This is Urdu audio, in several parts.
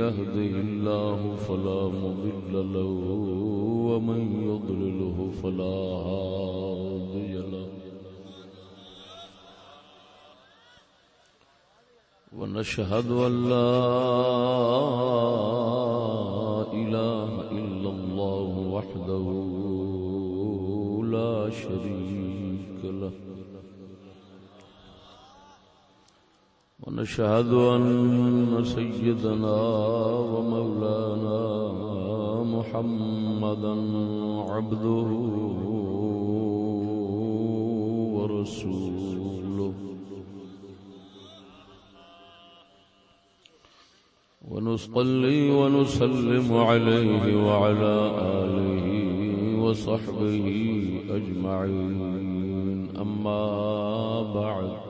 يهده الله فلا مضل له ومن يضلله فلا هادي له. ونشهد أن لا ونشهد أن سيدنا ومولانا محمدا عبده ورسوله. ونصلي ونسلم عليه وعلى آله وصحبه أجمعين. أما بعد.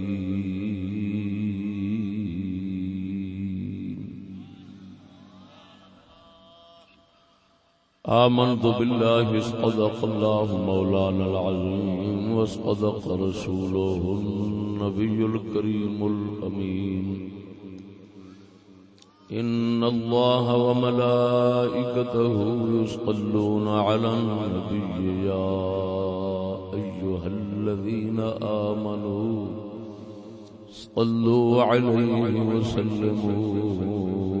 آمنت بالله اصدق الله مولانا العظيم واصدق رسوله النبي الكريم الأمين إن الله وملائكته يصلون على النبي يا أيها الذين آمنوا صلوا عليه وسلموا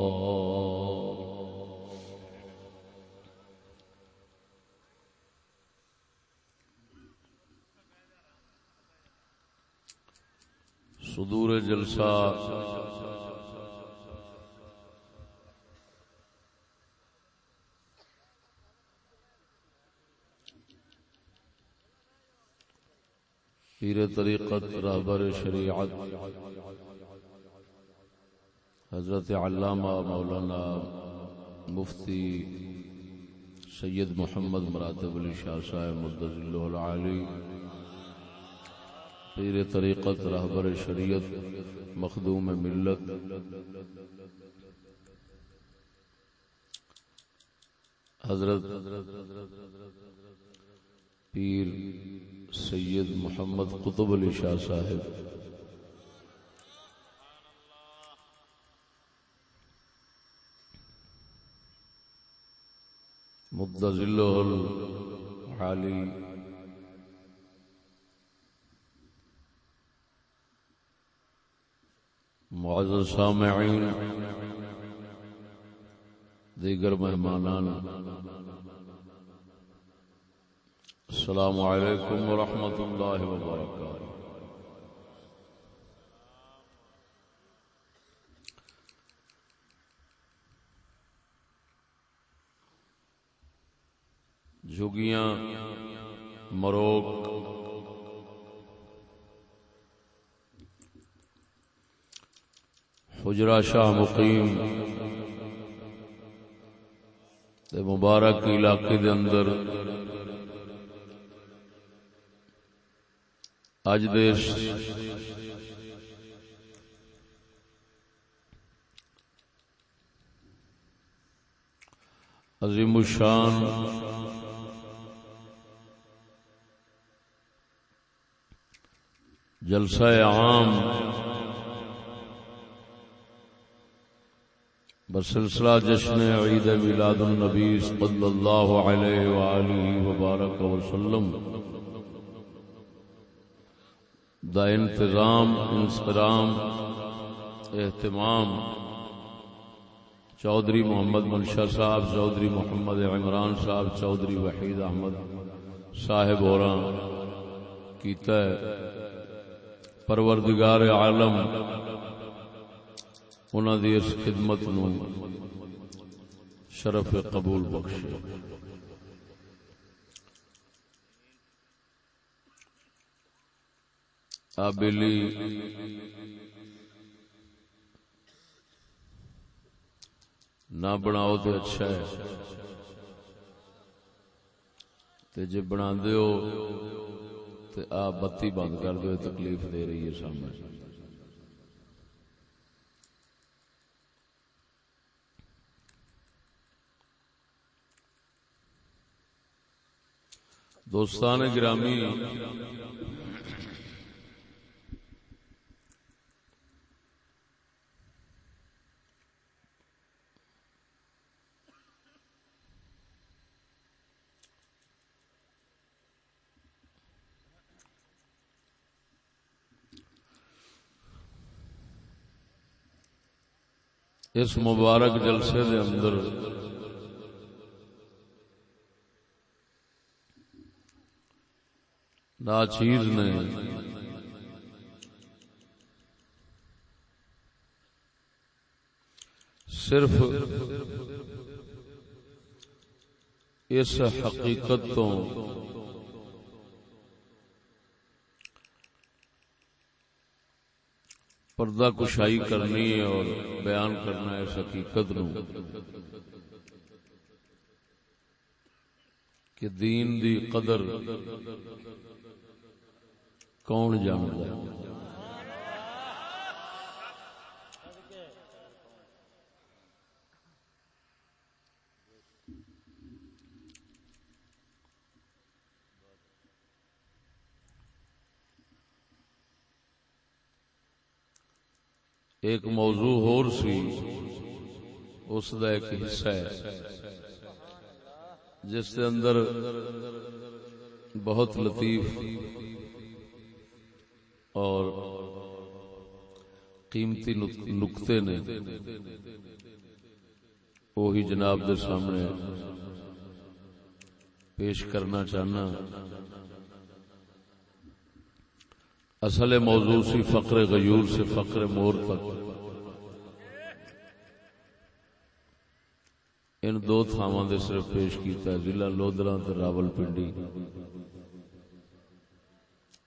صدور جلسہ۔ پیر طریقت رہبر شریعت۔ حضرت علامہ مولانا مفتی سید محمد مراتب علی شاہ صاحب مدض اللہ العالی۔ پیر طریقت رہبر شریعت مخدوم ملت۔ حضرت پیر سید محمد قطب علی شاہ صاحب۔ مدضل العالی معزز سامعین دیگر مہمانان السلام علیکم ورحمۃ اللہ وبرکاتہ۔ جھگیاں مروک اجرا شاہ مقیم دے مبارک علاقے دے اندر اج دیش عظیم الشان جلسہ عام بسلسلہ جشن عید میلاد النبی صلی اللہ علیہ وآلہ وبارک وسلم دا انتظام انسرام اہتمام چودھری محمد منشا صاحب، چودھری محمد عمران صاحب، چودھری وحید احمد صاحب اور کیتا ہے۔ پروردگار عالم انہوں دی اس خدمت نو شرف قبول بخشے۔ آبیلی نہ بناؤ تو اچھا ہے۔ تے جے بنا دیو تے آ بتی بند کر دیو تکلیف دے رہی ہے سامنے۔ دوستان گرامی اس مبارک جلسے دے اندر ناچیز نے۔ صرف اس حقیقت تو پردہ کشائی کرنی ہے اور بیان کرنا ہے اس حقیقت نو کہ دین دی قدر کون جانتا ہے؟ ایک موضوع ہور سی، اس دا ایک حصہ ہے، جس کے اندر بہت لطیف اور قیمتی نقطے نے وہی جناب دے سامنے پیش کرنا چاہنا۔ اصل موضوع سی فقر غیور سے فقر مور تک۔ ان دو تھاواں دے صرف پیش کیتا ہے، ضلع لودرا تے راول پنڈی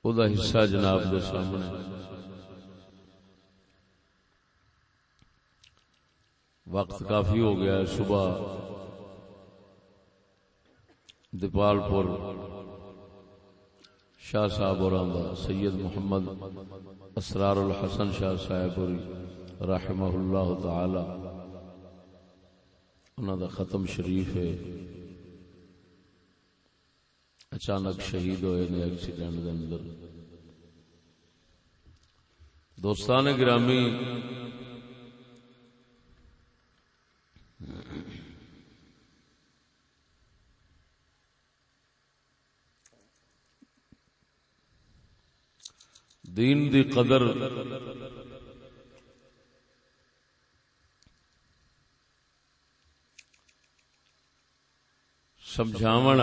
او دا حصہ جناب دے سامنے وقت کافی ہو گیا ہے صبح دیپال پور شاہ صاحب اور سید محمد اسرار الحسن شاہ صاحب رحمہ اللہ تعالی انہوں دا ختم شریف ہے اچانک شہید ہوئے نے ایکسیڈنٹ دے اندر۔ دوستان گرامی دین دی قدر سمجھاون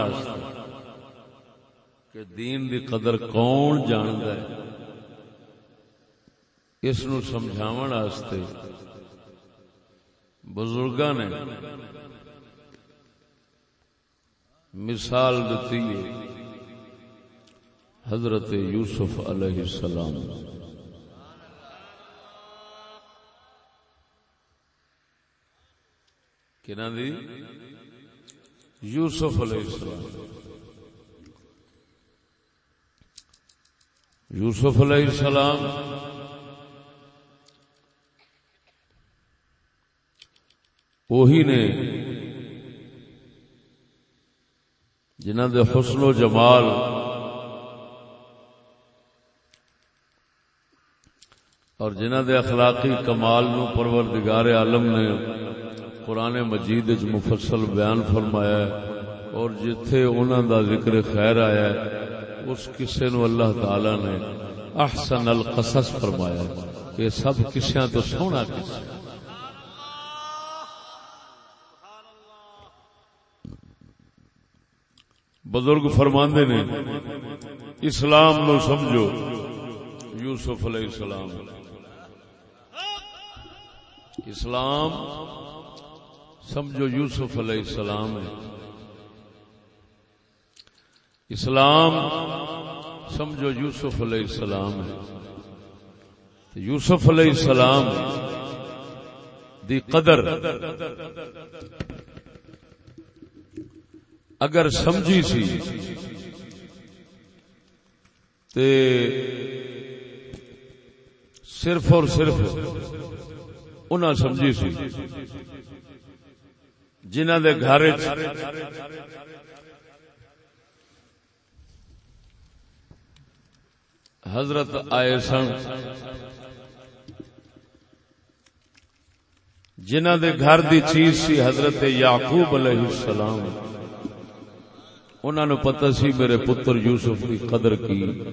کہ دین دی قدر کون جاندا ہے؟ اس نو سمجھاون واسطے بزرگاں نے مثال دتی ہے حضرت یوسف علیہ السلام۔ کنہ دی؟ یوسف علیہ السلام۔ یوسف علیہ السلام۔ وہی نے جنہ دے حسن و جمال اور جنہ دے اخلاقی کمال نو پروردگار عالم نے قرآن مجید مفصل بیان فرمایا ہے اور جتھے انہوں دا ذکر خیر آیا ہے۔ اس قصے نو اللہ تعالی نے احسن القصص فرمایا ہے کہ سب قصیاں تو سونا قصہ بزرگ فرماندے نے، اسلام نو سمجھو، یوسف علیہ السلام۔ اسلام سمجھو، یوسف علیہ السلام ہے اسلام سمجھو یوسف علیہ السلام ہے۔ یوسف علیہ السلام دی قدر اگر سمجھی سی تے صرف اور صرف انہاں سمجھی سی جنہ دے گھر حضرت آئے سن۔ جنہ دے گھر دی چیز سی حضرت یعقوب علیہ السلام۔ انہوں نے پتا سی میرے پتر یوسف کی قدر کی۔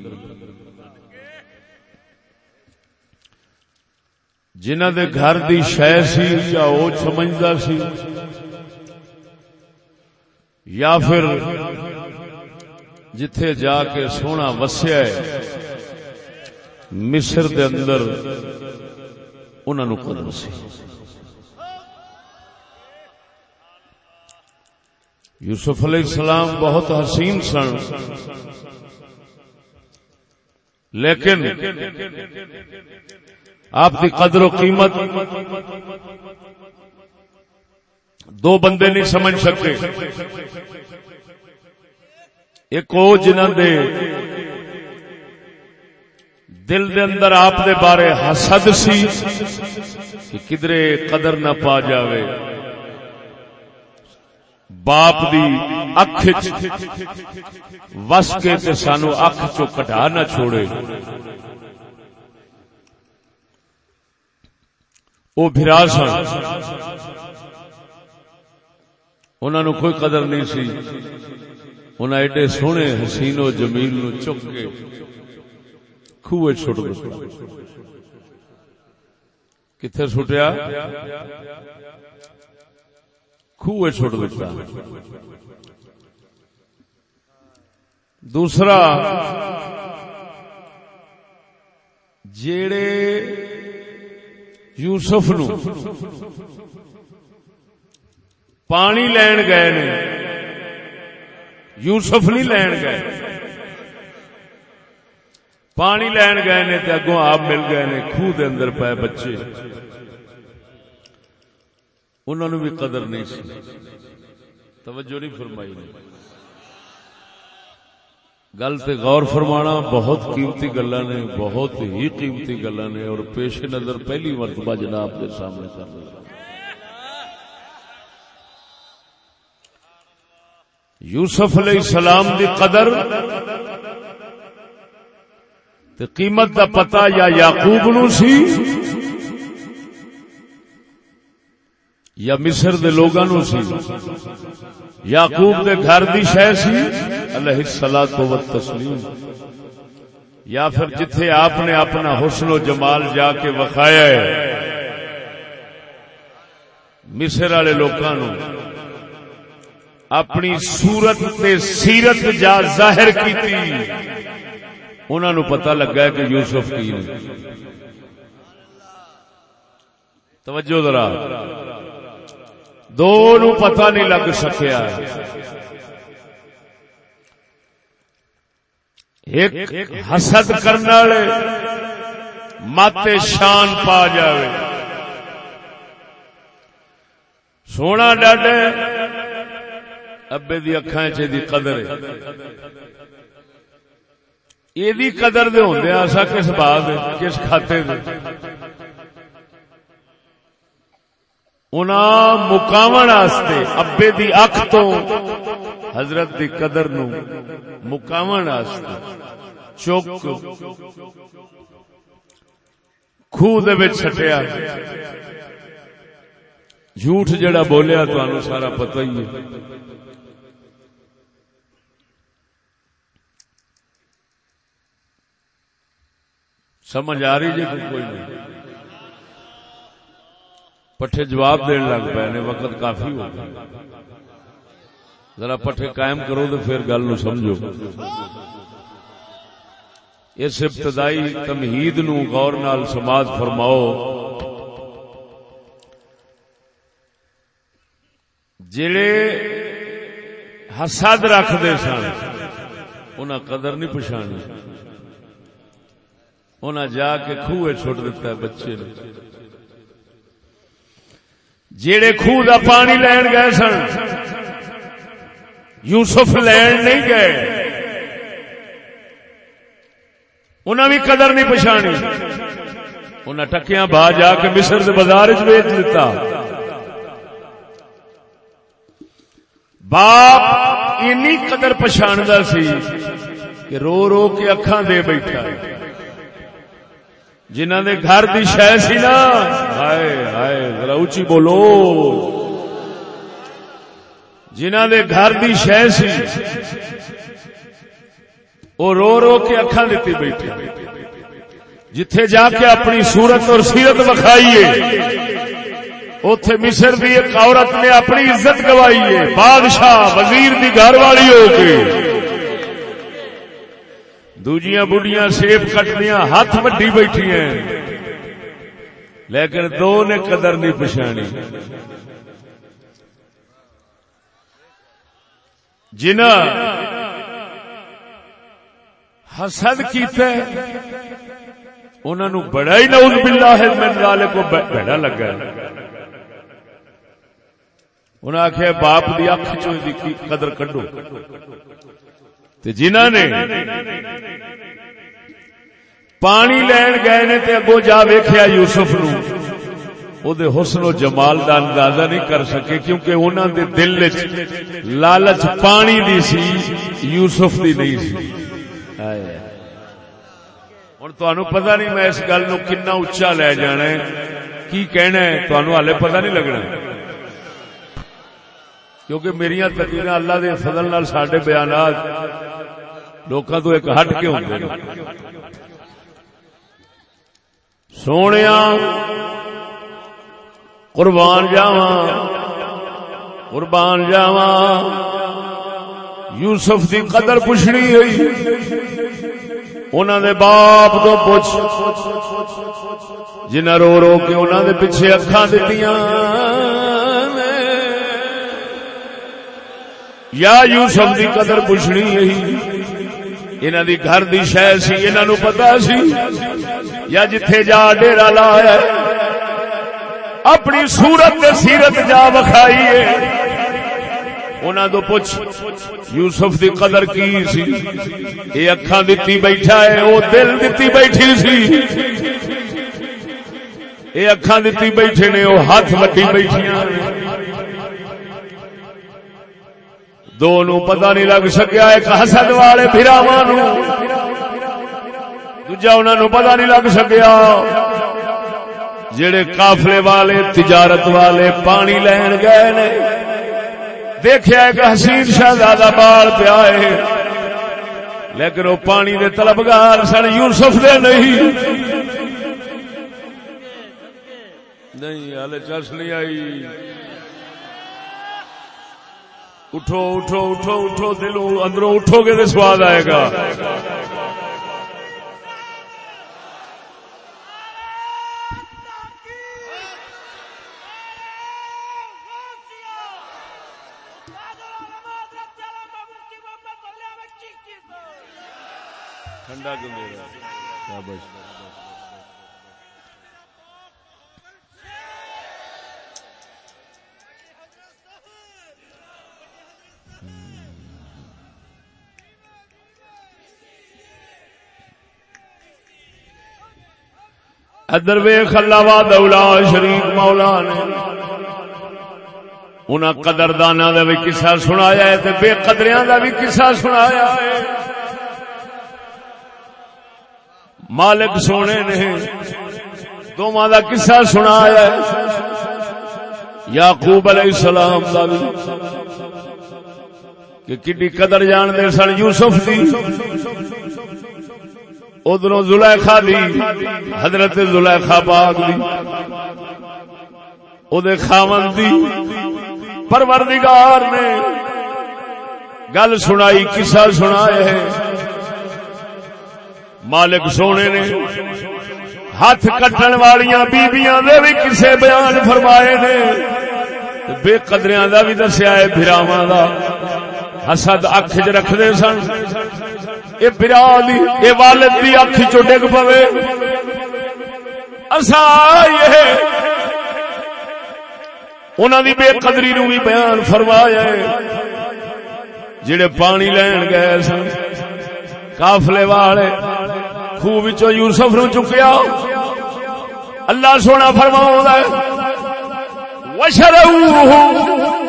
جنہ دے گھر دی شہ سی یا وہ سمجھتا سی۔ یا پھر جتھے جا کے سونا وسیا ہے۔ مصر دے اندر انہوں قدر سی؟ یوسف علیہ السلام بہت حسین سن۔ لیکن آپ کی قدر و قیمت دو بندے نہیں سمجھ سکتے۔ ایک وہ جنہ دے دل دے اندر آپ دے بارے حسد سی کہ کدرے قدر نہ پا جاوے۔ باپ دی اکھ وس کے تے سانو اکھ چو کٹا نہ چھوڑے۔ او بھرا سن۔ انہوں نے کوئی قدر نہیں سی۔ انہیں ایڈے سونے حسین و جمیل نو چک کے خوہ چھوٹ دیا کتنے سٹیا؟ خوہ چھوڑ دیتا۔ دوسرا، جیڑے یوسف نو پانی لین گئے نے، یوسف نہیں لین گئے۔ پانی لین گئے نے تے اگوں آپ مل گئے نے خوہ دے اندر پائے بچے۔ انہوں نے بھی قدر نہیں سی۔ توجہ نہیں فرمائی نہیں گل تے غور فرمانا، بہت قیمتی گلا نے، بہت ہی قیمتی گلا نے، اور پیش نظر پہلی مرتبہ جناب کے سامنے کر رہا یوسف علیہ السلام دی قدر تے قیمت دا پتہ یا یعقوب نو سی؟ یا مصر دے لوگاں نو سی؟ یعقوب دے گھر دی شے سی؟ علیہ الصلوۃ و تسلیم یا پھر جتھے آپ نے اپنا حسن و جمال جا کے وکھایا ہے۔ مصر والے لوکاں نو اپنی صورت تے سیرت جا ظاہر کیتی۔ انہاں نو پتہ لگا ہے کہ یوسف کی نے توجہ ذرا۔ دو نو پتہ نہیں لگ سکیا۔ ایک حسد کرنے والے مت شان پا جائے سونا ڈڈ ابے دی اکھاں چ دی قدر یہ قدر دے ہوندے اسا کس بات کس کھاتے دے۔ انہاں واسطے ابے دی اکھ تو حضرت دی قدر نو مقامن واسطے چوک خوہ دے وچ چھٹیا جھوٹ جڑا بولیا تو سارا پتہ ہی ہے۔ سمجھ آ رہی جی کوئی نہیں۔ پٹھے جواب دین لگ پے نے، وقت کافی ہو گیا۔ ذرا پٹھے قائم کرو تو پھر گل نو سمجھو۔ اس ابتدائی تمہید نو غور نال سماج فرماؤ۔ جڑے حسد رکھتے سن، انہاں قدر نہیں پچھانی انہاں جا کے خوہ چھوڑ دیتا ہے بچے نے۔ جڑے خوہ دا پانی لین گئے سن، یوسف لین نہیں گئے۔ انہاں بھی قدر نہیں پچھانی۔ انہاں ٹکیاں با جا کے مصر دے بازار وچ بیچ دیتا۔ باپ اینی قدر پچھاندہ سی کہ رو رو کے اکھاں دے بیٹھا۔ جنہ دے گھر دی شہ سی نا؟ ہائے ہائے، ذرا اچھی بولو۔ جنہ دے گھر دی شہ سی وہ رو رو کے اکھاں دیتی بیٹھے۔ جتھے جا کے اپنی صورت اور سیرت بکھائیے اتے مصر دی ایک عورت نے اپنی عزت گوائی ہے بادشاہ، وزیر دی گھر والی ہو کے۔ دوجیاں بڑھیاں سیب کٹنیاں ہاتھ وڈی بیٹھی ہیں۔ لیکن دو نے قدر نہیں پچھانی۔ جنہ حسد کیتا ہے انہوں نے بڑا ہی نعوذ باللہ من ذالک کو بڑا لگا انہیں آخیا باپ دی اکھ چو قدر کڈو۔ جنہ نے پانی لین گئے نے تے اگو جا ویخیا یوسف نو، او دے حسن و جمال دا اندازہ نہیں کر سکے کیونکہ انہوں دے دل لالچ پانی دی سی، یوسف دی نہیں سی۔ ہوں تہن پتا نہیں میں اس گل نو کنا اچا لے جانا ہے۔ کی کہنا ہے؟ تہن ہالے پتا نہیں لگنا۔ کیونکہ میری تقریر اللہ دے فضل نال سڈے بیانات لوکاں تو ایک ہٹ کے ہوتے سونے قربان جاوا قربان جاوا یوسف دی قدر پوچھنی ہوئی انہوں نے باپ تو پوچھ جنہ رو رو کے انہوں نے پیچھے اکھا دیتی یا یوسف دی قدر پوچھنی یہی انہوں دی گھر دی شہ سی انہوں پتا سی؟ یا جتھے جا ڈیرا لایا اپنی صورت سیرت جا وکھائیے۔ انہوں تو پوچھ، یوسف دی قدر کی سی؟ یہ اکھا دتی بیٹھا ہے وہ دل دتی بیٹھی سی۔ یہ اکھا دتی بیٹھے نے وہ ہاتھ وٹی بیٹھیاں۔ دونوں پتہ نہیں لگ سکیا ایک حسد والے پھراواں نو دوجا انہاں نو پتہ نہیں لگ سکیا جڑے قافلے والے، تجارت والے پانی لین گئے نے۔ دیکھا ایک حسین شہزادہ بال پیا ہے۔ لیکن وہ پانی دے طلبگار سن، یوسف دے نہیں۔ نہیں ہال چس نہیں آئی۔ اٹھو اٹھو اٹھو اٹھو دلو اندروں اٹھو گے تو سواد آئے گا۔ ٹھنڈا کیوں دے رہا ادر ویخ اللہ وا دولا شریف مولا نے۔ انہاں قدردانہ دا بھی قصہ سنایا ہے تے بے قدریاں دا بھی قصہ سنایا ہے۔ مالک سونے نے دونوں دا قصہ سنایا ہے۔ یعقوب علیہ السلام دا بھی۔ کہ کڈی قدر جان دے سن یوسف دی۔ ادھر زلیخا دی، حضرت زلیخا پاک دی او خامن دی۔ پروردگار نے گل سنائی کسا سنائے ہے۔ مالک سونے نے ہاتھ کٹن والیاں بیبیاں دے بھی کسے بیان فرمائے نے۔ بے قدریاں دا بھی دسیا ہے، بھراواں دا۔ حسد اکھ چ رکھدے سن۔ اے برا دی، اے والد دی اکھ چ ڈگ پوے؟ اسا یہ انہاں دی بے قدری نو بھی بیان فرمایا ہے۔ جڑے پانی لین گئے سن، قافلے والے، خوہ وچوں یوسف نو چکیا۔ اللہ سونا فرماؤں ہے۔ وشروه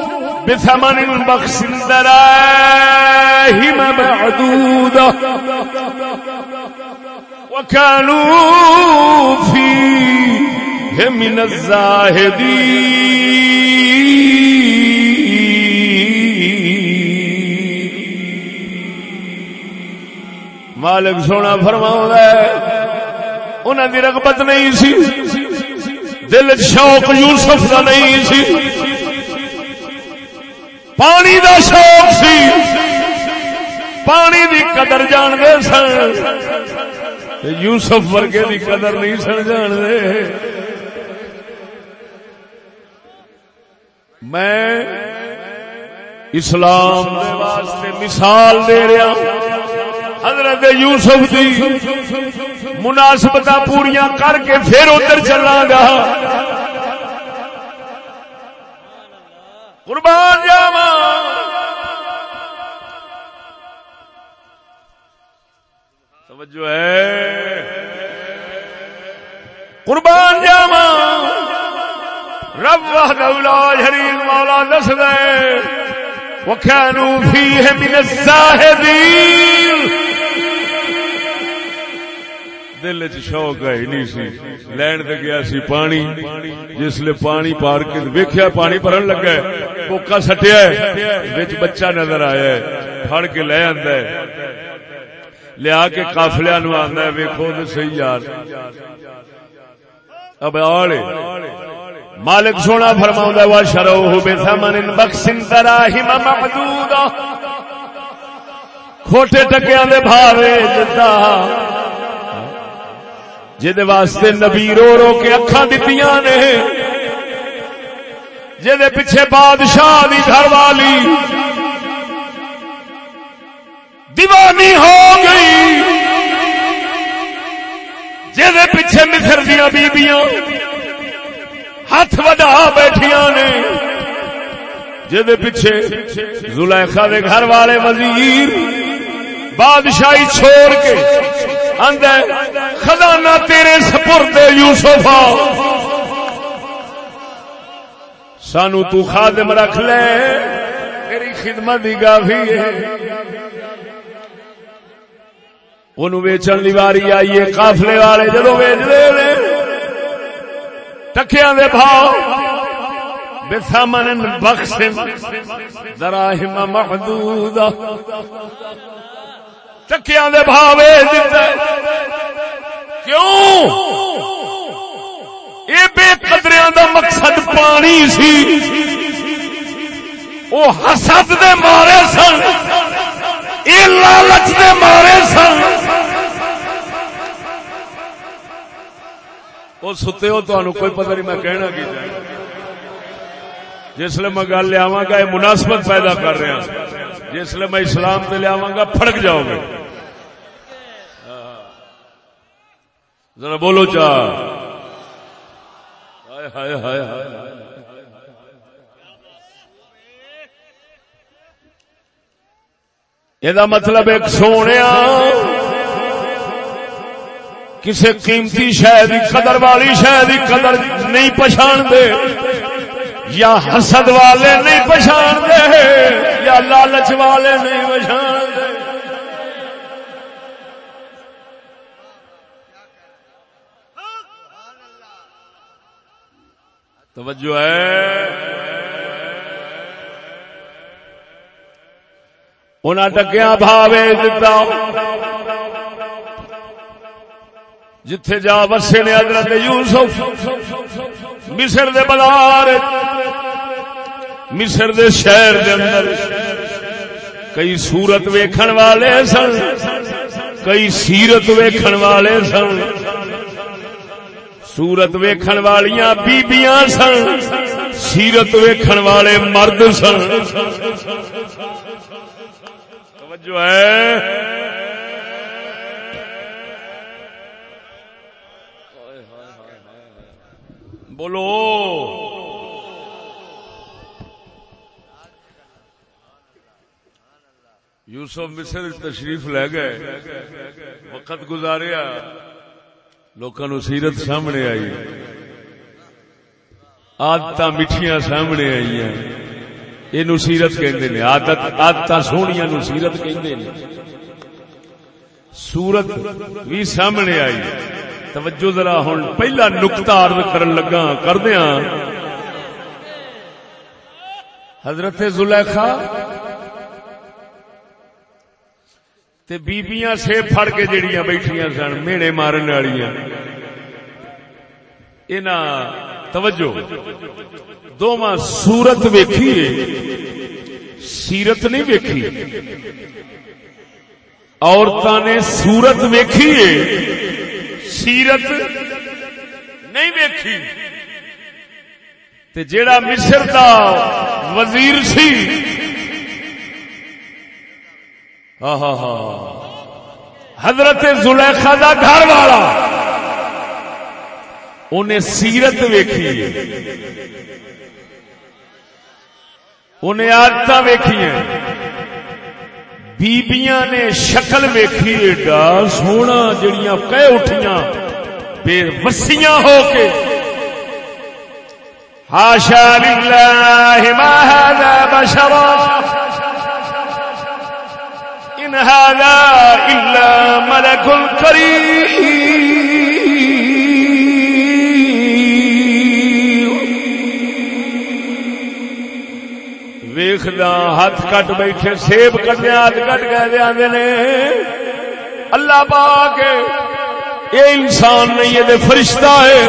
بثمن بخس دراهم معدودة وكانوا فيه من الزاهدين مالک سونا فرماؤں ہے انہوں دی رغبت نہیں سی، دل شوق یوسف کا نہیں سی۔ پانی دا شوق سی۔ پانی دی قدر جان دے سن یوسف ورگے دی قدر نہیں سن جان دے میں اسلام دے واسطے مثال دے رہا حضرت یوسف دی مناسبت پوریا کر کے پھر ادھر چلا گا۔ قربان جاوا توجہ ہے۔ قربان جاوا رب وحدہ شریف مولا دس گئے وكانوا فيه من الزاهدين دل چ شوق ہے نہیں سی۔ لین تے گیا سی پانی، جس لے پانی پار کے ویکھیا پانی بھرن لگا ہے۔ کوکا سٹیا ہے۔ وچ بچہ نظر آیا ہے۔ پھڑ کے لے آندا ہے۔ لیا کے قافلیاں نو آندا ہے۔ ویکھو تے صحیح یار۔ اب آڑے مالک سونا فرماؤں ہے وا شروہ بے ثمن بخسن دراہم محدودا کھوٹے ٹکیاں دے بھاوے جدا۔ جدے واسطے نبی رو رو کے اکھاں دتیاں نے. جدے پیچھے بادشاہ دی گھر والی دیوانی ہو گئی. جدے پیچھے مصر دیا بیبیاں ہاتھ وڈا بیٹھیاں نے. جدے پیچھے زلیخا دے گھر والے وزیر بادشاہی چھوڑ کے اندر خزانہ تیرے سپرد یوسفا سانو تو خادم رکھ لے، تیری خدمت دی گافی ہے۔ انہوں ویچن دی واری آئیے قافلے والے جدو ویچ دے لے ٹکیاں دے بھاؤ بثمن بخس دراہم محدودا ٹکیاں دے بھاؤ ویچ دیتا کیوں؟ اے بے قدریاں دا مقصد پانی سی۔ او حسد دے مارے سن۔ اے لالچ دے مارے سن۔ وہ ستے ہو تو کوئی پتہ نہیں میں کہنا کی جائے۔ جس لیے میں گل لیا گا، یہ مناسبت پیدا کر رہا ہوں جس لیے میں اسلام پہ لیا گا، پھڑک جاؤ گے۔ ذرا بولو چاہ ہائے ہائے ہائے یہ مطلب ایک سونے کسی قیمتی شہر قدر والی شہر قدر نہیں پچھان دے یا حسد والے نہیں پچھان دے یا لالچ والے نہیں پچھان دے توجہ ہے۔ انہیں ٹکیا بھاوے دتا جتھے جا بسے نے حضرت یوسف، مصر دے بازار، مصر دے شہر دے اندر کئی صورت ویکھن والے سن، کئی سیرت ویکھن والے سن۔ سورت ویکھن والیاں بیبیاں سن سیرت ویکھن والے مرد سن توجہ ہے بولو یوسف مصر تشریف لے گئے وقت گزاریا لوکاں سیرت سامنے آئی آدت میٹھیاں سامنے آئی یہ سیرت کہ آدت آدت سویا نو سیرت کہ سورت بھی سامنے آئی۔ توجہ ذرا ہوں پہلا نقطہ عرض کرن لگا کردیا حضرت زلیخا تے بیبیاں سے پھڑ کے جڑیاں بیٹھیاں سن مینے مارن والیاں۔ اینا، توجہ۔ دوواں صورت ویکھی سیرت نہیں ویکھی۔ عورتاں نے صورت ویکھی سیرت نہیں ویکھی۔ تے جیڑا مصر دا وزیر سی حضرت زلیخا دا گھر والا۔ انہیں سیرت ویکھی۔ انہیں آدت ویکھی بیبیاں نے شکل ویکھی، ایڈا سونا جڑیاں کہہ اٹھیاں۔ بے وسیاں ہو کے۔ ہاشا للہ ما هذا بشرا۔ ان هذا الا ملك کریم ویخدا ہاتھ کٹ بیٹھے، سیب کٹنے ہاتھ کٹ گئے آدھے نے۔ اللہ پا کے یہ انسان نہیں یہ فرشتہ ہے۔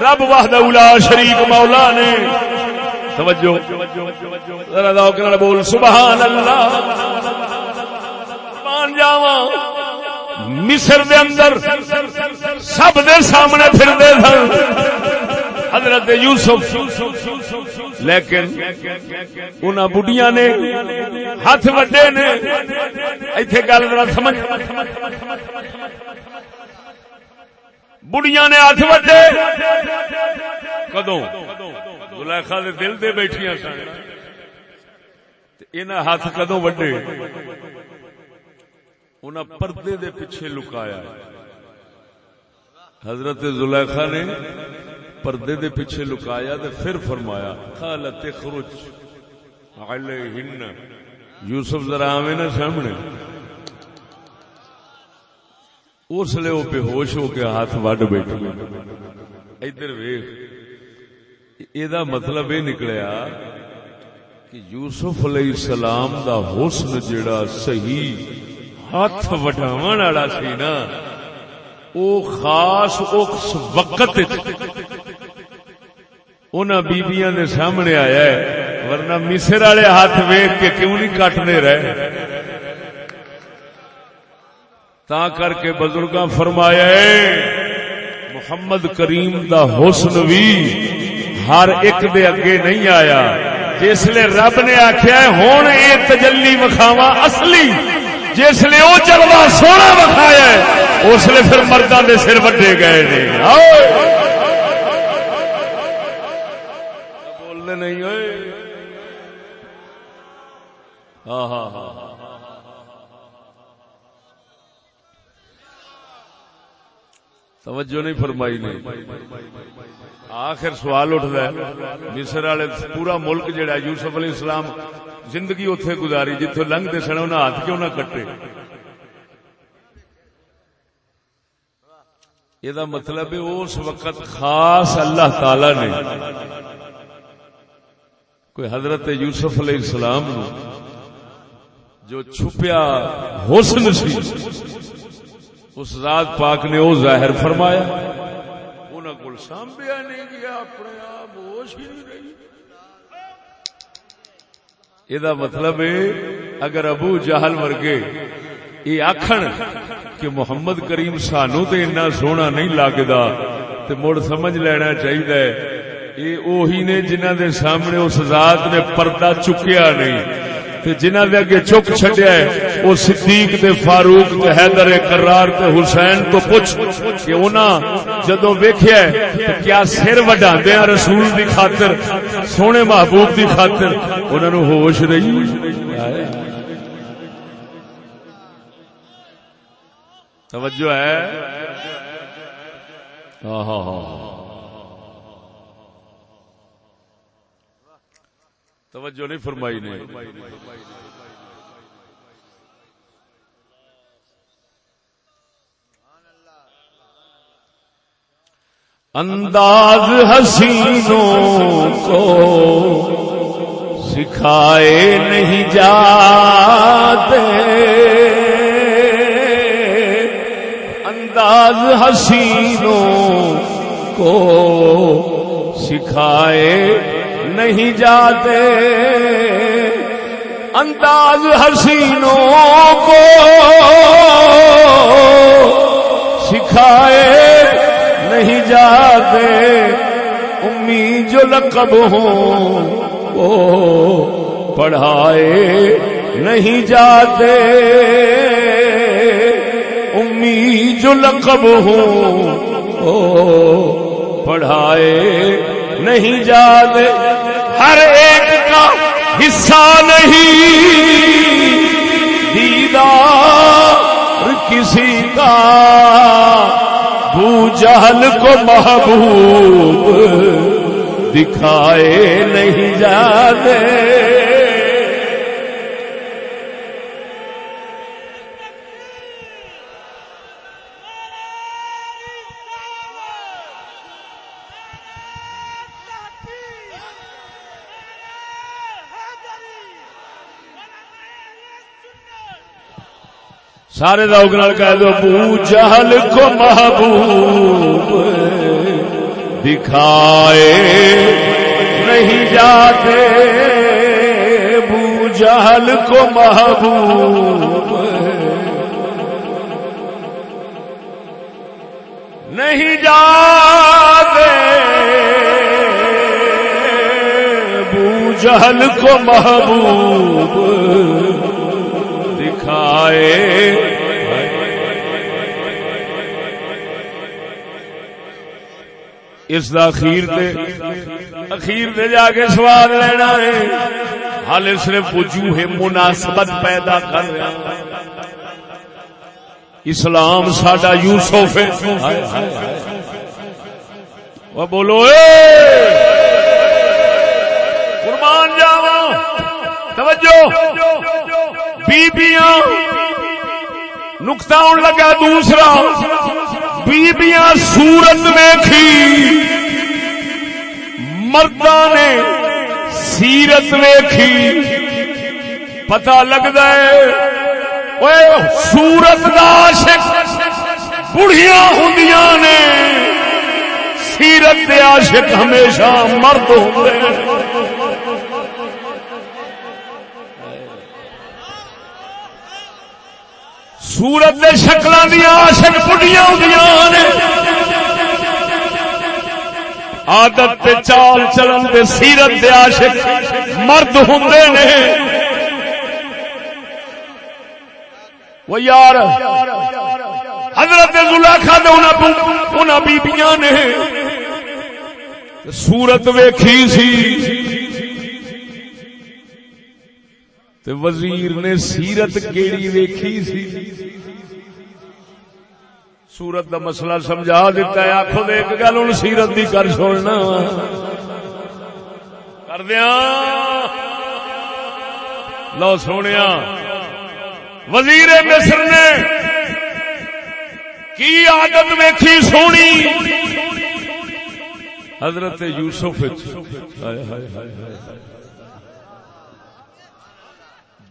رب واہد اولا شریک مولا نے۔ توجہ. ذرا بول. سبحان اللہ مان جاواں. مصر دے اندر سب دے سامنے پھر دے سن. حضرت یوسف. لیکن ان بڑھیا نے ہاتھ وڈے نے. ایتھے گل ذرا سمجھ. بڑھیا نے ہاتھ وڈے. کدو زلیخا دے دل دے بیٹھیاں سن۔ انہاں ہاتھ کدو وڈے؟ انہاں پردے دے پیچھے لکایا حضرت زلیخا نے پردے دے پیچھے لکایا تے پھر فرمایا خالت خرج علیہن۔ یوسف ذرا آویں نا سامنے۔ اس لیے وہ بے ہوش ہو کے ہاتھ وڈ بیٹھے۔ ادھر ویخ یہ مطلب یہ نکلیا کہ یوسف علیہ السلام دا حسن جڑا صحیح ہاتھ وڈاون والا سی نا او خاص اس وقت بیبیاں دے سامنے آیا ہے ورنہ مصر والے ہاتھ ویگ کے کیوں نہیں کٹنے رہے تا کر کے بزرگ فرمایا ہے محمد کریم دا حسن بھی ہر ایک دے اگے نہیں آیا۔ جس لیے رب نے آخیا ہوں یہ تجلی وکھاوا اصلی۔ جس لیے وہ چلوا سونا وکھایا اس لیے پھر مردوں دے سر وڈے گئے نہیں نہیں ہوئے۔ ہاں ہاں ہاں توجہ نہیں فرمائی نہیں آخر سوال اٹھتا ہے، مصر والے پورا ملک جہا یوسف علیہ السلام زندگی اتنے گزاری جتوں لنگتے سن انہیں ہاتھ کیوں نہ کٹے؟ یہ مطلب ہے، اس وقت خاص اللہ تعالی نے کوئی حضرت یوسف علیہ السلام نو جو چھپیا حسن سی، اس ذات پاک نے وہ ظاہر فرمایا۔ انہوں کو سانبیا نہیں گیا، اپنے آپ ہوش ہی نہیں رہی۔ یہ مطلب ہے، اگر ابو جہل ورگے یہ آخن کہ محمد کریم سانو تے اتنا سونا نہیں لگتا تو مڑ سمجھ لینا چاہیے یہ اوہی نے جنہ دے سامنے اس ذات نے پردہ چکیا نہیں۔ جنہ دے اگے چک چڈیا ہے وہ صدیق تے فاروق تے حیدر کرار تے حسین تو پوچھ کہ انہاں جدو ویکھیا ہے کیا سر وڈاندے ہیں رسول دی خاطر، سونے محبوب دی خاطر؟ انہاں نو ہوش رہی۔ توجہ ہے؟ ہاں ہاں ہاں توجہ نہیں فرمائی نے۔ انداز حسینوں کو سکھائے نہیں جاتے۔ انداز حسینوں کو سکھائے نہیں جاتے۔ انداز حسینوں کو سکھائے نہیں جاتے۔ امی جو لقب ہوں وہ پڑھائے نہیں جاتے۔ امی جو لقب ہوں وہ پڑھائے نہیں جاتے ہر ایک کا حصہ نہیں۔ دیدار کسی کا، بو جہل کو محبوب دکھائے نہیں جاتے۔ سارے روگ نال کہہ دو بو جہل کو محبوب دکھائے۔ نہیں جاتے بو جہل کو محبوب۔ نہیں جاتے بو جہل کو محبوب۔ دکھائے اس دا اخیر دے اخیر دے جا کے سواد لینا ہے۔ حال اس نے وجوہ مناسبت پیدا کر رہا اسلام ساڈا یوسف وہ بولو، اے! قربان جاوا توجہ۔ بیبیاں نقطہ لگا دوسرا، بیبیاں سورت ویکھی۔ مردہ نے سیرت میں ویکھی۔ پتا لگتا ہے سورت عاشق بڑھیا ہوں نے۔ سیرت عاشق ہمیشہ مرد ہوں۔ سورت دے شکل دیا عاشق بڑھیا ہوں آدت تے چال چلن دے سیرت دے عاشق مرد ہوں نے۔ وہ یار، حضرت زلیخا دے انہاں بیبیاں نے۔ سورت ویکھی سی۔ تے وزیر نے سیرت کیڑی ویکھی سی۔ سورت دا مسئلہ سمجھا دیتا ہے آخو دے ایک گل ہوں، سیرت دی کر چھوڑنا کر دیا۔ لو سونے۔ وزیر مصر نے کی عادت ویکھی سونی؟ حضرت یوسف۔ ہائے ہائے ہائے ہائے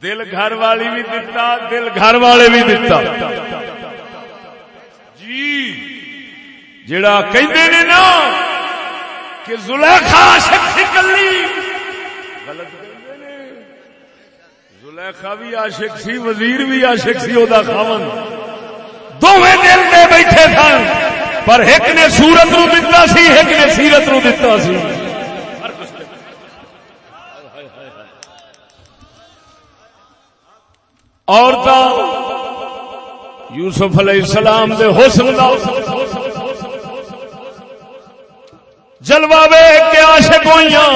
دل گھر والی بھی دتا، دل گھر والے بھی دتا۔ جی جڑا کہندے نے نا کہ زلیخا عاشق سی کلی غلط کہندے نے۔ زلیخا بھی عاشق سی، وزیر بھی عاشق سی، او دا خاون۔ دونوں دل دے بیٹھے سن، پر ایک نے سورت نو دتا سی، ایک نے سیرت نو دتا سی۔ عورت یوسف علیہ السلام دے حسن دا جلوہ وے کے عاشق ہوئیاں۔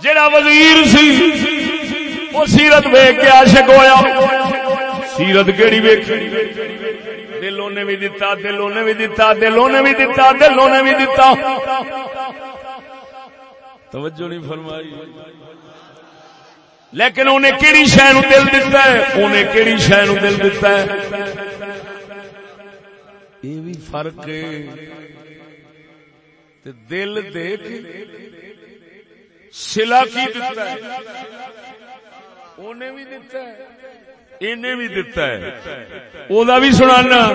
جڑا وزیر سی، وہ سیرت وے کے عاشق ہویا۔ سیرت کیڑی ویکھی دلوں نے بھی دتا دلوں نے بھی دتا دلوں نے بھی دتا دلوں نے بھی دتا۔ توجہ نہیں فرمائی۔ لیکن انہیں کہڑی شہ نو دل دتا ہے؟ انہیں کہڑی شہ نو دل دتا ہے؟ یہ بھی فرق دل دیکھ سلا کی دتا ہے؟ انہیں بھی دتا ہے۔ انہیں بھی دتا ہے۔ او دا بھی سنانا۔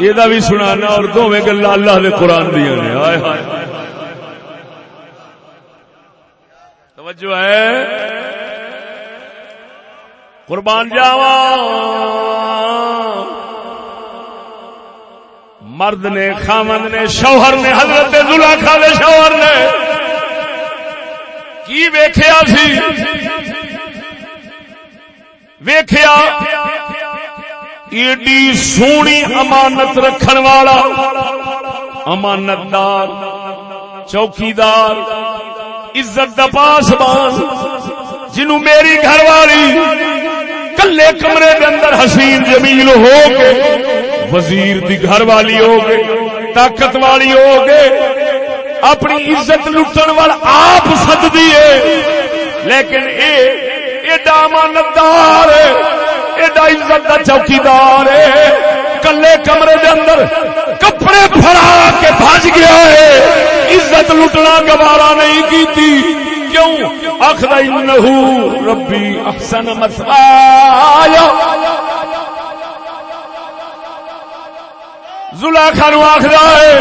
یہ دا بھی سنانا۔ اور دونوں گلا اللہ دے قرآن دیا نے۔ آئے ہائے۔ توجہ ہے۔ قربان جاوا. مرد نے خامد نے، شوہر نے، حضرت زلاخا دے شوہر نے کی ویخیا سی؟ ویخیا ایڈی سونی امانت رکھن والا امانت دار چوکیدار، عزت دا پاسبان جنو میری گھر والی کلے کمرے دے اندر حسین جمیل ہو گئے، وزیر دی گھر والی ہو گئے، طاقت والی ہو گئے، اپنی عزت لٹن وال آپ سد دیے لیکن اے، ایڈا امانتدار ایڈا عزت دا چوکیدار ہے۔ کلے کمرے دے اندر کپڑے پھڑا کے بھج گیا ہے۔ عزت لٹنا گوارا نہیں کی کیوں؟ آخر انہو ربی احسن مسوایا زلاخا نو آخر ہے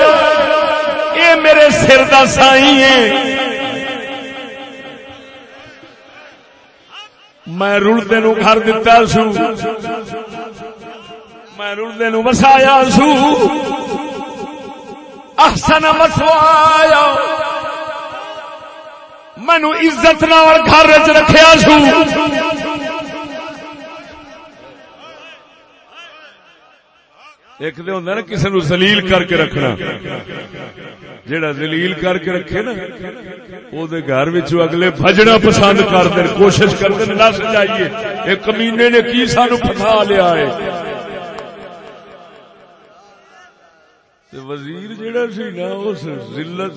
یہ میرے سر دا سائی ہے میں رلتے نو گھر دتا سو۔ میں رلتے نو وسایا سو۔ احسن مسوایا مینو عزت نال گھر چ رکھا سو۔ ایک تو ہوں نا کسی نو زلیل کر کے رکھنا۔ جڑا زلیل کر کے رکھے نا وہ گھر اگلے بجنا پسند کرتے کوشش کرتے نس جائیے ایک کمینے نے کی سانو پسا لیا ہے۔ وزیر جڑا سی نا، اس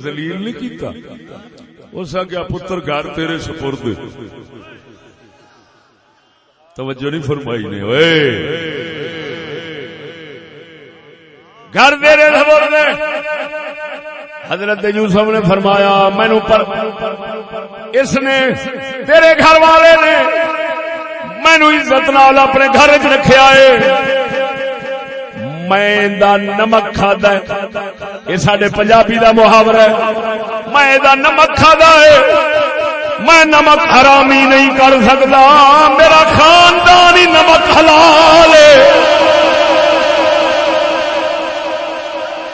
زلیل نہیں کیتا۔ اس آگیا پتر گھر تیرے سپرد توجہ نہیں فرمائی نے گھر تیرے سپرد حضرت یوسف نے فرمایا مینو پر اس نے تیرے گھر والے نے مینو عزت نال اپنے گھر چ رکھا ہے۔ میں نمک کھادا ہے۔ یہ سڈے پنجابی دا محاورہ ہے۔ میں نمک کھادا ہے۔ میں نمک حرامی نہیں کر سکتا۔ میرا خاندان ہی نمک حلال ہے۔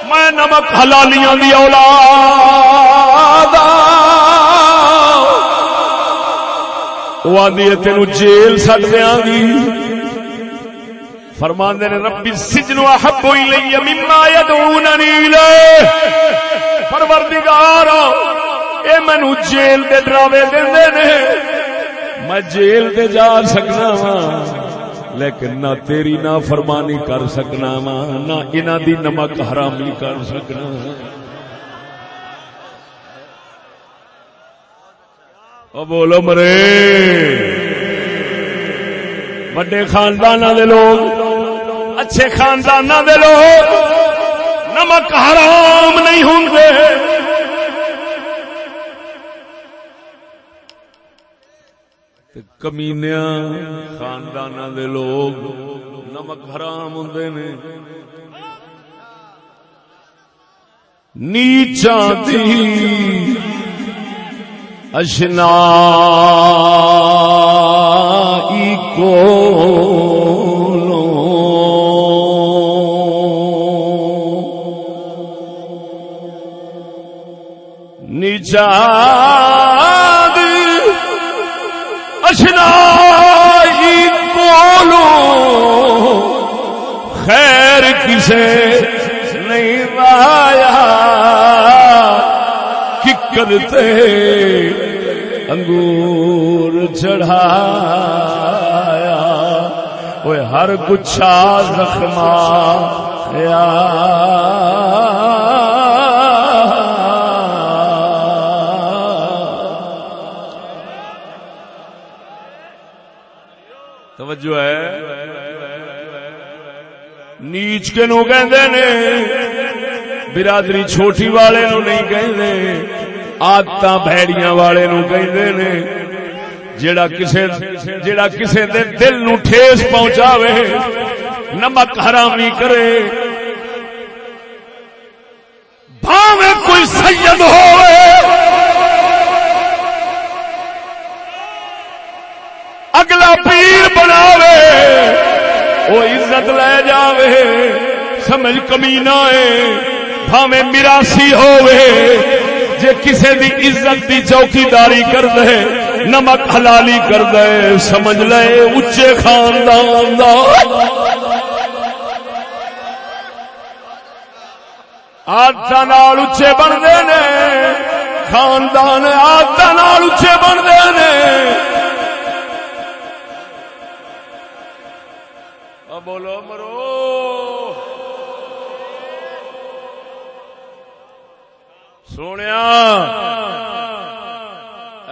میں نمک حلالیاں دی اولاد وہ آدھی تینوں جیل سٹ دیا گی۔ فرماندے نے، ربی سجن احب الی مما يدعوننی الیہ. پروردگار اے مینوں جیل دے ڈراوے دیندے نے۔ میں جیل تے جا سکنا وا لیکن نہ تیری نہ فرمانی کر سکنا وا نہ انہاں دی نمک حرامی کر سکنا او بولو مرے۔ بڑے خاندان دے لوگ اچھے خاندان دے لوگ نمک حرام نہیں ہوں کمینیا خاندان دے لوگ نمک حرام ہوں نے۔ نیچا دی اشنا کو اشنا بولو خیر کسے نہیں پایا کرتے انگور چڑھایا۔ وہ ہر گچھا زخما یا توجہ ہے۔ نیچ کے نو کہ برادری چھوٹی والے نو نہیں کہ آدت بھڑیاں والے نو کہ جڑا کسے جڑا کسے دے دل نو ٹھیس پہنچاوے، نمک حرامی کرے۔ بھاوے کوئی سید ہوئے اگلا پیر بناوے وہ عزت لے جاوے، سمجھ کمی نہ بھاوے میراسی ہووے۔ جے کسے دی عزت دی چوکی داری کر دے نمک حلالی کر دے سمجھ لے اچے خاندان دا۔ آدھا نال اچے بنتے نے خاندان آدھا نال اچے بنتے نے سونے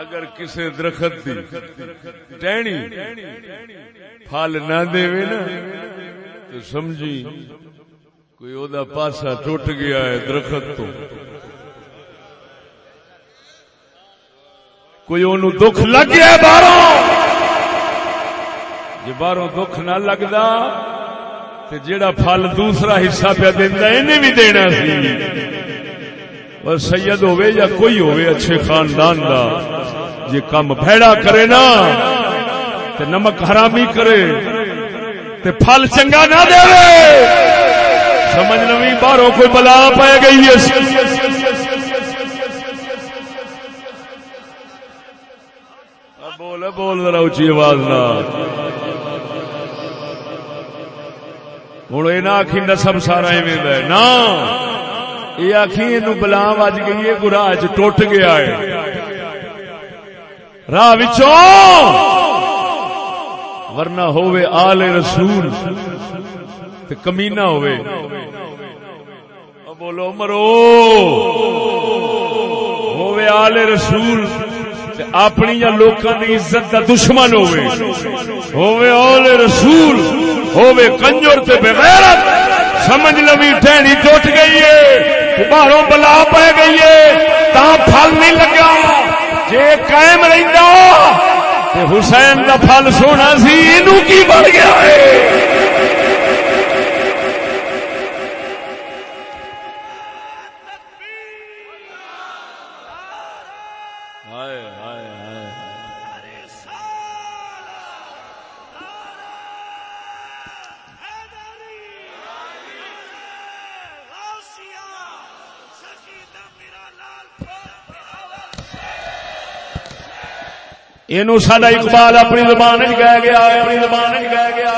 اگر کسی درخت ٹہنی پھل نہ دے نا، تو سمجھی کوئی او پاسا ٹوٹ گیا ہے درخت تو۔ کوئی ان دکھ لگ گیا باروں جی باہر دکھ نہ لگتا تو جیڑا پھل دوسرا حصہ پہ دینا انہیں بھی دینا سی۔ اور سید ہوئے یا کوئی ہوئے اچھے خاندان دا جی کم بھیڑا کرے نا تو نمک حرامی کرے تو پھل چنگا نہ دے سمجھ نوی باہروں کوئی بلا پائے گئی ہے۔ بول بول رہا اچھی آواز نہ۔ ہوں، یہ نہ آخی نسب سارا ایویں نا یہ آخی بلا بج گئی ہے گراہ ٹوٹ گیا ہے۔ راہ ورنہ ہووے آل رسول کمینا ہووے۔ بولو مرو۔ ہووے آل رسول اپنی یا لوکاں دی عزت دا دشمن ہووے۔ ہووے آل رسول، ہووے کنجر تے بغیرت سمجھ لوی ٹہنی ٹوٹ گئی ہے۔ باہروں بلا پی گئی ہے تا پھل نہیں لگا۔ جے قائم رہندا، تے حسین دا پھل سونا سی اینو کی بن گیا ہے؟ یہ سڈا اقبال اپنی زبان گیا گیا اپنی زبان گیا گیا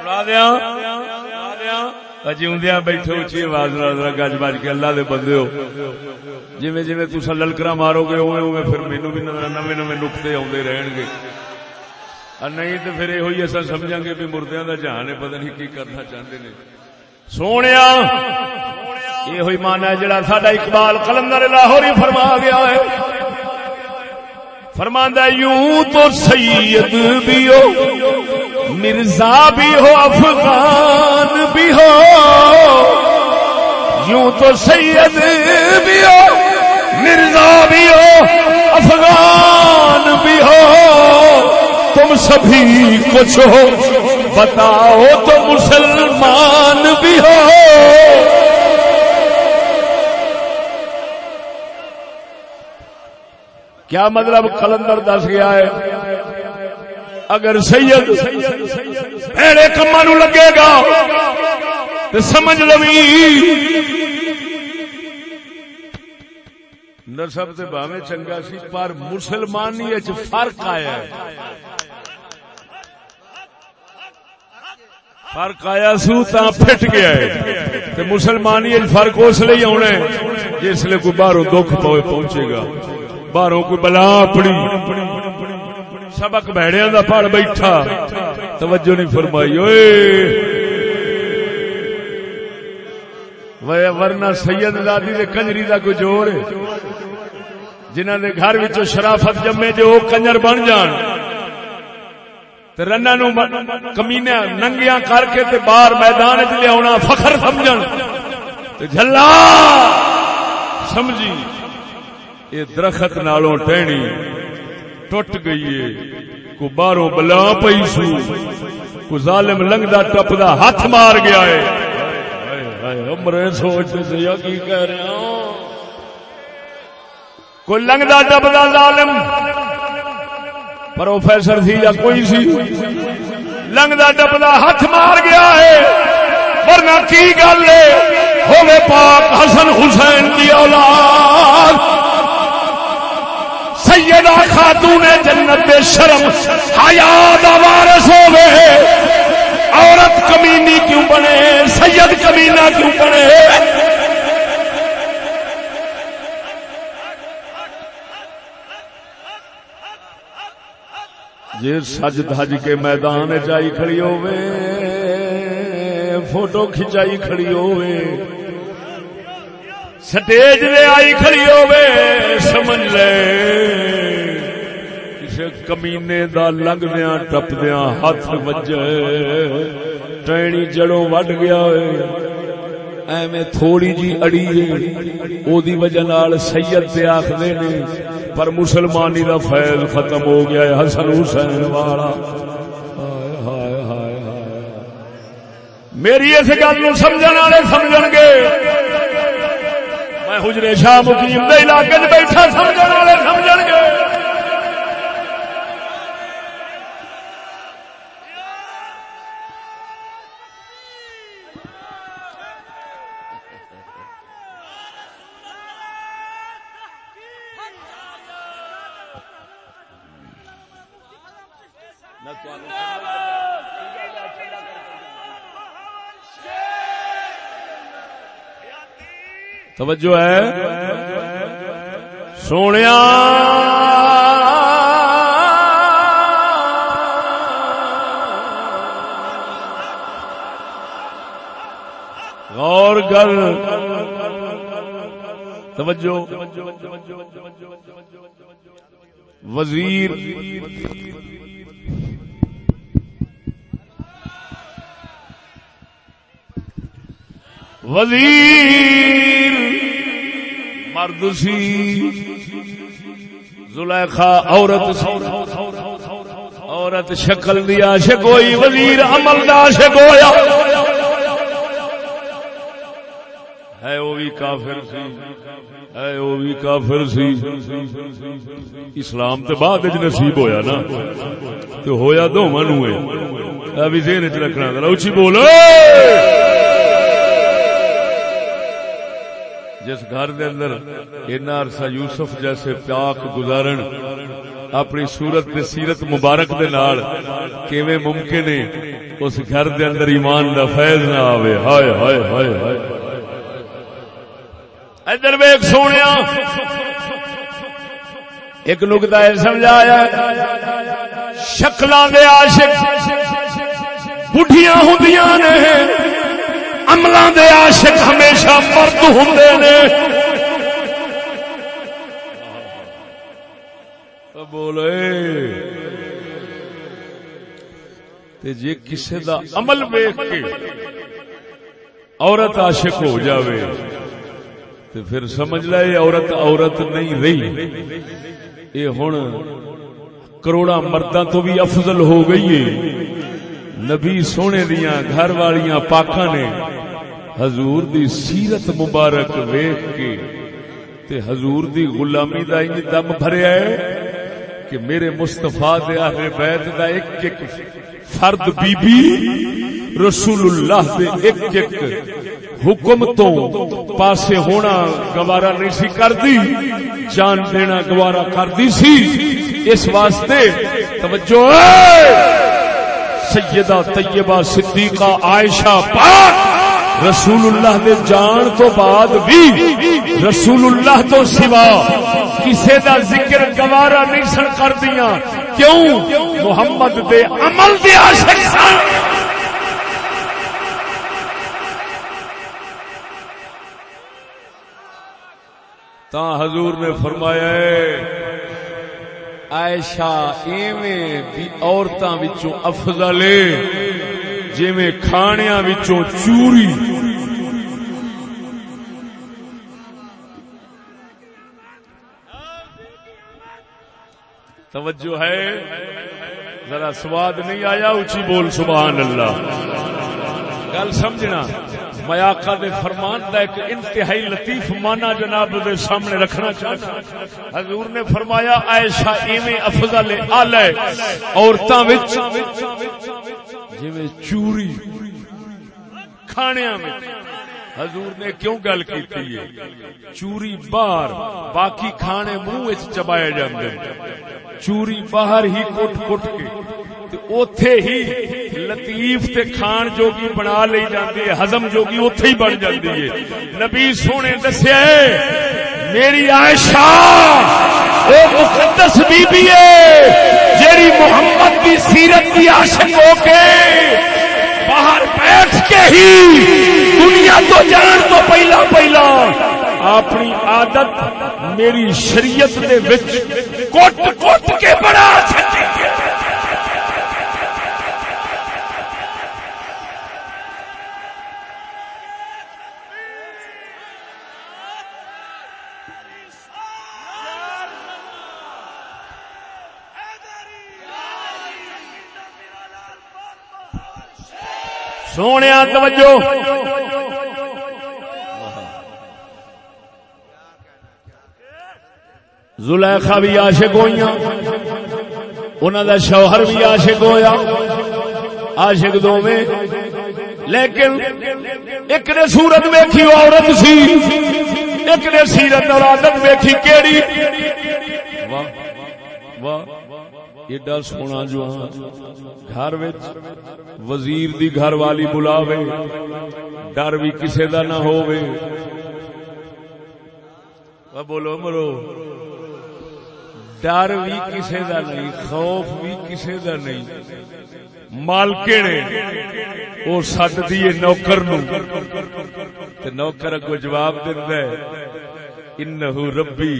سنا دیا؟ جیوندیا بیٹھو اچھی آواز گج بج کے اللہ دے بندے ہو۔ جی جی تصا للکرا مارو گے اوے اوے پھر مینو بھی نو نو نقطے آدھے رہن گے نہیں تو پھر یہ اصا سمجھا گے بھی مردوں کا جہان ہے، پتہ نہیں کی کرنا چاہتے ہیں سونے یہ ہوئی مانا ہے جڑا ساڈا اقبال کلندر لاہور ہی فرما گیا ہے۔ فرماندہ یوں تو سید بھی ہو، مرزا بھی ہو، افغان بھی ہو۔ یوں تو سید بھی ہو، مرزا بھی ہو، افغان بھی ہو۔ تم سبھی کچھ ہو، بتاؤ تو مسلمان بھی ہو۔ کیا مطلب کلندر دس گیا ہے؟ اگر سید پیڑے کما نو لگے گا تو سمجھ لو نسب سے باوے چنگا سی، پر مسلمانی فرق آیا فرق آیا سو تا پھٹ گیا ہے۔ مسلمانی فرق اس لیے آنا ہے جس لیے کوئی باہروں دکھ پوے پہنچے گا۔ باہروں کوئی بلا اپنی سبق بہڑیا دا پڑ بیٹھا توجہ نہیں فرمائی اوئے ورنہ سید دادی دے کنجری دا کوئی جوڑ جنہوں نے گھر شرافت جمے جو کنجر بن جان رنا نو کمینیا ننگیا کر کے تے باہر میدان چ لیا فخر سمجھ جلا سمجھی یہ درخت نالوں ٹہنی، ٹوٹ گئی ہے۔ کو باہروں بلا پئی سو۔ کو ظالم لنگدا ٹپدا ہاتھ مار گیا ہے۔ امرے سوچ سے کی کہہ رہا ہوں کوئی لنگدا ٹپدا ظالم، پروفیسر تھی یا کوئی سی لنگتا ڈبلا ہاتھ مار گیا ہے۔ ورنہ کی گل ہے؟ ہوے پاک حسن حسین کی اولاد۔ سیدہ خاتون جنت بے شرم حیا وارث ہوے عورت کمینی کیوں بنے؟ سید کمینہ کیوں بنے؟ جی سج دج کے میدان چائی کھڑی ہوے فوٹو کھچائی کھڑی ہوے سٹیج دے آئی کھڑی ہوے سمجھ لے کسی کمینے دا لنگدیا ٹپدیا ہاتھ وجے ٹرینی جڑوں وڈ گیا ہوئے ایویں تھوڑی جی اڑی ہے او دی وجہ نال سید تے آکھدے نے پر مسلمانی دا فیض ختم ہو گیا ہے حسن حسین والا میری اس گل نو سمجھن والے سمجھن گے میں حجرے شاہ مقیم دے علاقے بیٹھا سمجھن والے سمجھن توجہ ہے۔ سونے غور کر۔ توجہ۔ وزیر وزیر مرد سی، زلیخا عورت عورت شکل دیا شکوئی وزیر عمل دا شکویا ہے وہ بھی کافر سی۔ ہے وہ بھی کافر سی۔ اسلام تے بعد نصیب ہویا نا۔ تو ہویا دو منو ابھی ذہن چ رکھنا ذرا اچھی بولو۔ جس گھر دے اندر اینا عرصہ یوسف جیسے پیاک گزارن، اپنی صورت دے سیرت مبارک دے نال کیویں ممکن ہے اس گھر دے اندر ایمان دا فیض نہ آوے؟ ہائے ہائے ہائے ہائے۔ ادھر ویک سونیا، ایک نقطہ ہے سمجھایا شکل دے عاشق بڑھیاں ہوں نے۔ عمل دے عاشق ہمیشہ مرد ہوں نے۔ بولے۔ جی کسی دا عمل ویخ کے عورت عاشق ہو جاوے تو پھر سمجھ لے عورت عورت نہیں رہی۔ یہ ہوں کروڑا مردہ تو بھی افضل ہو گئی ہے۔ نبی سونے دیا گھر والیاں پاکا نے حضور دی سیرت مبارک ویخ کے تے حضور دی غلامی دا ان دم بھریا ہے کہ میرے مستفا دے آہر بیت دا ایک ایک فرد بی بی رسول اللہ دے ایک ایک حکم تو پاسے ہونا گوارا نہیں سی کر دی جان دینا گوارا کر دی سی۔ اس واسطے توجہ سیدہ طیبہ صدیقہ عائشہ پاک۔ رسول اللہ دے جان تو بعد بھی رسول اللہ تو سوا کسی دا ذکر گوارا نہیں سن کر دیا۔ کیوں؟ محمد دے عمل دیا تا حضور نے فرمایا عائشہ ایویں بھی عورتاں وچوں افضل جی میں کھانیاں وچوں چوری۔ توجہ ہے؟ ذرا سواد نہیں آیا اچھی بول، سبحان اللہ۔ گل سمجھنا۔ میں آقا دے فرمان دا ایک انتہائی لطیف مانا جناب دے سامنے رکھنا چاہتا حضور نے فرمایا ایسا ایویں افضل آلہ عورتاں وچ جویں چوری، کھانیاں وچ۔ حضور نے کیوں گل کی چوری باہر باقی کھانے منہ چبایا جاندے چوری باہر ہی کٹ کٹ کے اوتھے ہی لطیف تے کھان جوگی بنا لی جاندی ہے، ہضم جوگی اوتھے ہی بن جاندی ہے۔ نبی سونے دسیا میری عائشہ، او مقدس بی بی ہے، جیڑی محمد کی سیرت کی عاشق ہو کے باہر بیٹھ کے ہی دنیا تو جان تو پہلا پہلا۔ اپنی عادت میری شریعت دے وچ کوٹ کوٹ کے بڑا سونے توجہ۔ زلیخا بھی عاشق ہوئی انہوں دا شوہر بھی عاشق ہویا، عاشق دو میں لیکن ایک نے سورت ویکھی عورت سی۔ ایک نے سیرت اور عادت ویکھی، کیڑی؟ واہ واہ ایڈا سونا جو گھر وزیر دی گھر والی بلاوے، ڈر بھی کسے دا نہ ہووے۔ بولو مرو۔ ڈر بھی کسے دا نہیں، خوف بھی کسے دا نہیں۔ مالکے نے وہ سد دیے نوکر نو۔ نوکر اگو جواب دینا ہے، انہو ربی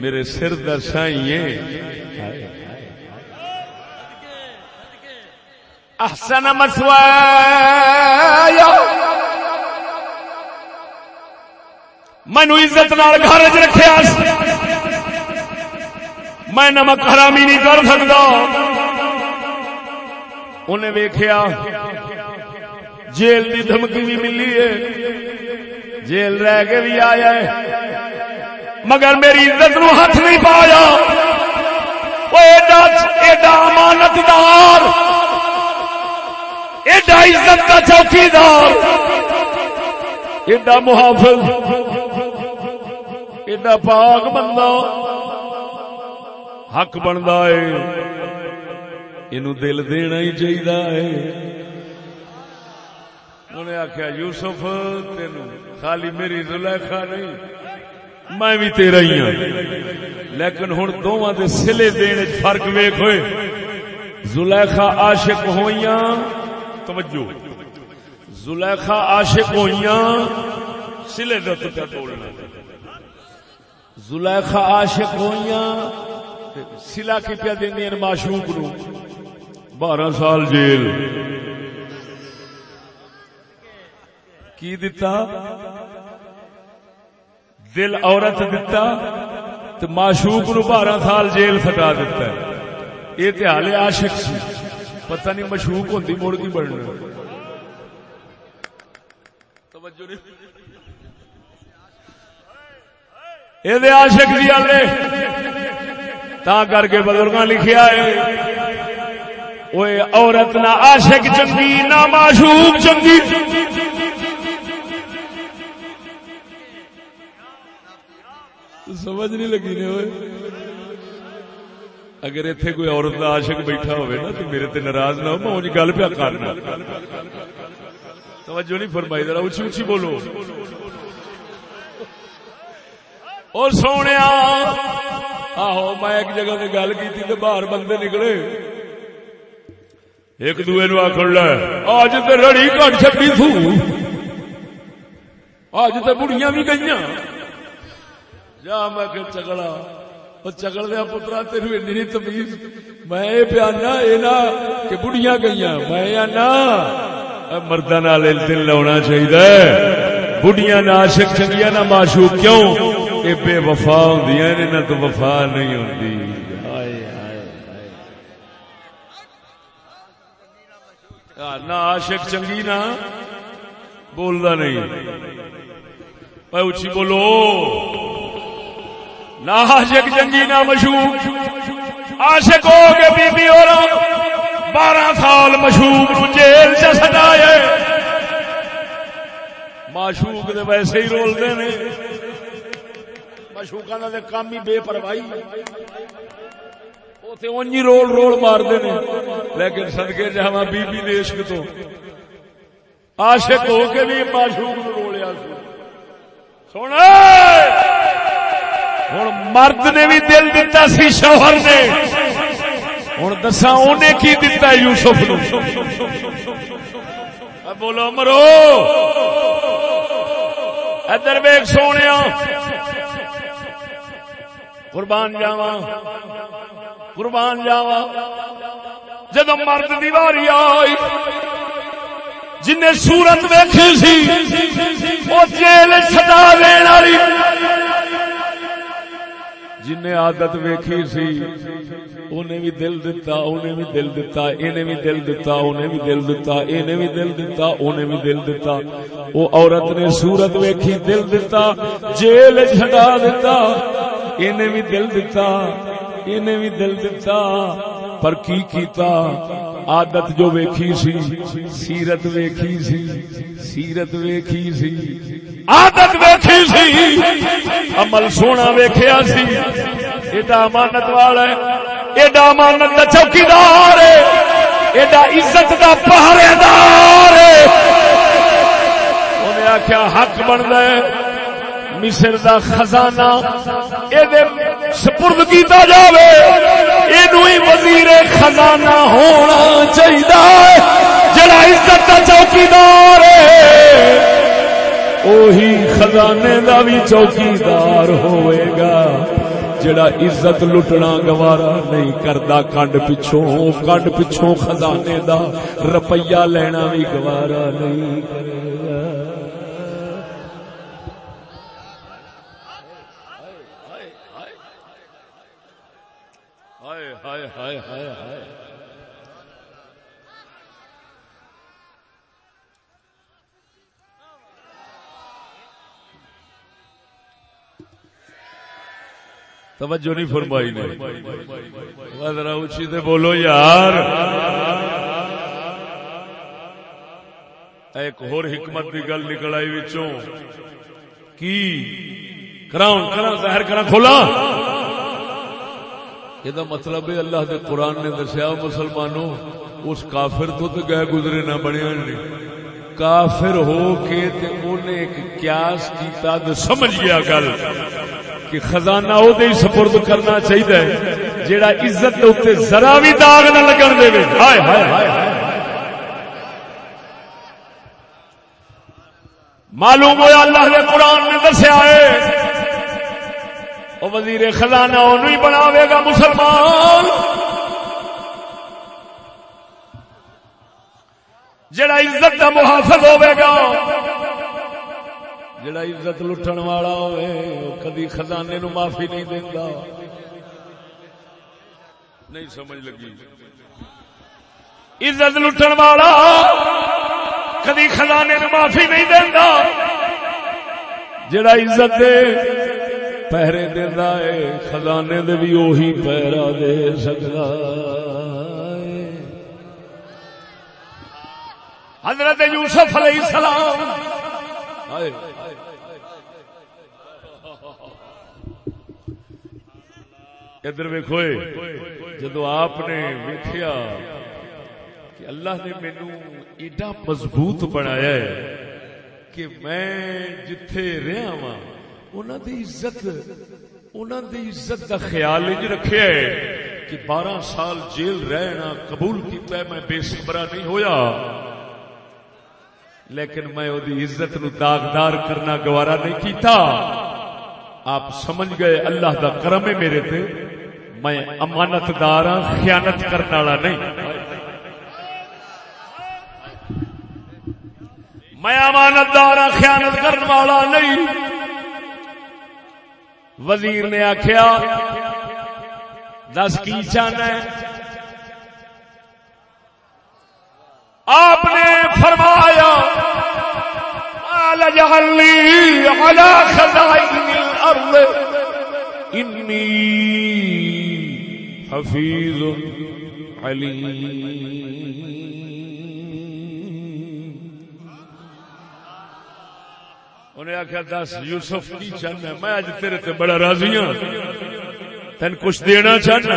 میرے سر در سائی احسن مسوایا۔ مینو عزت نال گھر چ رکھا میں نمک حرامی نہیں کر سکتا۔ انہیں ویخیا جیل کی دھمکی بھی ملی ہے۔ جیل رہ کے بھی آیا ہے۔ مگر میری عزت نو ہاتھ نہیں پایا۔ ایڈا امانتدار، ایڈا عزت کا چوکی دار ایڈا محافظ، ایڈا پاک بندہ۔ حق بنتا ہے۔ یہ دل دینا ہی چاہیے انہیں آخیا یوسف تین خالی میری زلیخا نہیں، میں بھی تیرا ہی ہوں لیکن ہوں دونوں کے سلے دن فرق ویخ ہوئے۔ زلیخا عاشق ہوئیاں، توجہ۔ زلیخا عاشق ہوئیاں، سلے دت پہ بولنا زلیخا عاشق ہوئیاں سلا کی پیا دینی معشوق نو۔ بارہ سال جیل۔ کی دتا؟ دل عورت دتا تو معشوق نو بارہ سال جیل سٹا دیتا ہے۔ یہ حال عاشق سی۔ پتہ نہیں مشوق ہوتی مڑ کی بڑھنا یہ عاشق جی دی گل تا کر کے بزرگ لکھیا ہے۔ وہ عورت نہ عاشق چنگی، نہ معشوق چنگی۔ سمجھ نہیں لگی نے ہوئے اگر اتنے کوئی عورت کا عاشق بیٹھا ہوئے نا، تو میرے تے ناراض نہ ہو، میں انج گل پیا کرنا۔ توجہ نہیں فرمائی، ذرا اچھی اچھی بولو۔ اور سونے آہو میں ایک جگہ سے گل کی تھی باہر بندے نکلے ایک دوے نو آخر لے آج تو رڑی کٹ چکی تھو آج تو بڑیاں بھی گئی جا میں کہ چگڑا چگڑ دیا پترا تیرو این تمیز میں یہ پیانا یہ نہ کہ بڑھیا گئی میں آنا مردہ نال دل لاؤنا چاہیے بڑھیا نہ عاشق چنگیا نہ معشوق کیوں یہ بے وفا ہوں نہ تو وفا نہیں ہوتی نہ عاشق چنگی نہ بولتا نہیں میں اچھی بولو نہ عاشق جنگی نہ مشہور عاشق ہو کے بی بی اور بارہ سال مشہور جیل سے سٹائے معشوق دے ویسے ہی رولتے نے مشوقا کا کام ہی بے پرواہی اونجی رول رول مارتے نے۔ لیکن سدکے جہاں بی بی دیش تو۔ عاشق ہو کے بھی معشوق رولیا سونا ہوں مرد نے بھی دل دتا سی شوہر نے۔ ہوں دسا انہیں کی دتا یوسف نو۔ بولو، مرو! ادھر ویگ سونے قربان جاوا قربان جاوا جب مرد دیواری آئی جن سورت ویکھی سی، وہ جیل سدا سٹا لینا جن عادت ویکھی سی، انہیں بھی دل دتا، انہیں بھی دل دتا، انہیں بھی دل دتا، انہیں بھی دل دتا، انہیں بھی دل دتا، انہیں بھی دل دتا۔ وہ عورت نے صورت ویکھی، دل دتا، جیل چھڈا دتا۔ انہیں بھی دل دتا انہیں بھی دل دتا، پر کی کیتا؟ عادت جو ویکھی سی، سیرت ویکھی سی، سیرت ویکھی سی۔ عادت ویکھی سی، عمل سونا ویکھیا سی۔ ایڈا امانت والا ہے، ایڈا امانت دا چوکیدار ہے، ایڈا عزت دا پہرے دار ہے۔ انہیں آخیا حق بنتا ہے۔ مصر دا خزانہ سپرد کیتا جاوے یہ وزیر خزانہ ہونا چاہیے جڑا عزت کا چوکیدار ہے۔ اوہی خزانے دا بھی چوکیدار ہوئے گا، جڑا عزت لٹنا گوارا نہیں کردا کنڈ پچھوں کنڈ پچھوں خزانے دا روپیہ لینا بھی گوارا نہیں کرے گا۔ ہائے ہائے ہائے۔ توجہ نہیں فرمائی نے۔ ذرا اچھی تے بولو یار۔ ایک اور حکمت کی گل نکل آئی وچوں۔ کی؟ کراؤں کرا ظاہر کرا کھولا یہ مطلب ہے اللہ دے قرآن نے دسیا مسلمانوں اس کافر تو تو گئے گزرے نہ بنے نہیں کافر ہو کے تے انہیں ایک قیاس کیتا تو سمجھ گیا گل کہ خزانہ وہ سپرد کرنا چاہیے جیڑا عزت دے اتنے ذرا بھی داغ نہ لگن دے ہائے ہائے ہائے معلوم ہوا اللہ نے قرآن نے دسیا ہے وہ وزیر خزانہ انہوں ہی بناوے گا مسلمان۔ جڑا عزت کا محافظ ہوے گا، جڑا عزت لٹن والا ہوے کدی خزانے نو معافی نہیں دینا نہیں سمجھ لگی۔ عزت لٹن والا کدی خزانے نو معافی نہیں دینا جڑا عزت دے پہرے دینا ہے خزانے دے بھی وہی پہرا دے سکتا حضرت یوسف علیہ السلام ادھر ویکو جدو آپ نے ویکیا کہ اللہ نے مینو ایڈا مضبوط بنایا ہے کہ میں جتھے رہا وا دی عزت دی عزت کا خیال رکھے کہ بارہ سال جیل رہنا قبول کیتا ہے، میں بے صبرا نہیں ہویا۔ لیکن میں وہ عزت نو داغدار کرنا گوارا نہیں کیتا۔ آپ سمجھ گئے اللہ دا کرم ہے میرے تے، میں امانت دار ہاں خیانت کرنے والا نہیں۔ میں امانت دار ہاں خیانت کرنے والا نہیں۔ وزیر نے آخیا دس کی چاہنا ہے؟ آپ نے فرمایا لجعلني على خزائن الأرض إني حفيظ عليم انہیں آخیا دس، یوسف کی چاہنا میں اج تیرے تے بڑا راضی ہوں تین کچھ دینا چاہنا۔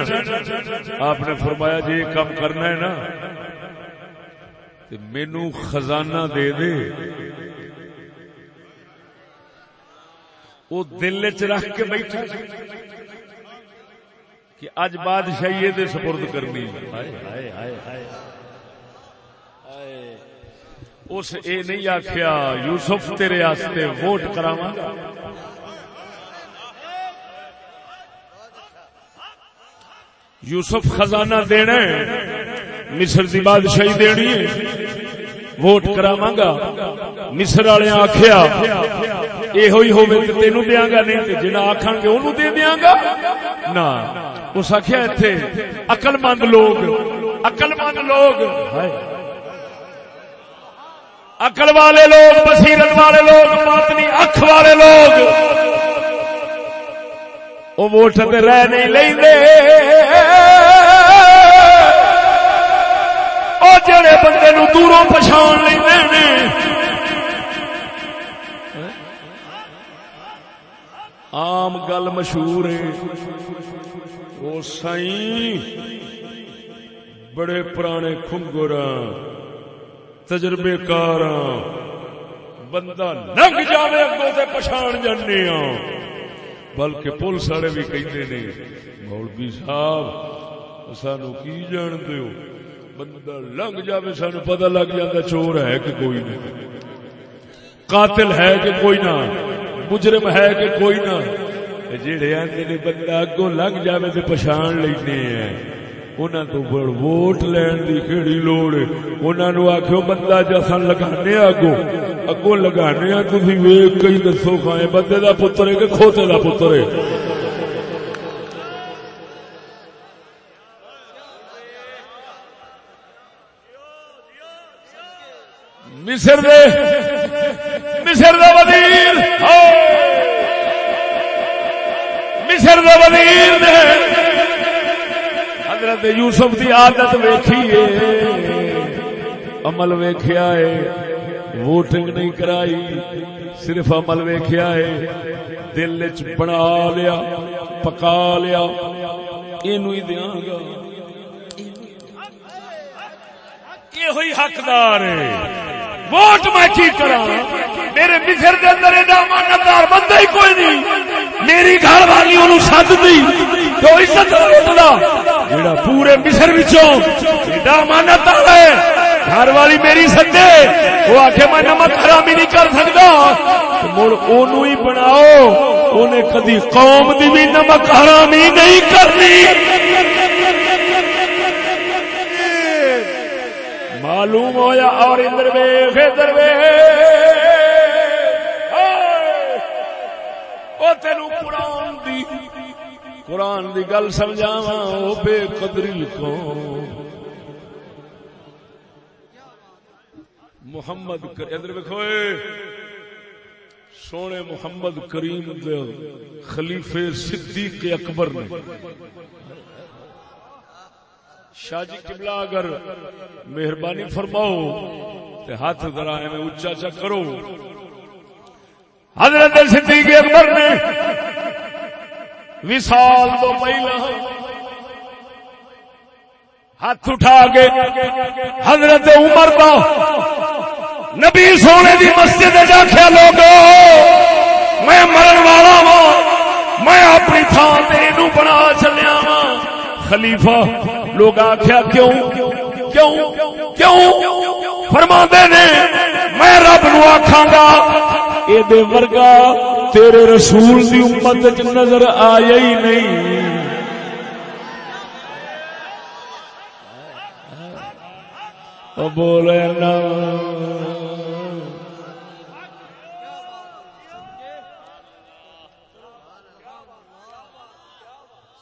آپ نے فرمایا جی یہ کام کرنا ہے نا مینو خزانہ دے دے۔ وہ دل چ رکھ کے بیٹھا۔ کہ اج بادشاہی دے سپرد کرنی۔ ہائے ہائے ہائے ہائے۔ اس اے نہیں آخیا یوسف تیرے آستے ووٹ کراوا یوسف خزانہ دینا مصر دی بادشاہی دینی ہے، ووٹ کراوا گا۔ مصر والے آخیا یہ تین دیا گا، نہیں جنا آخ گے ان دے دیا گا۔ نہ، اس آخیا اتنے اقل مند لوگ اقل مند لوگ اقل والے لوگ بسیرت والے لوگ ماتنی اکھ والے لوگ۔ وہ ووٹ رہ نہیں لے جڑے بندے نو دوروں پچھان لے عام گل مشہور ہے۔ وہ سائی بڑے پرانے خنگر تجربے کار بندہ لگ جائے اگوں سے پچھان جانے بلکہ پولیس والے بھی کہتے نے مولوی صاحب سانو کی جان دو بندہ لنگ جائے سانو پتہ لگ جاتا چور ہے کہ کوئی نہیں قاتل ہے کہ کوئی نہ مجرم ہے کہ کوئی نہ جڑے آتے نے بندہ اگوں لگ جائے تو پچھان لینے ہیں انہوں تو ووٹ لین کی کہڑی لوڑ انہوں آخو بندہ جیسا لگانے اگو اگو لگانے تھی ویگ کئی دسو کھائے بندے کا پتر ہے کہ کھوتے کا پتر ہے مصر دے مصر دا وزیر مصر دا وزیر نے حضرت یوسف دی عادت ویکھی عمل ویکھیا ہے، ووٹنگ نہیں کرائی، صرف عمل ویکھیا ہے۔ دل چ بنا لیا، پکا لیا۔ یہ دیاں گا۔ یہ حقدار ہے۔ ووٹ میں کی کرا میرے مصر دے اندر ایڈا امانتدار بندہ ہی کوئی نہیں۔ میری گھر والی انہوں سد دی تو عزت لوٹدا جڑا پورے مصر وچوں ایڈا امانت والا ہے، گھر والی میری سدے، وہ آخے میں نمک حرامی نہیں کر سکتا مڑ اونوں ہی بناؤ اونے کدی قوم دی بھی نمک حرامی نہیں کرنی۔ معلوم ہویا اور ادھر ویخ ادھر ویخ تینو قرآن دی قرآن دی گل سمجھاوا او بے قدری کو محمد ادھر ویکو سونے محمد کریم دے خلیفے صدیق اکبر نے۔ شاہ جی قبلہ اگر مہربانی فرماؤ تے ہاتھ ذرا میں اونچا چا کرو۔ حضرت صدیق اکبر نے وصال تو پہلا ہاتھ اٹھا کے حضرت عمر کا نبی سونے دی مسجد جاخیا لوگ، میں مرن والا وا میں اپنی تھان تین بنا چلیا وا خلیفہ لوگ آخیا کیوں؟ کیوں؟ کیوں؟ فرما نے، میں رب نو آخا گا یہ ورگا تیرے رسول دی امت نظر آیا ہی نہیں۔ بولے نا۔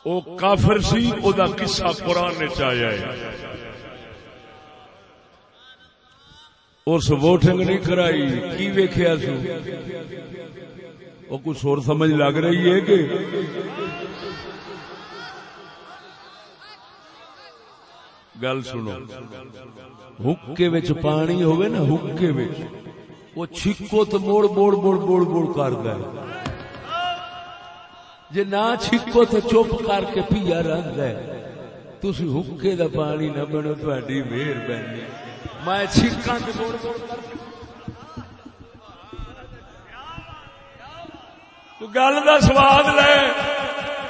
وہ کافر سی، او دا قصہ قرآن نے چاہیا ہے۔ اس ووٹنگ نہیں کرائی، کی ویکیا سو؟ وہ کچھ اور سمجھ لگ رہی ہے کہ؟ گل سنو، حکے وچ پانی ہوگے نا، حکے وچ، وہ چھکو تو موڑ موڑ موڑ موڑ موڑ کر دے۔ جے نہ چھکو تو چپ کر کے پیا رہندا ہے۔ تسی حکے دا پانی نہ بنو، تہاڈی مہربانی۔ میں چھکاں تے موڑ موڑ تو گل دا سواد لے۔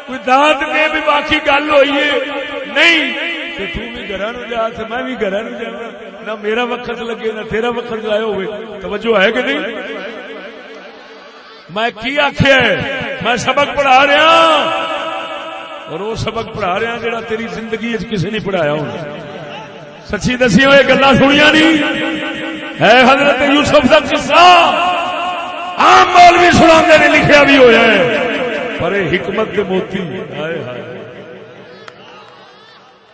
کوئی دانت میں بھی باقی گل ہوئی ہے۔ نہیں تو تو بھی گھر نو جا، تے میں بھی گھر نو جانا۔ نہ میرا وقت لگے، نہ تیرا وقت ضائع ہوئے۔ توجہ ہے کہ نہیں؟ میں کی آخیا میں سبق پڑھا رہا اور وہ سبق پڑھا رہا جڑا تیری زندگی کسی نے پڑھایا ہونا سچی دسی ہوئے گلا سنیا نہیں ہے حضرت یوسف کا قصہ عام مولوی سنا نے لکھیا بھی ہوا ہے۔ پر حکمت کے موتی۔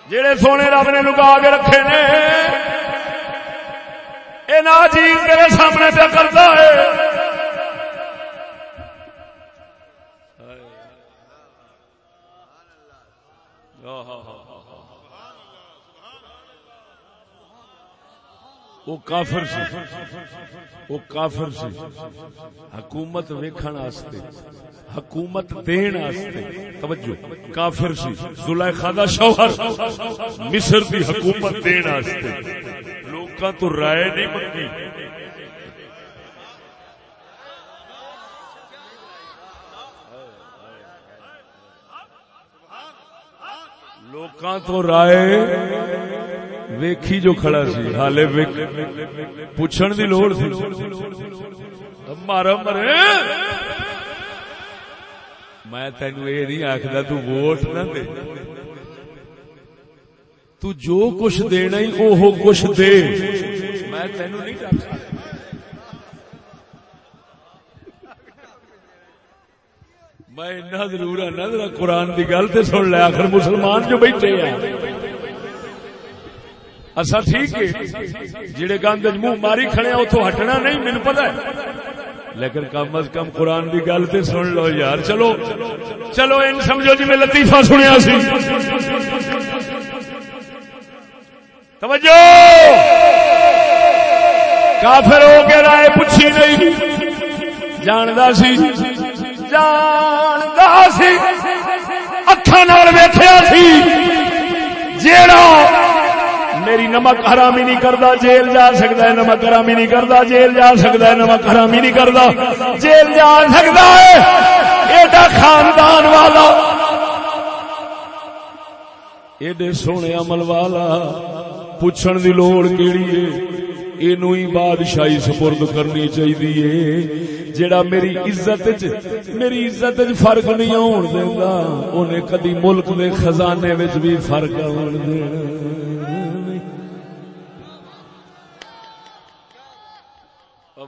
جڑے سونے رب نے لگا کے رکھے نے یہ نا چیز میرے سامنے پہ کرتا ہے۔ وہ کافر سی، وہ کافر سی۔ حکومت ویکھن واسطے حکومت دین واسطے توجہ، کافر سی۔ زلیخا دا شوہر، مصر دی حکومت دین واسطے لوکاں تو رائے نہیں منگی لوکاں تو رائے ویکھی جو کھڑا سی، حالے پوچھن دی لوڑ سی۔ مارا مرے میں تینو یہ نہیں آخلا تو ووٹ نہ دے۔ تو جو کچھ دینا ہی وہ کچھ دے۔ میں تینو نہیں ڈاکتا میں اتنا ضرور ہے نا قرآن کی گل تو سن لیا آخر مسلمان جو بیٹھے ہیں۔ اصا ٹھیک ہے جہے گند منہ ماری کھڑے اتو ہٹنا نہیں مین پتا لیکن کم از کم قرآن کی گل تو سن لو یار، چلو چلو ان سمجھو جی میں لطیفہ سنیا سی۔ توجہ! کافر ہو کے رائے پوچھی نہیں، جاندا سی۔ جاندا سی اکھاں نال ویکھیا سی جیڑا میری نمک حرامی نہیں کرتا جیل جا سکتا ہے نمک حرامی نہیں کرتا جیل جا سکتا ہے نمک حرامی نہیں کرتا جیل جا سکتا ہے ایڈا خاندان والا ایڈے سونے عمل والا پوچھن دی لوڑ کیڑی ہے یہ بادشاہی سپرد کرنی چاہیے جڑا میری عزت میری عزت فرق نہیں آن دینا انہیں کدی ملک کے خزانے بھی فرق دینا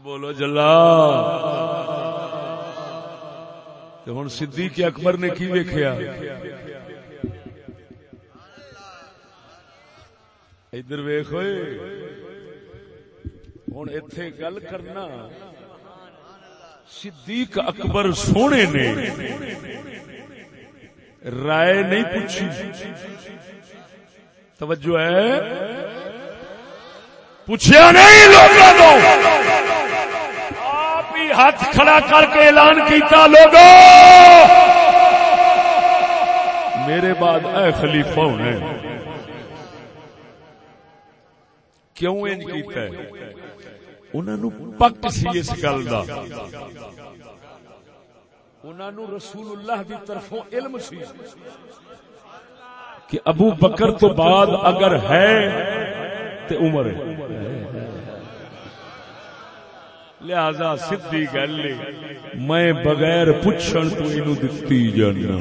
بولو جلا ہوں صدیق اکبر نے کی ویکیا ادھر ویخ ہوئے ہوں اتے گل کرنا۔ صدیق اکبر سونے نے رائے نہیں پوچھی۔ توجہ ہے۔ پوچھا نہیں لوگوں آپ ہی ہاتھ کھڑا کر کے اعلان کیتا لوگوں۔ میرے بعد اے خلیفہ ہونے۔ کیوں انج کیتا ہے؟ پک سی اس گل کا رسول اللہ دی طرفوں علم سی۔ کہ ابو بکر تو بعد اگر ہے عمر ہے۔ لہذا سدھی گل میں بغیر پوچھن تو اینو دتی جانا۔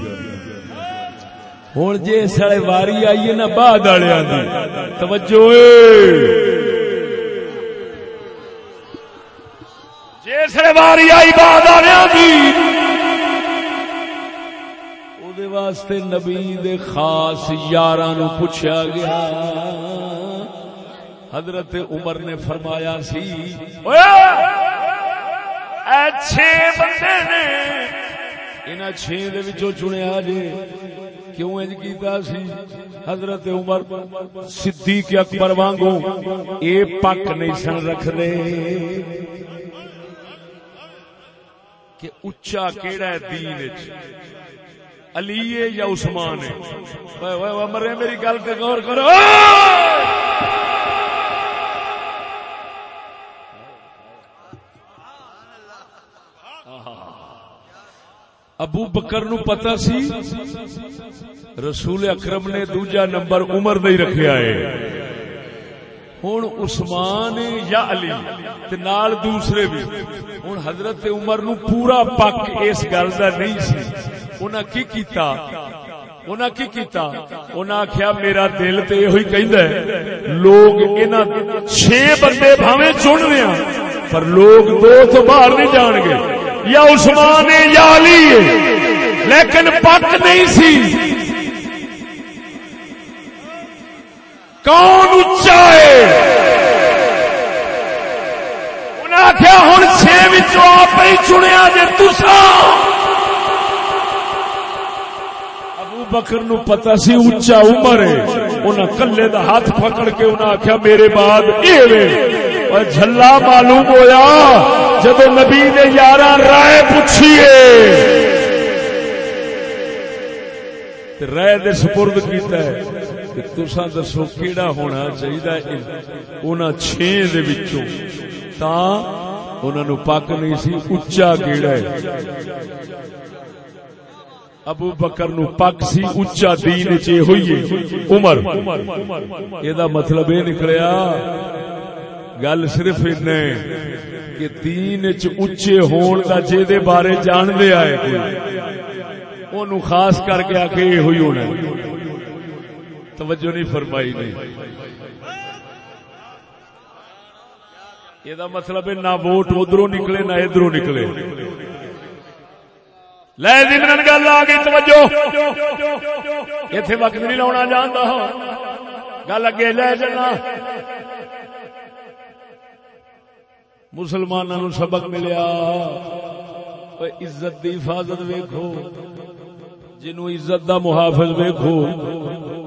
ہوں جی سڑے واری آئیے نا بعد والے توجہ۔ جسے واری آئی بعد واسطے نبی دے خاص یار پوچھا گیا۔ حضرت عمر نے فرمایا سی اچھے بندے نے۔ ان چھ چنیا جی کیوں اج کیتا سی؟ حضرت عمر صدیق اکبر وانگو اے پک نہیں سن رکھ رہے کہ اچا کیڑا ہے دین وچ؟ علی ہے یا عثمان ہے؟ مرے، میری گل تے غور کرو۔ ابو بکر نو پتا سی؟ رسول اکرم نے دوجا نمبر عمر دے رکھیا ہے ہوں عثمان یا علی نال دوسرے بھی ہوں حضرت عمر نو پورا پک اس گل کا نہیں سی۔ انہاں کی کیتا؟ انہاں کی کیتا؟ انہاں آخیا میرا دل تو یہ لوگ انہاں چھ بندے بھاوے چن رہے ہیں پر لوگ دو تو باہر نہیں جان گے۔ یا عثمان یا علی لیکن پک نہیں سی۔ کون اچا ہے؟ انہیں آخیا ہوں چھ آپ ہی چنیا جی تسا ابو بکر نو پتا سی اچا عمر ہے۔ انہیں کلے دا ہاتھ پکڑ کے انہیں آخیا میرے بعد یہ جھلا معلوم ہویا جب نبی نے یار رائے پوچھیے رائے دے سپرد کیتا ہے۔ تسا دسو کیڑا ہونا چاہیے نو پک نہیں سی اچا کیڑا ہے ابو بکر نو پک سی اچا دین چ ہوئی عمر یہ مطلب یہ نکلیا گل صرف کہ دین چ اچے ہون دا جے دے بارے جان دے آئے کوئی خاص کر کے آ کے یہ ہوئی ہونا توجہ نہیں فرمائی نہیں یہ مطلب ہے نہ ووٹ ادھر نکلے، نہ ادھر نکلے۔ لے دن گل آ گئی، توجہ۔ اتنے وقت نہیں لاؤنا جانتا گل اگے لے جانا۔ مسلمانوں سبق ملیا۔ عزت دی حفاظت ویکو جنو عزت دا محافظ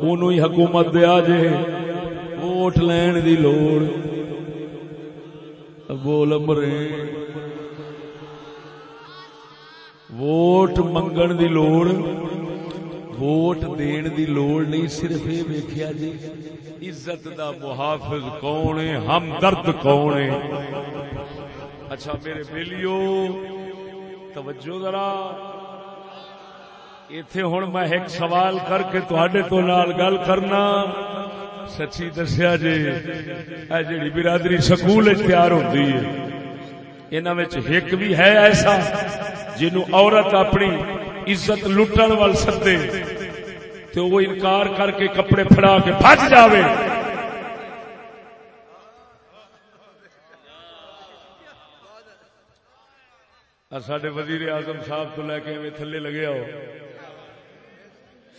ویکو ہی حکومت دیا جے ووٹ لین دی لوڑ بول مرے ووٹ منگن دی لوڑ ووٹ دین دی لوڑ نہیں صرف یہ ویکیا جی عزت دا محافظ کون ہے ہم درد کون ہے اچھا میرے بیلیو توجہ ذرا اتے ہوں میں ایک سوال کر کے تڈے تو نال گل کرنا سچی دسیا جی جی برادری سکول تیار ہوتی ہے ایک بھی ہے ایسا جنو عورت اپنی عزت لٹن وال سدے تو وہ انکار کر کے کپڑے پھڑا کے بچ جاوے سڈے وزیر اعظم صاحب تو لے کے تھلے لگے آؤ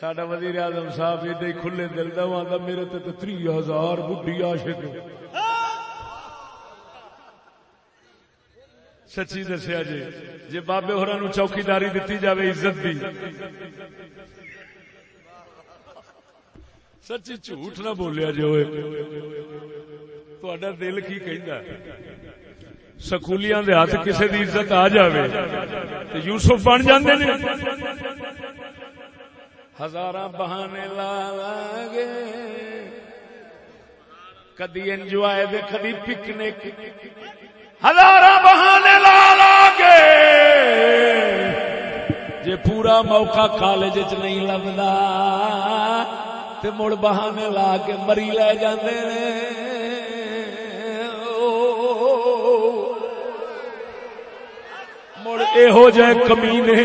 سڈا وزیر اعظم صاحب ایڈے کھلے دل دا میرے تے تری ہزار بڈی عاشق سچی دسیا جی جی بابے ہورا نو چوکیداری دتی جاوے عزت دی۔ سچی جھوٹ نہ بولیا جو تھوڑا دل کی کہندا سکولیاں دے ہاتھ کسے دی عزت آ جاوے تے یوسف بن جاندے نے۔ ہزار بہانے لا گے کدی انجوائے دے کدی پکنک۔ ہزار بہانے لا لا گے جے پورا موقع کالج چ نہیں لگتا تے مڑ بہانے لا کے مری لے جاندے نے۔ مڑ یہو جہ کمینے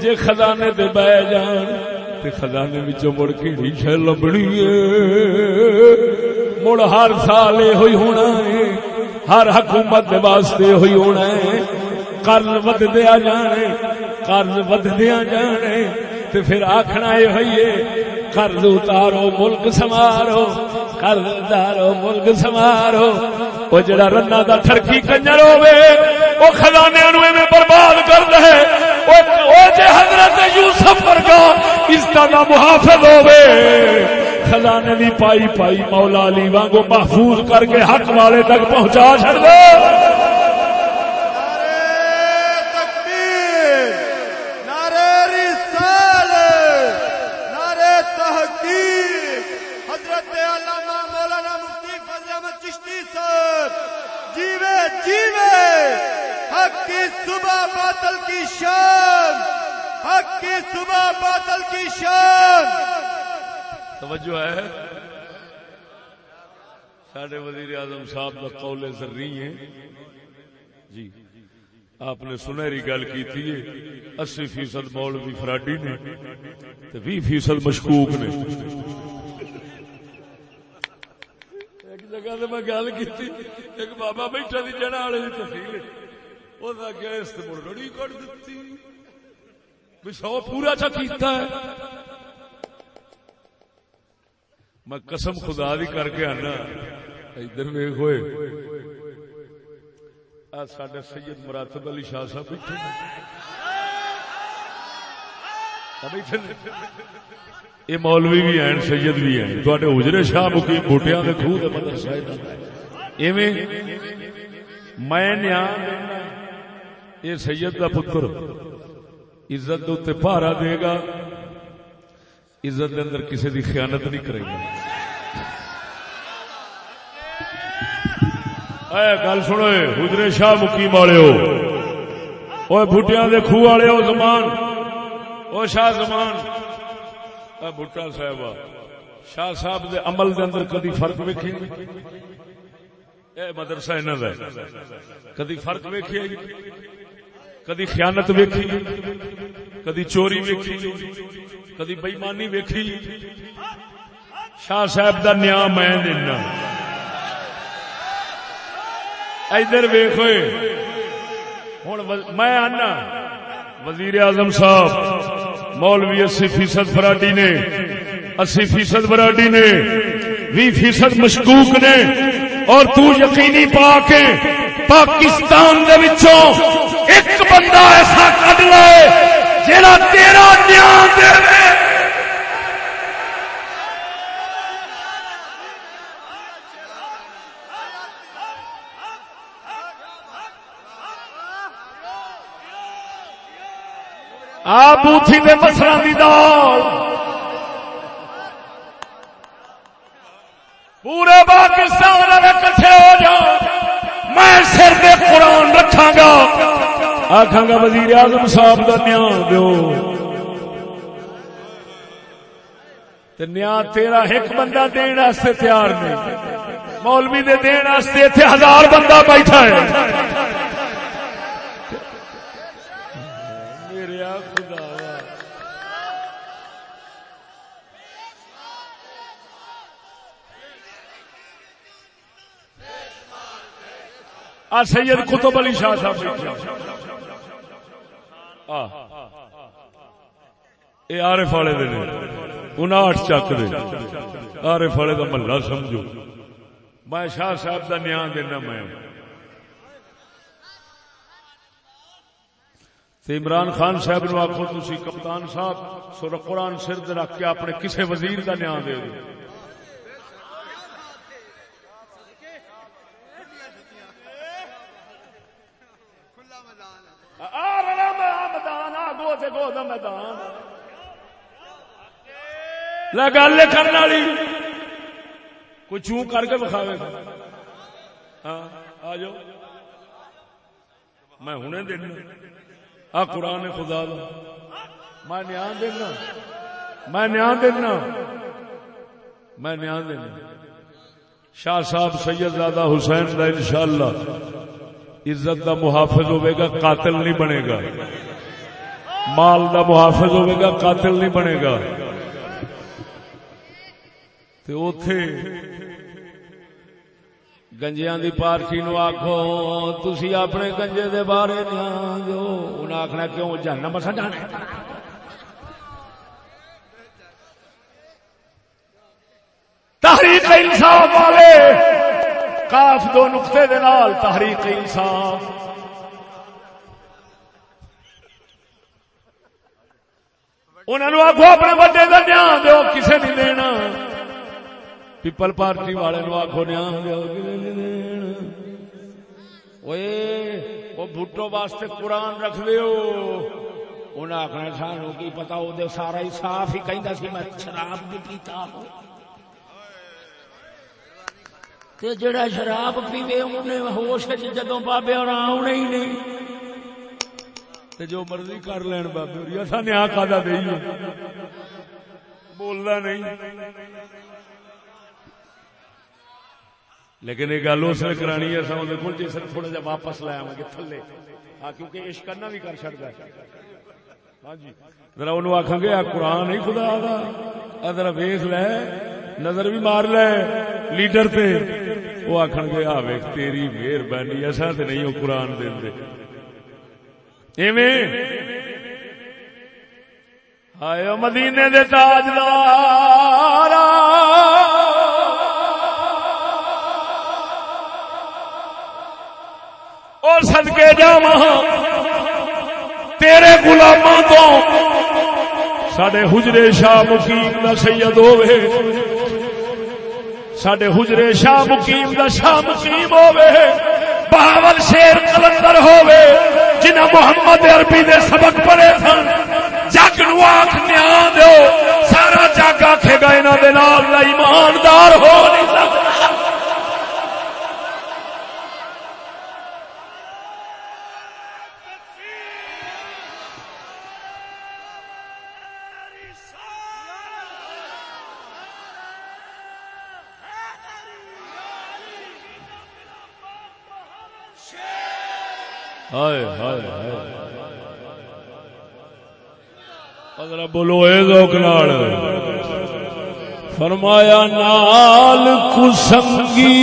جے خزانے دے بہ جان۔ خزانے مڑ کیڑی شہ لبنی مڑ ہر سال یہ ہونا ہے۔ ہر حکومت واسطے ہوئی ہونا ہے۔ قرض ود دیا جانے قرض ود دیا جانے تے پھر آخنا یہ ہوئیے قرض اتارو، ملک سمارو قرض اتارو، ملک سمارو وہ جڑا رنا دا ٹرکی کنجر ہوے وہ خزانے نو برباد کر دے۔ حضرت یوسف ورگا عزت کا محافظ ہوے خزانے بھی پائی پائی مولا علی وانگو محفوظ کر کے حق والے تک پہنچا چڑ دو صبح باطل کی شان۔ حق کی صبح باطل کی شان۔ توجہ ہے۔ سڈے وزیر اعظم صاحب کا قول ذری ہے۔ جی آپ نے سنہری گل کی تھی اسی فیصد مولوی فراڈی نے بھی فیصد مشکوک نے۔ ایک جگہ سے میں گل کی ایک بابا بیٹھا دی جڑا والے تفصیل گیس رڑی کٹ دیتی سو پورا چا کیتا ہے۔ میں قسم خدا دی کر کے آنا۔ ادھر ویخ ہوئے۔ سڈے سید مراتب علی شاہ صاحب بیٹھے یہ مولوی بھی ہیں، سید بھی ہیں۔ تے اجرے شاہ مکی بوٹیا کے خوہ مدرسہ میں نیا یہ سید کا پتر۔ عزت اتنے پارا دے گا۔ عزت کے اندر کسی کی خیانت نہیں کرے گا۔ اے گل سنو حجرے شاہ مقیم والے ہو۔ بوٹیا کے خوہ والے ہو، زمان۔ او شاہ زمان۔ اے بھٹا صاحب شاہ صاحب دے عمل دے اندر کدی فرق ویکھی؟ مدرسہ انہوں کدی فرق ویکھی کدی خیانت ویکھی، کدی چوری ویکھی، کدی بےمانی ویکھی۔ شاہ صاحب دا نیا میں دینا۔ ادھر ویخ ہوں میں آنا۔ وزیر اعظم صاحب، مولوی اسی فیصد فراڈی نے، اسی فیصد فراڈی نے، بھی فیصد مشکوک نے۔ اور تو یقینی پا کے پاکستان دے وچوں ایک بندہ ایسا کٹ لے جا تیرا دھیان دے آپ بوتھی دے مسرا کی دال۔ پورے پاکستان کٹھے ہو جاؤ۔ میں سر دے قرآن رکھا گا۔ آخا گا وزیر اعظم صاحب کا دھیان دو نیا تیرا ایک بندہ دین واسطے تیار نہیں۔ مولوی دے دین واسطے ایتھے ہزار بندہ بیٹھا ہے۔ سید قطب علی شاہ صاحب بیٹھے آ۔ اے دے نے اناٹھ چک دے۔ عارف والے دا محلہ سمجھو۔ میں شاہ صاحب دا نیاں دینا میں۔ تے عمران خان صاحب نو آخو تسی کپتان صاحب، سورہ قرآن سر رکھ کے اپنے کسے وزیر دا نیاں دے دو آ رہا میدان آ گو تے گو دا میدان لے گل کرنے والی۔ کوئی چوں کر کے بکھاوے گا ہاں آ جاؤ۔ میں ہنے دینا آ قرآن خدا دا۔ میں نیا دینا میں نیا دینا میں نیا دینا شاہ صاحب سید زادہ حسین دا انشاءاللہ عزت دا محافظ ہوئے گا، قاتل نہیں بنے گا۔ مال دا محافظ ہوئے گا، قاتل نہیں بنے گا۔ تے اوتھے گنجیاں دی پارٹی نو آکھو تسی اپنے گنجے دے بارے دھیان دو انہاں آکھنا کیوں جہنم مسا جانا تحریک انصاف والے کاف دو نقطے دے نال تحریک انصاف انہوں نے آخو اپنے بڑے کا دھیان دو کسے نہیں دینا پیپل پارٹی والے نو آخو دھیان دو وہ بھٹو واسطے قرآن رکھ دیو انہیں آخنا سانو کی پتا وہ سارا ہی صاف ہی کہیں سی میں شراب بھی پیتا ہوں تے جڑا شراب پیوے انہیں ہوش جدو بابے اور آنے ہی نہیں تے جو مرضی کر لین بابے اور ایسا نیا کا دے بولنا نہیں لیکن یہ گل اس نے کرانی ہے سو کو جس تھوڑا جا واپس لایا گے تھلے۔ ہاں کیونکہ عشق کرنا بھی کر سکتا ہے۔ ہاں جی۔ ذرا انہوں آخان گے قرآن ہی خدا دا۔ ذرا ویخ لے، نظر بھی مار لے لیڈر پہ وہ آخر گے، آ ویخ، تیری مہربانی ایسا تو نہیں وہ قرآن دے۔ آئے مدینے دے تاجدار اور سدکے جا تیرے گلاموں تو سڈے حجرے شاہ مقیم دا سید ہوے سڈے حجرے شاہ مقیم دا شاہ مقیم ہوے بہاول شیر کلندر ہوے جنہ محمد عربی دے سبق پڑے سن۔ جگ نو آخ نیا دو سارا جگ آخے گا انہوں دے نال ایماندار ہو نہیں سکتا۔ ہائے بولو اے ذوق نال۔ فرمایا نال کسنگی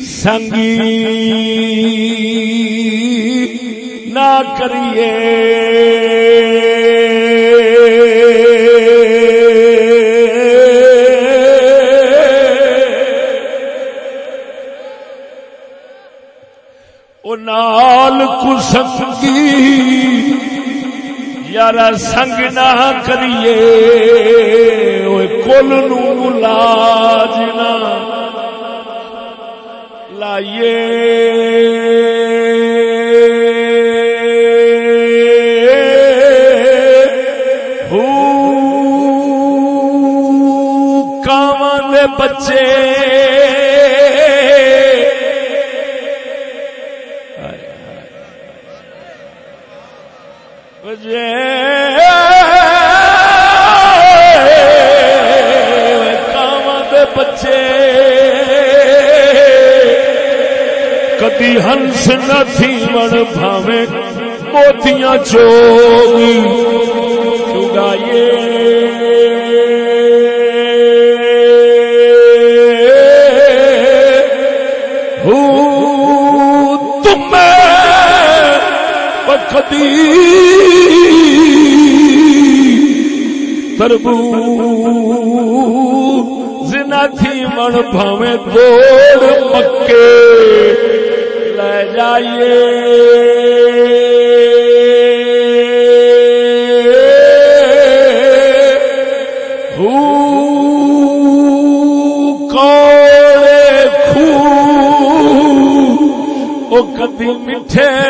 سنگی۔ نہ کریے۔ نال کسنگی یار سنگ نہ کریے کل نو لاج نہ لائیے بچے دی ہنس نہ تھی من بھاوے موتیاں چوگی چگائیے۔ تم کدی تربو زنا تھی من بھاوے دوڑ پکے لے جائیے۔ کدی میٹھے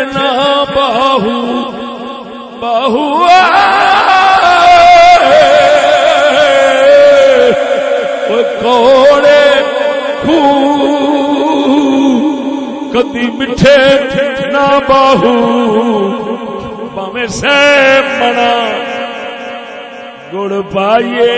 دی میٹھے نہ باہو پاویں سے بنا گڑ پائیے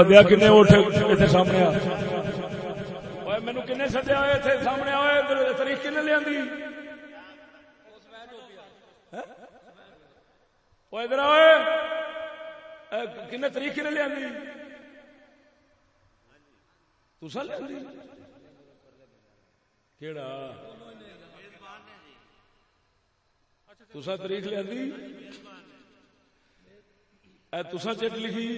سدیا کنے اٹھ ایتھے سامنے کنے سدیا ایتھے سامنے آئے تاریخ کنے؟ اوے ادھر آئے کنے تاریخ کنے تسا کیڑا تاریخ لیا تسا چٹ لکھی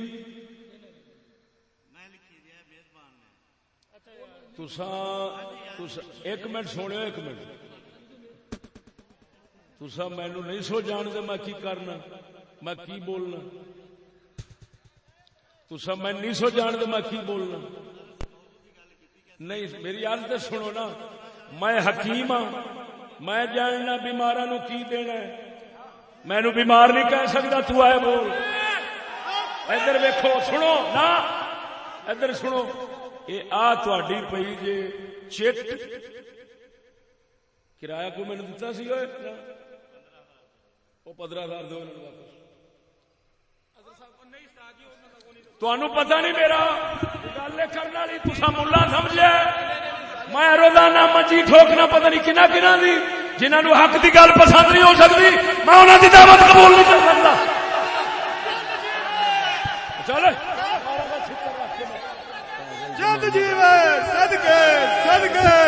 تسا ایک منٹ سونے ایک منٹ۔ تسا مینو نہیں سو جان دے میں کی کرنا، میں کی بولنا۔ تسا میں نہیں سو جان دے میں کی بولنا۔ نہیں، میری عادت تو سنو نا۔ میں حکیم ہاں۔ میں جاننا بیمارا نو کی دینا مینو بیمار نہیں کہہ سکتا، تو آئے بول۔ ادھر ویکو سنو نا۔ ادھر سنو۔ یہ آ تھی پی جے چٹ کرایہ کو مینو دتا سی وہ پندرہ ہزار دو تمہوں پتا نہیں میرا گل کرنے والی تسا ملا سمجھے میں روزانہ منجی ٹھوکنا پتہ نہیں کنا کنا دی جنہوں حق دی گل پسند نہیں ہو سکتی میں انہوں دی دعوت قبول نہیں کر سکتا چل جیوے صدقے صدقے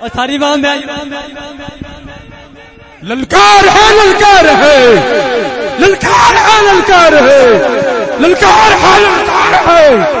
اور ساری بات میں للکار ہے للکار ہے۔ للکار ہے للکار ہے۔ للکار ہے للکار ہے۔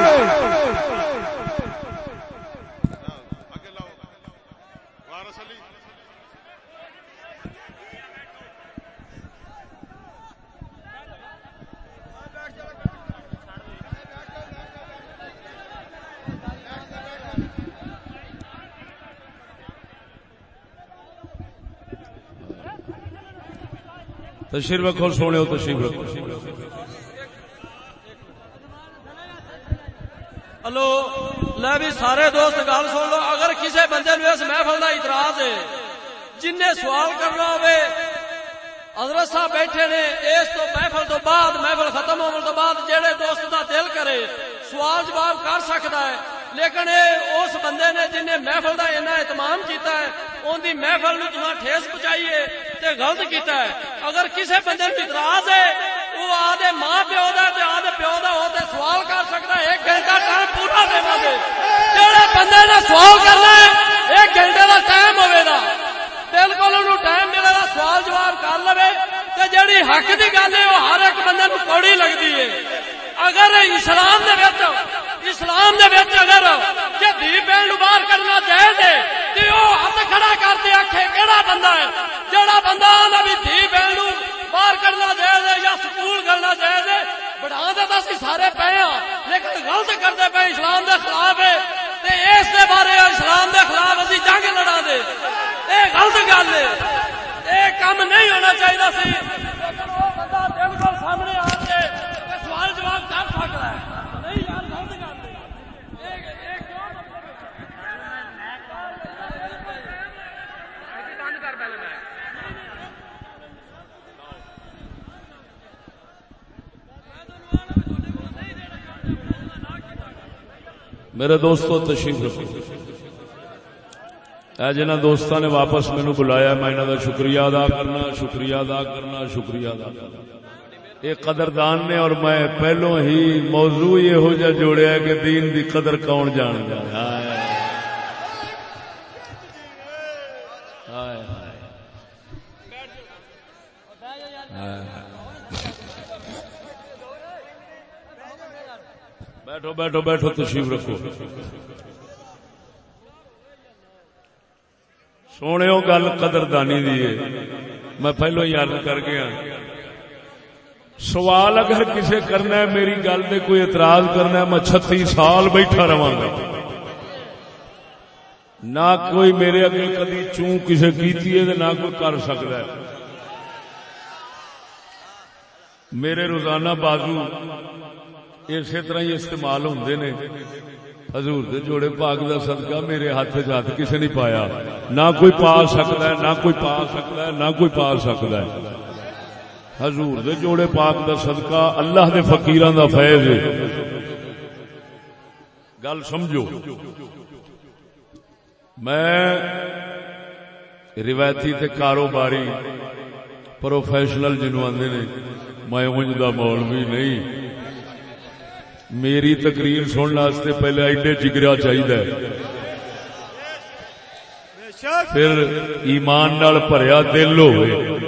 تشریف رکھو، سونے تشریف رکھو۔ ہلو لے بھی سارے دوست گل سن لو، اگر کسی بندے نو اس محفل کا اعتراض ہے جن نے سوال کرنا ہوئے، حضرت صاحب بیٹھے نے، اس تو محفل تو بعد، محفل ختم ہونے تو بعد جہے دوست دا دل کرے، سوال جواب کر سکتا ہے۔ لیکن اس بندے نے جن نے محفل کا اینا اہتمام کیتا ہے ان دی محفل نو تمہیں ٹھیس پہنچائیے تے غلط کیتا ہے۔ اگر کسی بندے نو اعتراض ہے وہ آدھے ماں پیو دا تے آدھے پیو دا ہو تے سوال کر سکتا ہے، ایک گھنٹہ ٹائم پورا دینا دے۔ جہے بندے نے سوال کرنا ہے، ایک گھنٹے کا ٹائم ہوئے گا۔ بالکل انہوں ٹائم ملے گا سوال جواب کر لے تے جڑی حق دی گل ہے وہ ہر ایک بندے نو کوڑی لگتی ہے۔ اگر اسلام دے وچ اسلام دے وچ اگر کہ دھی بہن باہر کرنا جائز ہے، تے او ہاتھ کھڑا کر کے آکھے کیڑا بندہ ہے؟ جڑا بندہ آندا بھی دھی بہن نو باہر کرنا جائز ہے یا سکول کرنا جائز ہے، بڑھا دے بس سارے پے ہاں لیکن غلط کرتے پے اسلام دے خلاف ہے، تے اس دے بارے اسلام دے خلاف اسی جنگ لڑا دے۔ اے غلط گل ہے۔ اے کام نہیں ہونا چاہیے سی۔ لیکن وہ بندہ بالکل سامنے آ کے تے سوال جواب کر سکتا ہے نہیں یار غلط گل ہے اے اے کیوں بند کر پہلے میں میرے دوستو تشریف رکھو۔ اے جنہ دوستاں نے واپس مینو بلایا، میں انہاں دا شکریہ ادا کرنا، شکریہ ادا کرنا، شکریہ ادا کرنا۔ یہ قدردان نے اور میں پہلو ہی موضوع یہ ہو جا جوڑیا کہ دین دی قدر کون جان گا ہائے۔ ہائے۔ بیٹھو بیٹھو بیٹھو، تشریف رکھو۔ سونے گل قدردانی دی ہے۔ میں پہلو ہی کر گیا۔ سوال اگر کسے کرنا ہے، میری گل دے کوئی اعتراض کرنا ہے، میں چھتی سال بیٹھا رہا گا نہ کوئی میرے اگے کدی چون کسے کیتی ہے، نہ کوئی کر سکتا ہے۔ میرے روزانہ بازو اسی طرح ہی استعمال ہوندے نے۔ حضور دے جوڑے پاک دا صدقہ میرے ہاتھ چ ہاتھ کسے نہیں پایا۔ نہ کوئی پا سکتا ہے، نہ کوئی پا سکتا ہے، نہ کوئی پا سکتا ہے۔ حضور دے جوڑے پاک دا صدقہ اللہ دے فقیراں دا فیض ہے۔ گل سمجھو۔ میں روایتی تے کاروباری پروفیشنل جنوں آندے نے، میں اونج دا مولوی نہیں۔ میری تقریر سننے واسطے پہلے ایڈے جگرا چاہیے پھر ایمان نال بھریا دل ہوئے۔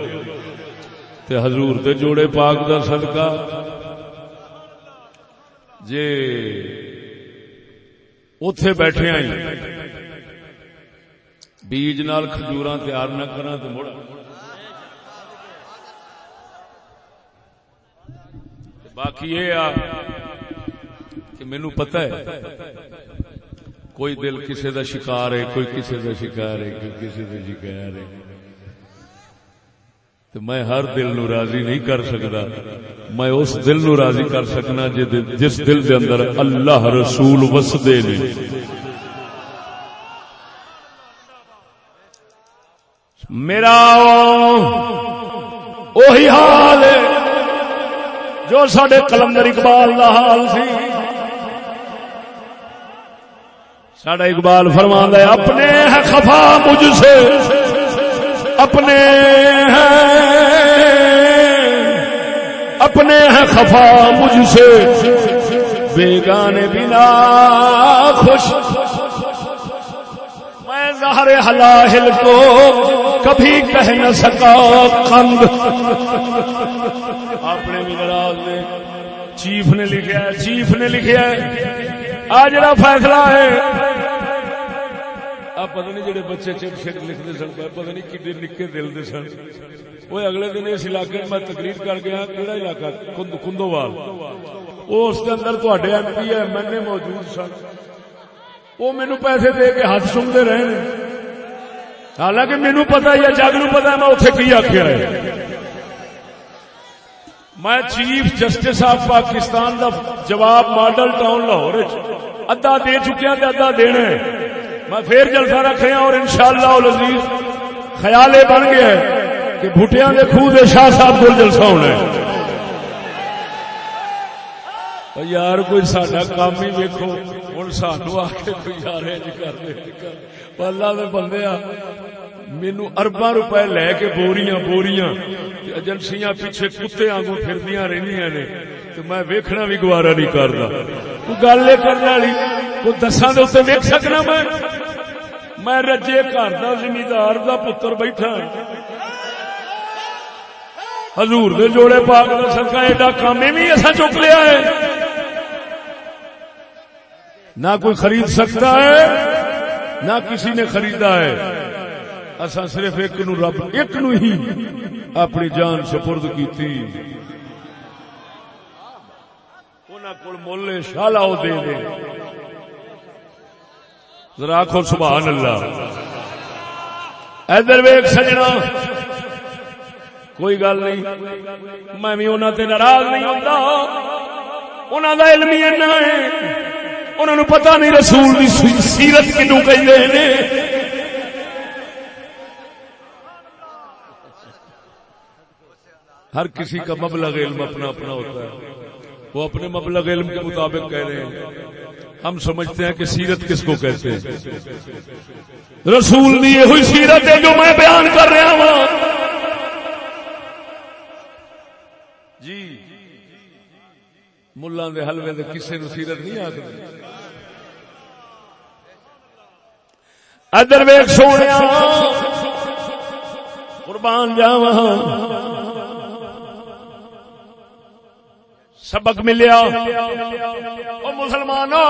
تے حضور دے جوڑے پاک دا صدقہ۔ جے اتے بیٹھے آئی بیج نال کھجوراں تیار نہ کرا تو مڑ۔ باقی یہ آ کہ مینو پتا ہے۔ کوئی دل کسی دا شکار ہے، کوئی کسی دا شکار ہے، کوئی کسی دا شکار ہے۔ تو میں ہر دل نو راضی نہیں کر سکتا۔ میں اس دل نو راضی کر سکنا جس دل دے اندر اللہ رسول وسدے نے۔ میرا وہی حال ہے جو سڈے کلندر اقبال کا حال سی۔ ساڈا اقبال فرما ہے، اپنے ہے خفا مجھ سے، اپنے ہیں اپنے ہیں خفا مجھ سے۔ بیگانے بنا خوش۔ میں شہر حلاہل کو کبھی کہہ نہ سکا کند اپنے بھی ناراض نے۔ چیف نے لکھا ہے، چیف نے لکھا ہے۔ آ جڑا فیصلہ ہے آ پتہ نہیں جڑے بچے چٹ چٹ لکھتے سن، پتہ نہیں کڈے نکے دل دے سن۔ وہ اگلے دن اس علاقے میں تقریر کر گیا کہڑا علاقہ؟ کندووال۔ وہ اس کے اندر تھوڑے M P, M L A موجود سن۔ وہ مینو پیسے دے کے ہاتھ سنگتے رہے حالانکہ مینو پتا یا جگ نو پتا میں اتنے کی آخیا ہے۔ میں چیف جسٹس آف پاکستان دا جواب ماڈل ٹاؤن لاہور ادھا دے چکیا ادھا دینا ہے۔ میں پھر جلسہ رکھے اور انشاءاللہ العزیز خیال یہ بن گیا ہے کہ بھٹیا کے خوہ دے شاہ صاحب کو جلسہ ہونا ہے۔ یار کوئی ساڈا کام ہی ویکو ہوں سانو آ کے کوئی یار کر اللہ بندے مینو اربا روپے لے کے بوریاں بوریاں ایجنسیاں پیچھے کتے آگوں پھردیاں رہندیاں نے۔ تو میں ویکھنا بھی گوارا نہیں کرتا تو گل یہ کرنے والی، کوئی دساں دے اتنے ویک سکنا میں؟ میں رجے گھر کا زمیندار کا پتر بیٹھا ہاں۔ حضور دے جوڑے پاک کا سکا ایڈا کام بھی ایسا چک لیا ہے۔ نہ کوئی خرید سکتا ہے، نہ کسی نے خریدا ہے۔ اصا صرف ایک نو رب، ایک نو ہی اپنی جان سپرد کی مول شالا دے دے۔ ذرا آخو سبحان اللہ۔ ادھر ویک سجنا۔ کوئی گل نہیں۔ میں بھی انہوں تے ناراض نہیں ہوتا انہوں کا علم ہی ایسا ہے۔ انہوں نے پتا نہیں رسول کی سیرت کنو کہ ہر کسی کا مبلغ علم اپنا اپنا ہوتا ہے۔ وہ اپنے مبلغ علم کے مطابق کہہ رہے ہیں۔ ہم سمجھتے ہیں کہ سیرت کس کو کہتے ہیں؟ رسول یہ ہوئی سیرت ہے جو میں بیان کر رہا ہوں۔ جی ملان دے حلوے دے کسے نو سیرت نہیں آتی ادر ویک سونے قربان جاوا سبق ملیا۔ او مسلمانوں،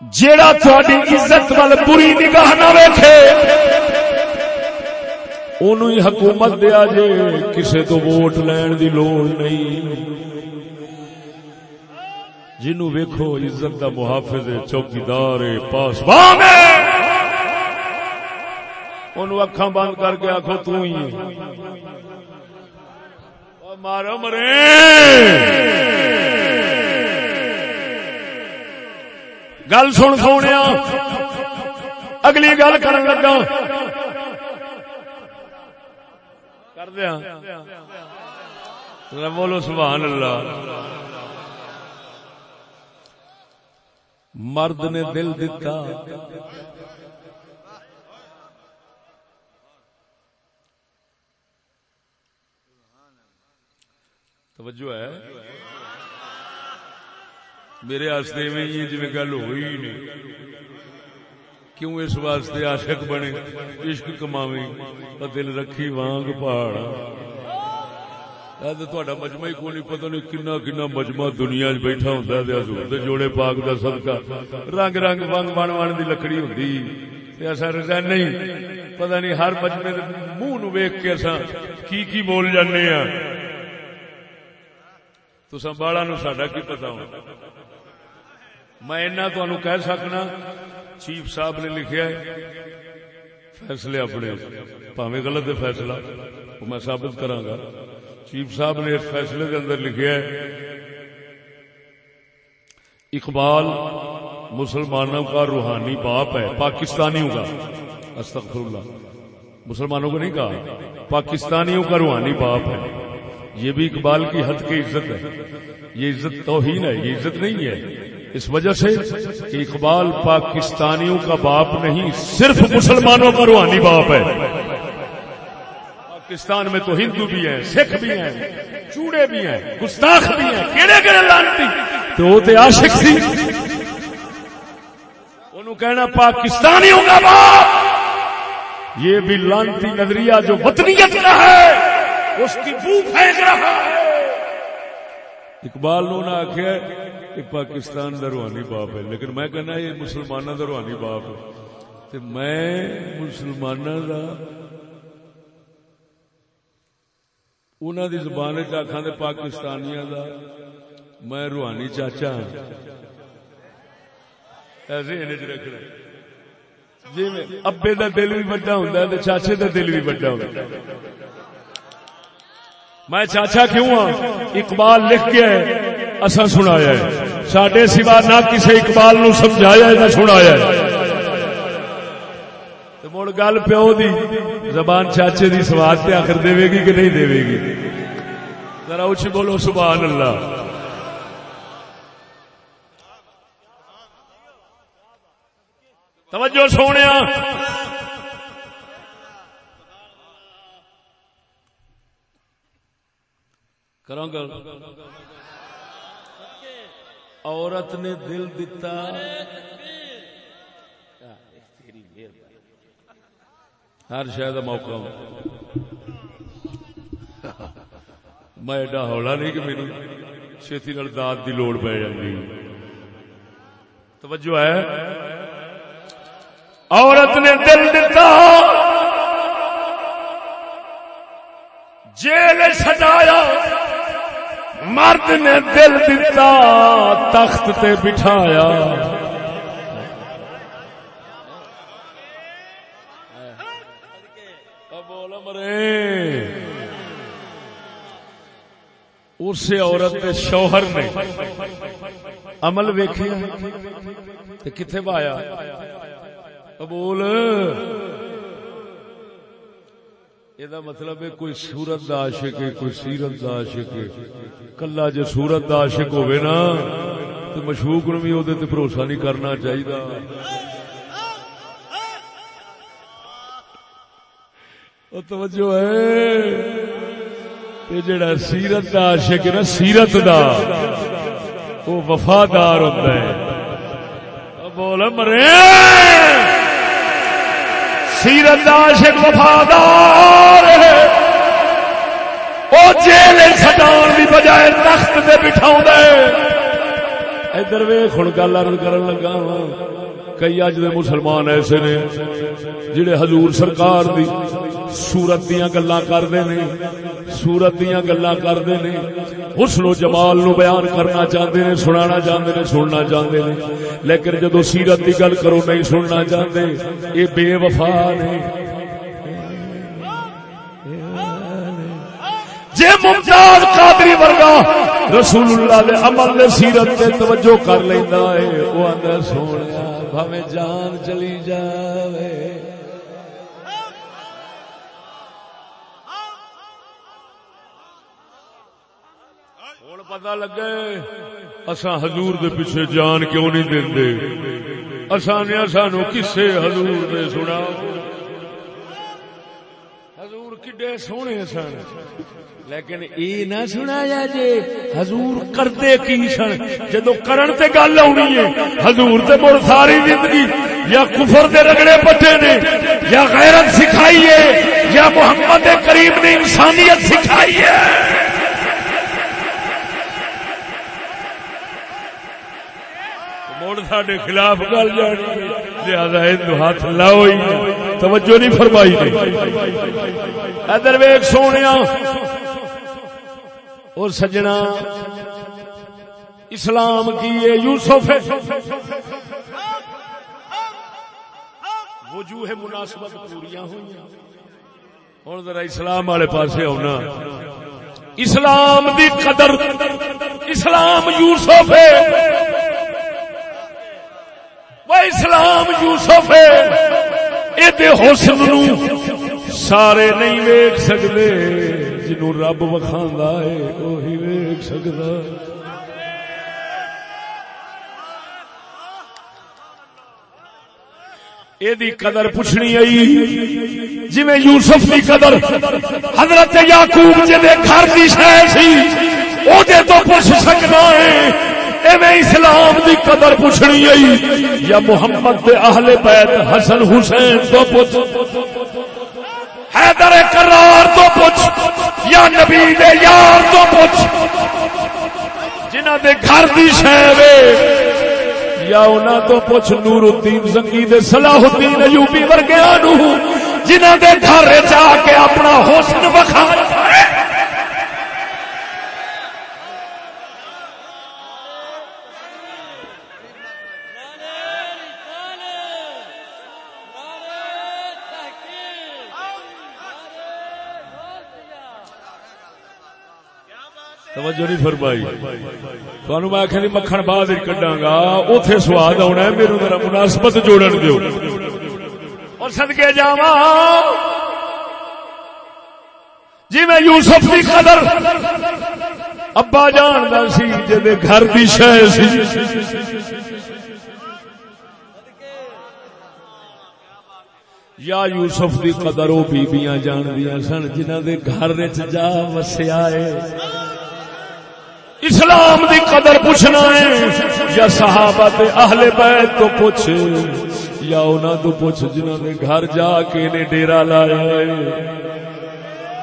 جیڑا تھوڑی عزت وال بری نگاہ نہ ویکھے، اونوں ہی حکومت دیا جے کسے تو ووٹ لین دی لوڑ نہیں۔ جنو ویکھو عزت دا محافظ چوکیدار پاسبان ان اکھاں بند کر کے آخو تو ہی مارو مرے۔ گل سن سونے اگلی گل کر لگا۔ کر دیا بولو سبحان اللہ۔ مرد نے دل دیتا۔ توجہ ہے؟ میرے واسطے میں یہ جی گل ہوئی نہیں۔ کیوں اس واسطے عاشق بنے؟ عشق کماویں دل رکھی وانگ پہاڑ مجمع ہی کون پتا نہیں کنا کنا مجمع دنیا چ بیٹھا ہوں جوڑے پاک دا صدقہ۔ رنگ رنگ ونگ بن بن دی لکڑی ہوں ایسا رضا نہیں، پتہ نہیں ہر مجمے منہ نو ویک کے اصا کی کی بول جانے ہاں تو بالا نو ساڈا کی پتا ہوں میں اینا کہہ سکنا، چیف صاحب نے لکھیا ہے، فیصلے اپنے پاوے غلط ہے فیصلہ، وہ میں ثابت کراں گا۔ چیف صاحب نے اس فیصلے کے اندر لکھا ہے، اقبال مسلمانوں کا روحانی باپ ہے، پاکستانیوں کا۔ استغفر اللہ، مسلمانوں کو نہیں کہا، پاکستانیوں کا روحانی باپ ہے۔ یہ بھی اقبال کی حد کی عزت ہے۔ یہ عزت توہین ہے، یہ عزت نہیں ہے۔ اس وجہ سے کہ اقبال پاکستانیوں کا باپ نہیں، صرف مسلمانوں کا روحانی باپ ہے۔ پاکستان میں تو ہندو بھی ہیں، سکھ بھی ہیں، چوڑے بھی ہیں، گستاخ بھی ہیں کہڑے کہڑے لانتی۔ تو وہ تو عاشق سی۔ انہوں کہنا پاکستانیوں کا باپ۔ یہ بھی لانتی نظریہ جو وطنیت کا ہے۔ اس کی بو پھینک رہا ہے۔ اقبال نے انہیں آخیا کہ پاکستان دا روحانی باپ ہے، لیکن میں کہنا یہ مسلمانوں دا روحانی باپ ہے۔ تے میں مسلمانوں دا انہوں دی زبان چاخا دے پاکستانیاں دا میں روحانی چاچا ہوں ایسے انج رکھ رہے جی ابے دا دل بھی بڑا ہوں چاچے دا دل بھی بڑا ہوں میں چاچا کیوں ہاں؟ اقبال لکھ کے اصا سنایا ہے۔ سڈے سوا نہ کسی اقبال نو سمجھایا نہ سنایا مڑ گل پیو دی، زبان چاچے دی سواد پہ آخر دے گی کہ نہیں دے گی؟ ذرا اچھ بولو، سبحان اللہ۔ توجہ سونے کروں گا۔ عورت نے دل دتا۔ ہر شاید موقع۔ میں ایڈا ہولا نہیں کہ میری چھتی نال داد دی لوڑ پی جاتی توجہ ہے۔ عورت نے دل دتا۔ جیل سجایا مرد نے دل دتا تخت تے بٹھایا۔ بول مرے اسے عورت کے شوہر نے عمل ویکیا کتنے پایا؟ بول یہ مطلب ہے کوئی سورت دا عاشق ہے کوئی سیرت دا عاشق ہے کلا جو سورت دا عاشق ہوئے نا تو مشہور نو بھی وہ بھروسہ نہیں کرنا چاہیے توجہ ہے یہ جڑا سیرت دا عاشق ہے نا سیرت دا وہ وفادار ہوتا ہے بول مرے سیرت عاشق وفادار ہے۔ وہ جیل سٹان کی بجائے تخت سے بٹھا ادھر ویخ ہوں گل کرن لگا کئی اج دے مسلمان ایسے نے جڑے حضور سرکار دی سورت دیا گلا کرتے نے، سورت دیا گلا کرتے نے۔ حسن و جمال نو بیان کرنا چاہتے نے، سنانا چاہتے نے، سننا چاہتے نے۔ لیکن جدو سیرت کی گل کرو، نہیں سننا چاہتے، یہ بے وفا نے۔ جے ممتاز قادری ورگا رسول اللہ دے عمل دے سیرت تے توجہ کر لیندا ہے او آندا سونیا بھاویں جان چلی جاوے۔ پتا لگے اسا حضور دے پیچھے جان کیوں نہیں دے اصا نے سانو کسے حضور دے سنا؟ حضور کڈے سونے سن؟ لیکن یہ نہ سنایا جے حضور کرتے کی سن؟ جدو کرن تے گل آنی ہے، حضور تے مڑ ساری زندگی یا کفر دے رگڑے پٹے نے، یا غیرت سکھائی ہے، یا محمد کریم نے انسانیت سکھائی ہے۔ ہوں سڈے خلاف گل جانی لہذا ہندو ہاتھ لاؤ توجہ نہیں فرمائی ادھر ویگ سونے اور سجنا اسلام کی یہ یوسف وجوہ مناسبت پوریا ہوئی ہوں ذرا اسلام والے پاسے آنا اسلام دی قدر اسلام یوسف ہے اسلام یوسف یہ حسن نو سارے نہیں ویک سکتے جنو رب وکھا ہے وہی ویک سکتا یہ قدر پوچھنی آئی۔ جی یوسف کی قدر حضرت یعقوب جی گھر کی شہ سی وہ تو پوچھ سکتا ہے۔ ایویں اسلام دی قدر پوچھنی آئی۔ یا محمد دے اہل بیت حسن حسین تو پوچھ حیدر کرار تو پوچھ یا نبی دے یار تو پوچھ جنہ دے گھر دی شہر یا انہاں تو پوچھ نور الدین زنگی دے صلاح الدین ایوبی ورگیاں نو۔ جنہ دے گھر جا کے اپنا حسن بخایا توجہ نہیں فرمائی۔ تھانوں میں آخیا جی مکھن بعد ہی کڈاں گا اوتھے سواد آنا ہے، میرے ذرا مناسبت جوڑن دیو۔ اور صدقے جاواں۔ جی میں یوسف کی قدر ابا جاندا سی جے گھر دی شے سی۔ یا یوسف دی قدر وہ بیبیاں جاندیاں سن، جنہاں دے گھر وچ جا وسیا ہے۔ اسلام دی قدر پوچھنا ہے، یا صحابہ تے اہل بیت تو پوچھ، یا انہاں تو پوچھ جنہاں نے گھر جا کے نے ڈیرا لایا ہے۔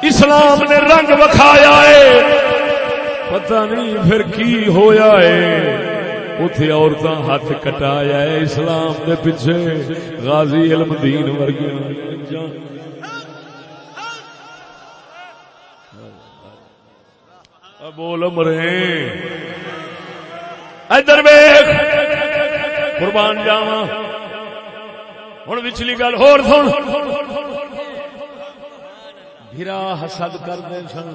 اسلام نے رنگ وکھایا ہے۔ پتہ نہیں پھر کی ہویا ہے۔ اتے عورتاں ہاتھ کٹایا ہے اسلام دے پیچھے۔ غازی علم دین ورگیاں۔ بول مرے ادھر ویخ قربان جاوا ہوں پچھلی گل ہو سن۔ گرا حسد کرتے سن۔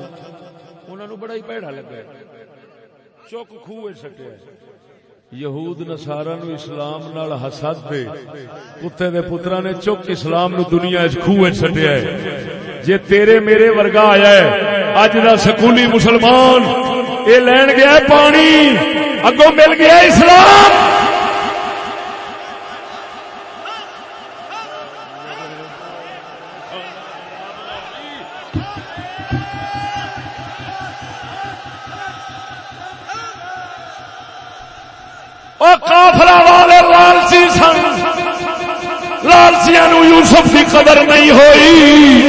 انہوں بڑا ہی پیڑا لگا۔ چک خوہ سٹیا یہود نسارا نو اسلام نال حسد دے، کتے دے پترا نے چک اسلام نو دنیا خوہ سٹیا جے تیرے میرے ورگا آیا ہے، اج دا سکولی مسلمان یہ لین گیا پانی، اگوں مل گیا اسلام۔ یوسف کی قدر نہیں ہوئی۔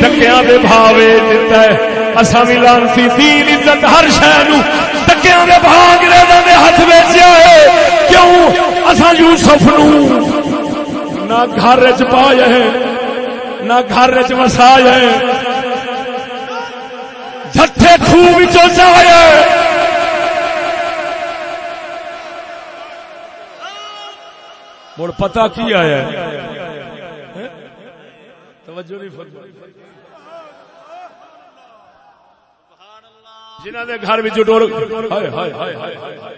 ٹکیا دے بھاوے دتا ہے۔ اصا بھی لانسی دین عزت ہر شہر ٹکیا دے بھا انگریزوں نے ہاتھ ویچیا ہے۔ کیوں؟ اصا یوسف نو۔ نہ گھر چ پایا ہے۔ نہ گھر چ وسایا ہے۔ جٹھے خوہ چاہے مڑ پتا کی آیا ہے؟ توجہ نہیں فرمائی۔ جنہ دے گھر وچ ڈور ہائے ہائے ہائے ہائے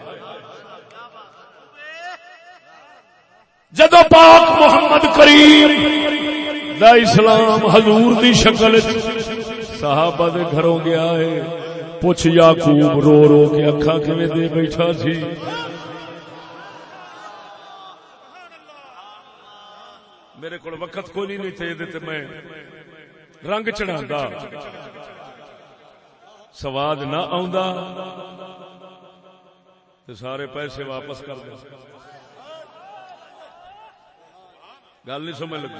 جدو پاک محمد کریم دا اسلام حضور دی شکل صحابہ دے گھروں گیا ہے پوچھ یاقوب رو رو کے اکھا کیویں دے بیٹھا سی؟ میرے کو وقت کوئی نہیں تھے میں رنگ چڑھا سواد نہ سارے پیسے واپس کر دیں گل نہیں سمجھ لگی۔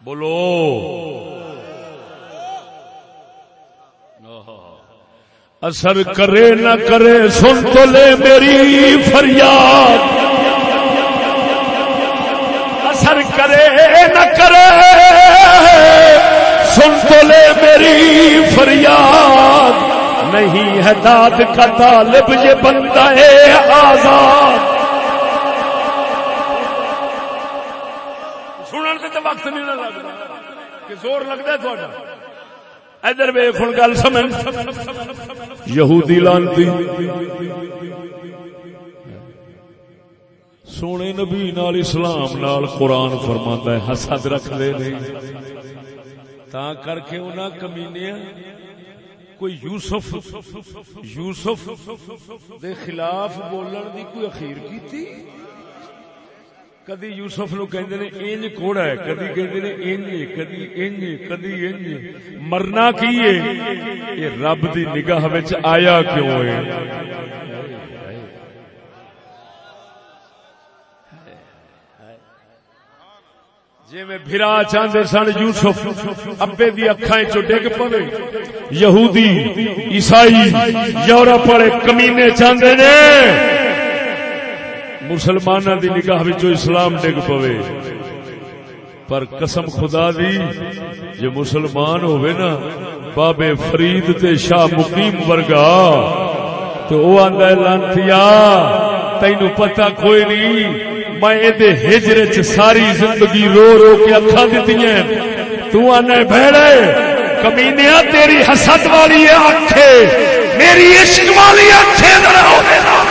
بولو۔ اثر کرے نہ کرے، سن تو لے میری فریاد۔ اثر کرے نہ کرے، سن تو لے میری فریاد۔ نہیں ہے داد کا طالب، یہ بندہ ہے آزاد۔ سنن سے تو وقت نہیں لگتا، کہ زور لگتا ہے تھوڑا۔ ادھر ویخ ہوں گل سمجھ۔ یہودی لانتی۔ سونے نبی نال اسلام نال قرآن فرما ہے، حسد رکھ دے نہیں تا کر کے انہاں کمینیا کوئی یوسف یوسف دے خلاف بولن دی کوئی اخیر کی کدی یوسف نو کہندے نے انج کوڑا ہے؟ کدی کہندے نے انج کدی انج کدی انج مرنا کی ہے؟ یہ رب دی نگاہ وچ آیا کیوں ہے؟ جی میں بھرا چاہتے سن یوسف، ابے دی اکھاں چو ڈگ پوے۔ یہودی، عیسائی، یورپ والے کمینے چاہتے نے۔ مسلمانوں دی نگاہ وچوں اسلام ڈگ پوے۔ پر قسم خدا دی، جے مسلمان ہوئے نا، بابے فرید تے شاہ مقیم ورگا، تو او آندا ہے، لانتیا، تینو پتہ کوئی نہیں، میں ادے ہجر چ ساری زندگی رو رو کے اکھا دیتی ہیں۔ تو آنے بھیڑے کمینیا تیری حسد والی آنکھے میری عشق والی آنکھیں ذرا ہو دینا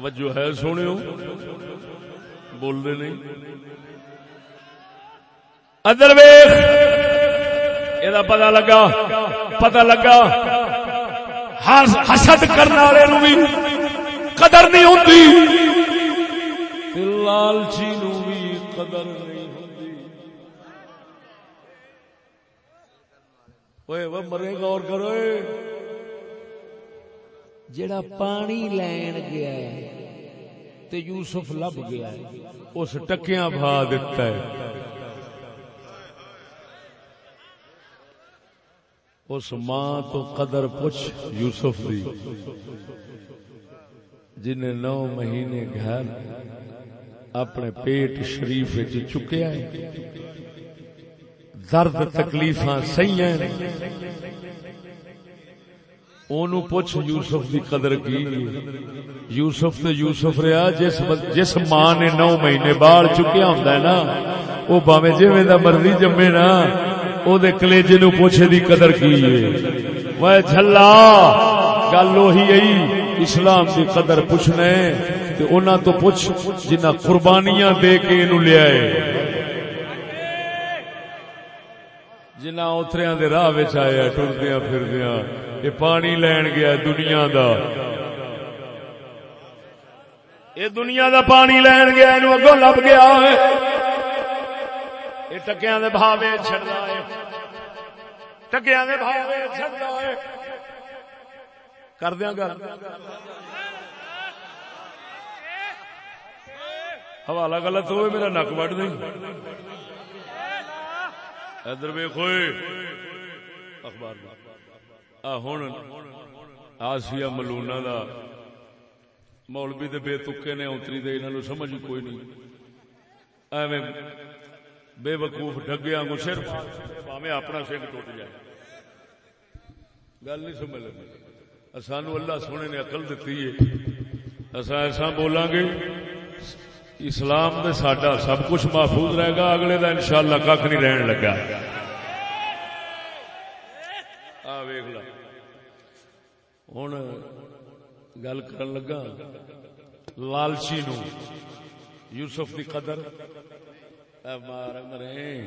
توجہ ہے سونے بول رہے نہیں۔ ادر ویخ یہ پتا لگا پتا لگا۔ حسد کرنے والے نو بھی قدر نہیں ہوتی لالچی جی نو بھی قدر نہیں ہوتی مرے، غور کرو۔ جڑا پانی لین گیا تے یوسف لب گیا اس ٹکیاں بھا دیتا ہے۔ اس ماں تو قدر پوچھ یوسف دی جن نو مہینے گھر اپنے پیٹ شریف چکیا ہے۔ درد تکلیف سی اونو پوچھ یوسف دی قدر کی؟ یوسف تے یوسف رہا جس جس ماں نے نو مہینے بال چکیا ہوندا ہے نا، او باویں جویں دا مرضی جمے نا، او دے کلیجے نو پوچھے دی قدر کی ہے؟ وہ جھلا، گل وہی ائی اسلام دی قدر پوچھنے تے انہاں تو پوچھ، جنہاں قربانیاں دے کے اینو لے آئے جنہ اتریاں دے راہ وچ آیا ٹردیاں پھردیاں یہ پانی لین گیا دنیا دا۔ یہ دنیا دا پانی لین گیا یہ اگوں لب گیا۔ ہے یہ ٹکیا دے بھاوے چڑھتا ہے۔ ٹکیا دے بھاوے چڑھتا ہے۔ کر دیا گل۔ حوالہ غلط ہوئے، میرا نک وڈ نہیں۔ ادھر ویخو اخبار۔ ہوں آسیا ملونا دا مولوی دے بے تکے نے اتری دے انہوں سمجھ کوئی نہیں ایویں بے وقوف ڈگیا کو سر پاوے اپنا سنگ ٹوٹ جائے گل نہیں سمجھ لگی سانو اللہ سونے نے اقل دیتی ہے اصا ایسا بولیں گے اسلام دے ساڈا سب کچھ محفوظ رہے گا اگلے دا انشاءاللہ کھ نہیں رہن لگا ہوں گل کر لگا لالچی نو یوسف کی قدر مار مرے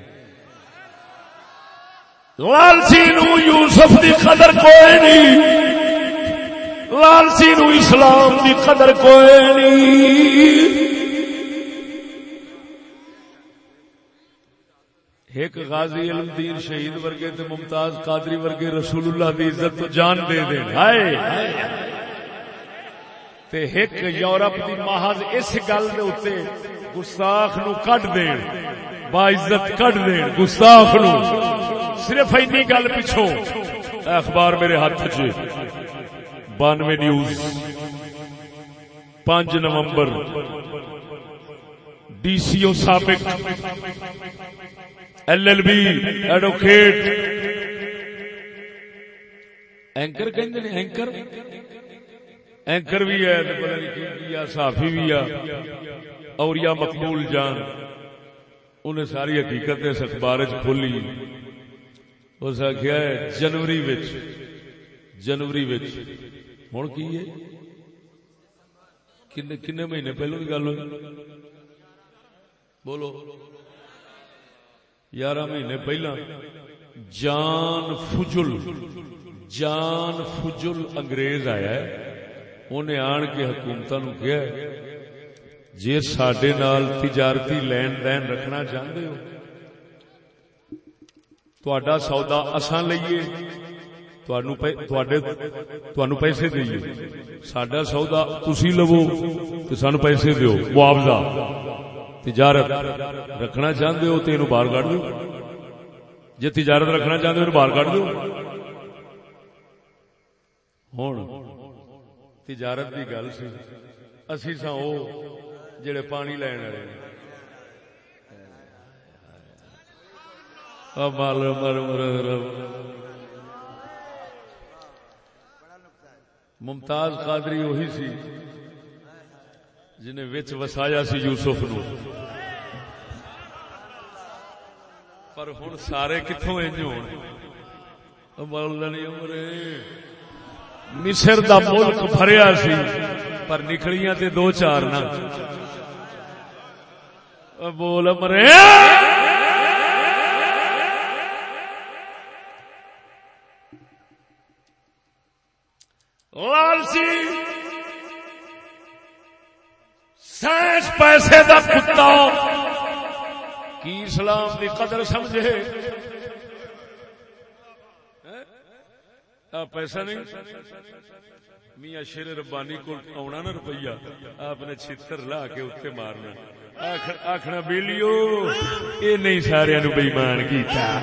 لالچی نو یوسف کی قدر کوئی نہیں لالچی نو اسلام کی قدر کوئی نہیں ایک غازی علم دین شہید ورگے تے ممتاز قادری ورگے رسول اللہ دی عزت تو جان دے دین۔ ہائے! تے ایک یورپ دی محض اس گل دے اوتے گستاخ نو کڈ دین با عزت کڈ دین، گستاخ نو۔ صرف اینی گل پچھو اخبار میرے ہاتھ وچ بانوے نیوز۔ پانچ نومبر۔ ڈی سی او سابق۔ L L B advocate anchor کہیں اینکر اینکر بھی ہے صحافی بھی ہے اور یا مقبول جان انہیں ساری حقیقت اس اخبار کھولی اس آخیا ہے جنوری وچ جنوری وچ ہوں کی ہے کنے کنے مہینے پہلو کی گل ہوئی بولو یارہ مہینے پہلا جان فجل جان فجل انگریز آیا ہے۔ انہیں آن کے حکومت نو کیا جی سڈے نال تجارتی لین دین رکھنا چاہتے ہو تھوڑا سودا اسان لئیے تھانو پیسے دئیے۔ سڈا سودا تسی لو تو سانو پیسے دیو، معاوضہ۔ تجارت رکھنا چاہتے ہو تو یہ باہر کٹ دو۔ جی تجارت رکھنا چاہتے ہو باہر کٹ دو۔ ہوں تجارت کی گل سی۔ اسی سا وہ جڑے پانی لین والے مر مر ممتاز قادری وہی سی، جنہیں وچ وسایا سی یوسف نو۔ پر ہوں سارے کتوں انج ہو مولانی عمر مصر دا ملک بھریا سی، پر نکلیاں تے دو چار نہ۔ بول مرے لالچی سائنس پیسے دا کتا۔ کی اسلام دی قدر سمجھے؟ پیسہ نہیں؟ میاں شیر ربانی کو آنا نا روپیہ، آپ نے چھتر لا کے اتنے مارنا۔ آخنا، بیلیو یہ نہیں سارے نو بےمان کیتا۔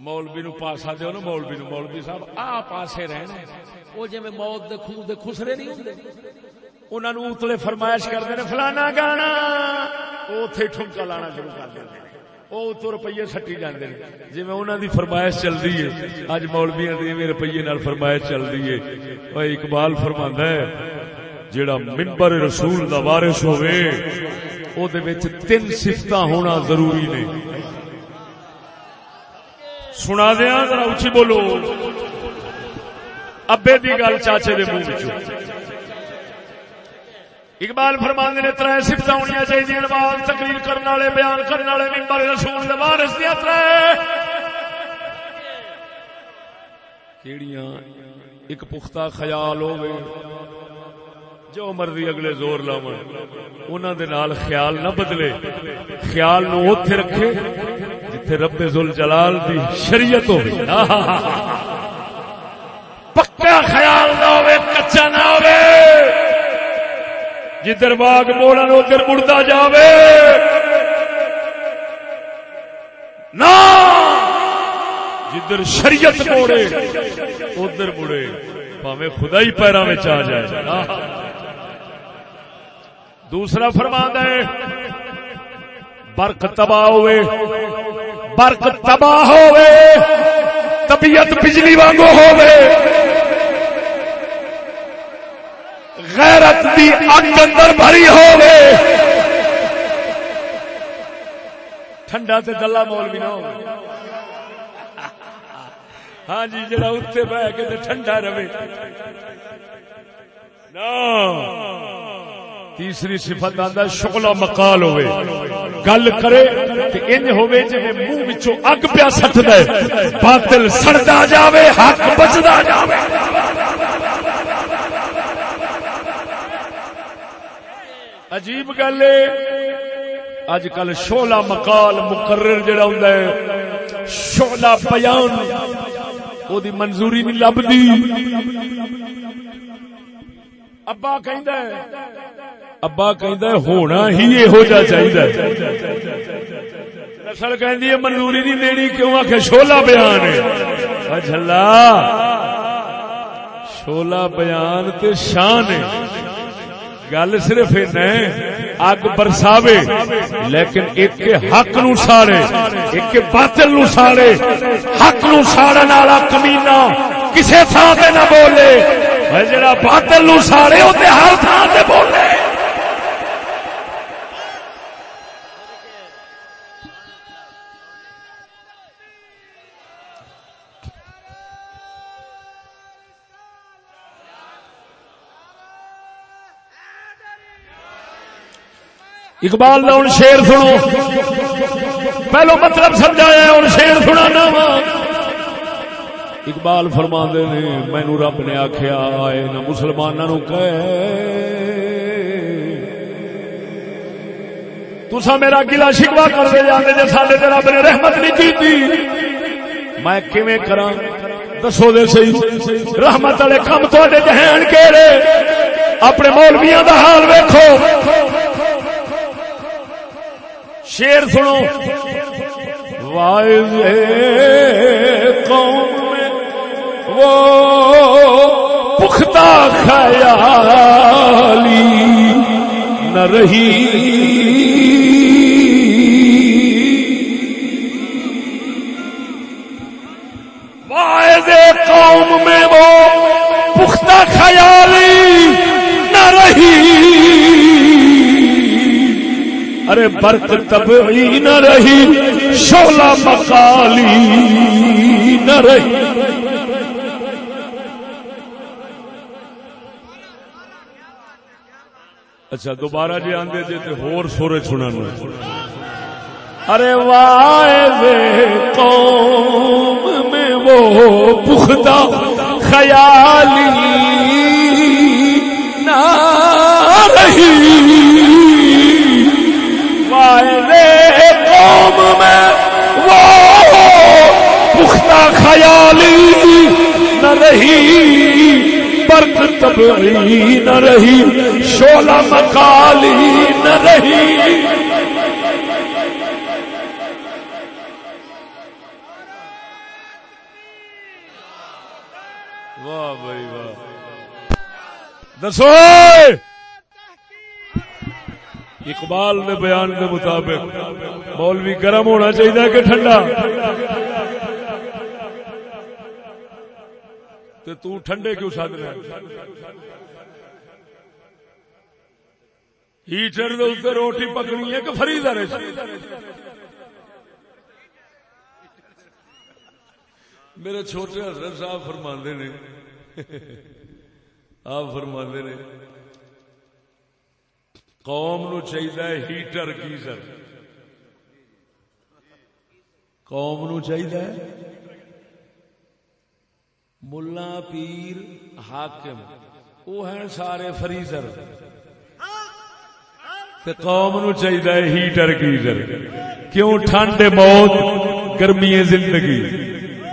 مولوی نو پاسا دیو نا، مولوی نو مولوی صاحب، آ پاسے رہنے وہ جی میں موت دے خون دے خسرے نہیں ہوندے انہاں نو اتلے فرمائش کردے نے، فلانا گانا۔ وہ اوتھے ٹھمکا لانا شروع کر دیندے وہ اتو روپیے سٹی جاندے جی میں انہوں دی فرمائش چلتی ہے۔ اج مولویا دی روپیے نال فرمائش چلتی ہے۔ وہ اقبال فرماندا ہے، جیڑا منبر رسول دا وارث ہوئے او دے وچ تین صفتاں ہونا ضروری نے۔ سنا دیا، ذرا اچھی بولو۔ ابے دی گل چاچے دے منہ وچوں۔ اقبال فرمان نے تر سفت ہونی چاہیے نماز، تقریر کرنے والے، بیان کرنے والے ممبر رسول وارس دیا تر کیڑیاں ایک پختہ خیال ہوئے جو مرضی اگلے زور لاو انہوں دے نال خیال نہ بدلے۔ خیال نو اوتھے رکھے، جتھے رب ذل جلال دی شریعت ہوے پکا خیال نہ ہوے کچا نہ ہوے جدھر باغ موڑن ادھر مڑتا جاوے۔ نہ۔ جدھر شریعت موڑے، ادھر مڑے۔ پاوے خدا ہی پیروں میں آ جائے۔ دوسرا فرمان ہے، برق تباہ ہوئے، برق تباہ ہوئے، طبیعت بجلی وانگو ہوئے۔ غیرت دی اگ اندر بھری ہوے ٹھنڈا تے گلا مول بھی نہ ہو ہاں جی جڑا اتنے بہ کے ٹھنڈا رہے۔ تیسری صفت آندا شغلہ مقال ہوئے گل کرے تے انج ہوے جے منہ وچوں اگ پیا سٹدا ہے۔ باطل سڑدا جاوے، حق بچدا جاوے۔ عجیب گل ہے۔ اج کل شولا مکال مقرر جڑا ہوں شولا بیان۔ او دی منظوری نہیں لبدی۔ ابا کہ ابا کہ ہونا ہی یہو جا چاہیے نسل کہ منظوری نہیں دینی، کیوں آ کے شولا بیان ہے؟ جلا شولا بیان تے شان ہے۔ گل صرف اگ برساوے، لیکن ایک حق نو ساڑے، ایک باطل نو ساڑے، حق نو ساڑن والا کمینا کسے تھان سے نہ بولے۔ ہاں، جڑا باطل نو ساڑے وہ ہر تھان سے بولے۔ اقبال کا ہوں شیر سنو۔ پہلو مطلب سمجھایا ہوں شیر سنا وا۔ اقبال فرما نے مینو رب نے آخیا آئے نہ مسلمانوں کہ تسا میرا گلا شکوا کرتے جانے جی سڈے رب نے رحمت نہیں کی میں کیویں کرا دسو دے سی رحمت والے کم تے جہان کہڑے اپنے مولویا کا حال ویکو شیر سنو۔ وائز قوم میں وہ پختہ خیالی نہ رہی۔ وائز قوم میں وہ پختہ خیالی نہ رہی۔ ارے برق تبعی نہ رہی شولا مکالی نہ رہی۔ اچھا دوبارہ جی آندے جی تے ہور سورے سنا ارے وائے قوم میں وہ پختہ خیالی نہ رہی۔ قوم میں وہ پختہ خیالی نہ رہی، برق تبعی نہ رہی شولہ مکالی نہ رہی۔ واہ بھائی واہ۔ دسو۔ اقبال نے بیان کے مطابق۔ مولوی گرم ہونا چاہیے کہ ٹھنڈا۔ تو ٹھنڈے کیوں سد رہا ہیٹر روٹی پکنی ہے کہ فریدر میرے چھوٹے حضرت صاحب فرماندے نے، آپ فرماندے نے قوم نو چاہیے ہیٹر گیزر. قوم نو چاہیے ملا پیر حاکم. وہ ہیں سارے فریزر قوم نو چاہیے ہیٹر گیزر. کیوں ٹھنڈ موت، گرمی زندگی.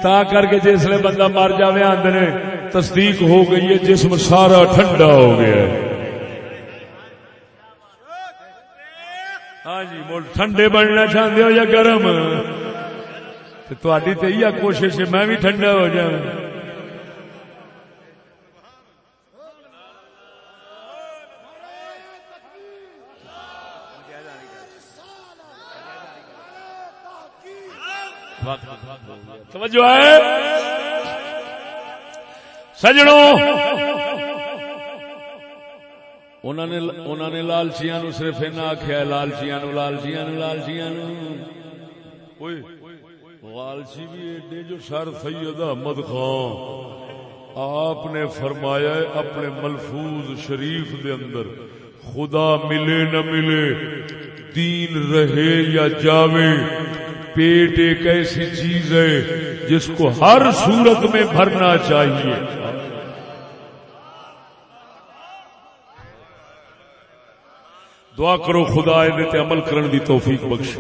تا کر کے جسے بندہ مر جائے آدھے تصدیق ہو گئی ہے جسم سارا ٹھنڈا ہو گیا ہے جی مل ٹھنڈے بننا چاہتے ہو یا گرم تھی تو یہ کوشش ہے میں بھی ٹھنڈا ہو جاؤں توجہ ہے سجڑوں انہوں نے لالچیاں نو صرف آخیا لالچیاں نو لالچیاں نو لالچیاں نو لالچی بھی ایڈے جو سر سید احمد خان۔ آپ نے فرمایا اپنے ملفوظ شریف دے اندر، خدا ملے نہ ملے، دین رہے یا جاوے، پیٹ ایک ایسی چیز ہے جس کو ہر صورت میں بھرنا چاہیے۔ دعا کرو خدا تے عمل کرن دی توفیق بخش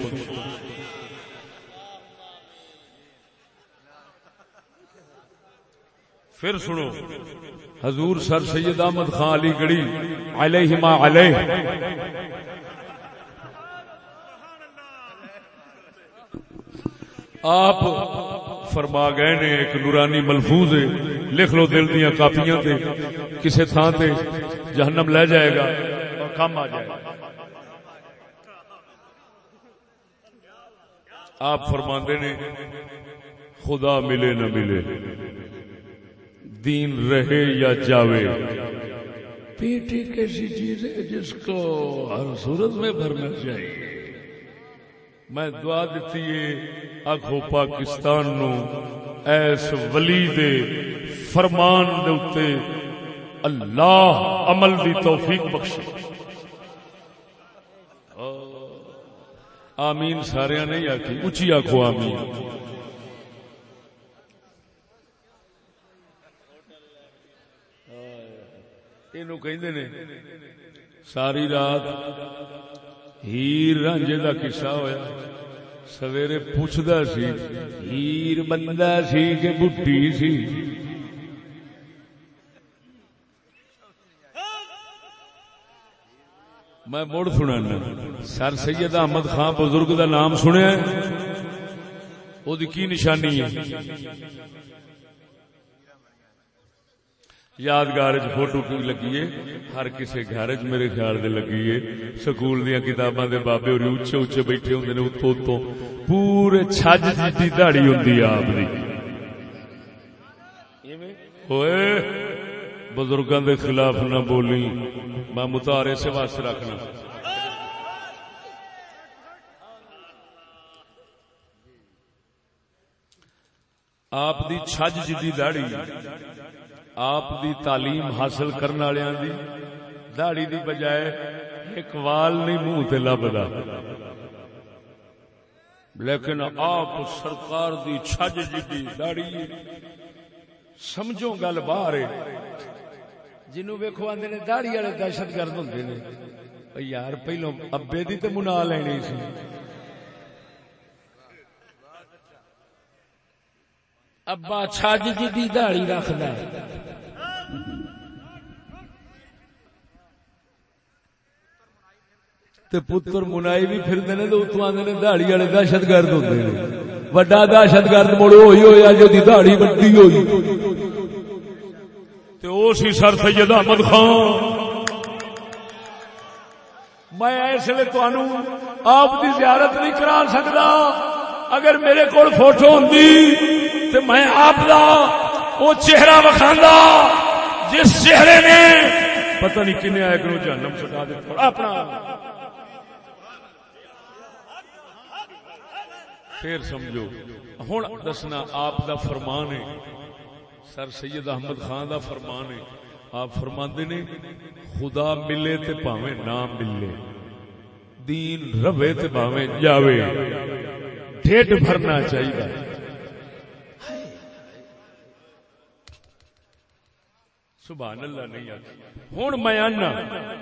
پھر سنو، حضور سر سید احمد خان علی گڑی علیہ ما علیہ۔ آپ فرما گئے نے، ایک نورانی ملفوظ ہے۔ لکھ لو دل دیا کاپیاں تے، کسے تھان تے جہنم لے جائے گا اور کم آ جائے گا۔ آپ فرما نے، خدا ملے نہ ملے، دین رہے یا جاوے پیٹ ایک ایسی چیز ہے جس کو ہر صورت میں بھرنا چاہیے میں دعا دیتی ہے آخو پاکستان نو ایس ولی دے فرمان دے اللہ عمل دی توفیق بخشے۔ آمین، سارے نہیں آخی اچھی آخو آمین۔ نے، ساری رات ہیر رانجے کا قصہ ہویا۔ سویرے پوچھتا سی، ہیر بندہ سی کہ بٹی سی؟ میں مڑ سنا سر سید احمد خان بزرگ دا نام سنیا کی نشانی ہے؟ یادگار فوٹو کی لگی ہے۔ ہر کسی گھر چ میرے خیال دے لگی ہے۔ سکول دیا کتاباں دے بابے اور اچھے اچھے بیٹھے ہوں نے اتو اتو پورے چھج جی دہڑی ہوں آپ ہوئے؟ بزرگوں دے خلاف نہ بولی۔ میں متارے سے واسطے رکھنا۔ آپ دی چھج جی دہڑی آپ دی تعلیم حاصل کرنے والوں دی دہڑی دی بجائے ایک وال نہیں منہ تے لبدا۔ لیکن آپ سرکار دی چھج جی داڑی سمجھو گل باہر جنو ویکو آدھے نے داڑی والے دہشت گرد ہوں نے۔ یار، پہلو ابے دی تے منا لینی سی۔ ابا چھج جی دی داڑی رکھدا ہے۔ تے پتر منائی بھی پھر دینے تو اتو آنے دہڑی والے دہشت گرد ہوتے ہیں وڈا دہشت گرد مڑ ہوئی ہویا جو دی دہڑی وڈی ہوئی۔ تے او سی سر سید احمد خان۔ میں اس لیے تہن آپ دی زیارت نہیں کرا سکتا۔ اگر میرے کو فوٹو ہوں تو میں آپ دا وہ چہرہ وکھانا جس چہرے نے پتہ نہیں کنے آئے کہ جہنم سٹا دے اپنا پھر سمجھو ہوں دسنا آپ دا فرمان ہے۔ سر سید احمد خان دا فرمان ہے۔ آپ فرما نے، خدا ملے تے پاوے نہ ملے۔ دین روے تے پاوے جاوے۔ ڈھیٹ بھرنا چاہیے۔ سبحان اللہ نہیں آتی ہوں میں آنا۔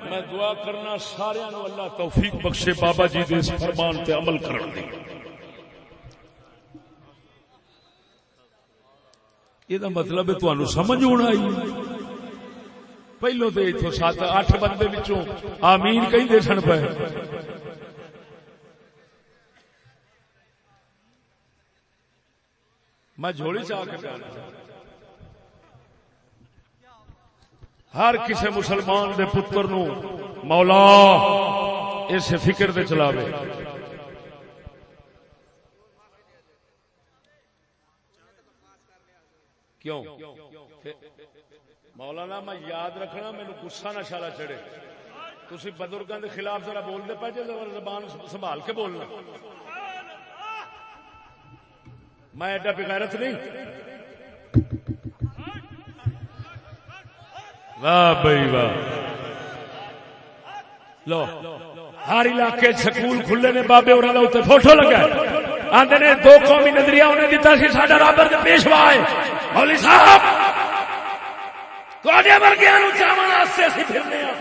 میں دعا کرنا سارے اللہ توفیق بخشے بابا جی دے اس فرمان تے عمل کرنے یہ مطلب ہے تہن سمجھ ہونا آئی پہلو تو اتو سات اٹھ بندے آمین کہیں دے سن پہ میں جھوڑی چاہ کے ہر کسی مسلمان دے پتر نو مولا اس فکر دے چلاوے کیوں؟ مولانا، میں یاد رکھنا مینو گسا نہ شالا چڑھے۔ تھی بزرگوں کے خلاف ذرا بولتے پہ جی زبان سنبھال کے بولنا۔ میں ایڈا بغیرت نہیں۔ واہ بھائی، واہ۔ لو، ہر علاقے سکول کھلے نے، بابے اور فوٹو لگا آدھے نے، دو قومی نظریہ انہیں دیتا سی، ساڈا رابر پیشوا ہے مولی صاحب تے ورگیا نو چاون واسطے اسی پھرنے ہاں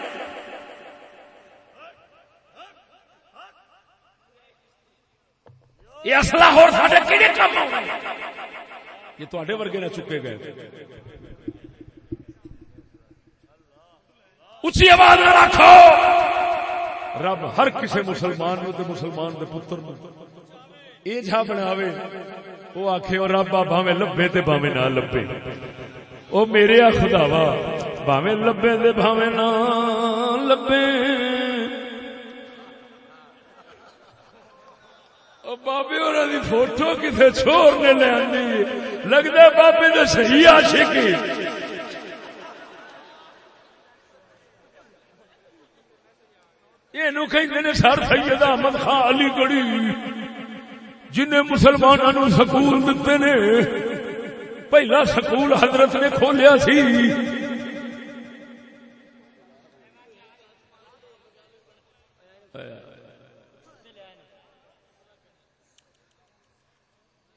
یہ اصلا ہو سارے کہڑے کام یہ تے ورگے نہ چکے گئے۔ اچھی آواز نہ رکھو رب ہر کسی مسلمان نو تے مسلمان دے پتر نو یہ جا بناوے۔ وہ آخ رب باوے لبے تے باوے نہ لبے۔ وہ میرے آ خداوا باوے لبے تے باوے نہ لبے۔ بابے اور فوٹو کسی چور نے لے آئی لگتا بابے نے صحیح آشے کی یہ کہ سر سید احمد خان علی گڑھی۔ جن مسلمانوں سکول دیتے نے، پہلا سکول حضرت نے کھولیا سی۔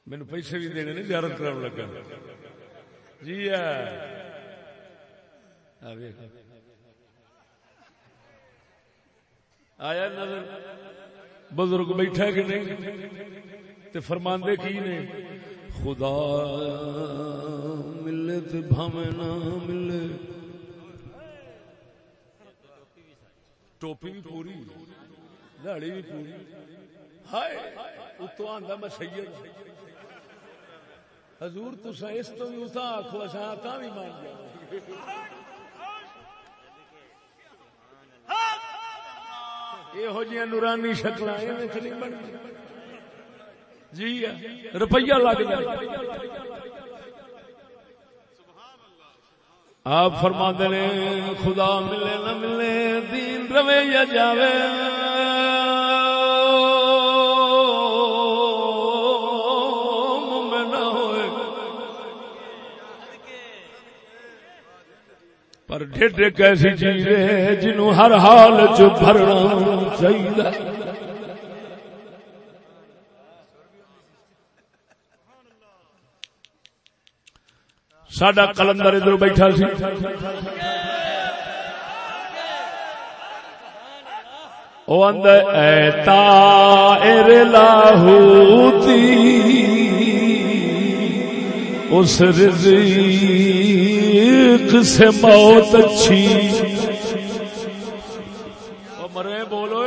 مینو پیسے بھی دینے نہیں زیارت کرنے لگا جی آیا نظر بزرگ بیٹھا کہ نہیں؟ تے فرماندے کی نے؟ خدا ملے تے بھاویں نہ ملے ٹوپی بھی پوری، دہڑی بھی پوری. ہائے اتو آندا میں سید. حضور تسا اس تو بھی اتنا آخو اصا تا بھی مان جاؤ یہو جی نورانی شکل جی روپیہ لگ جائے۔ آپ فرما نے، خدا ملے نہ ملے، دین روے یا جاوے۔ مومن پر ڈھڈ ایک ایسی چیز ہے، جنوں ہر حال چ بھرنا۔ چاہیے ساڈا کلندر ادھر بیٹھا سی۔ او اندر اے تائر لاہوتی، اس رزق سے موت اچھی مرے، بولو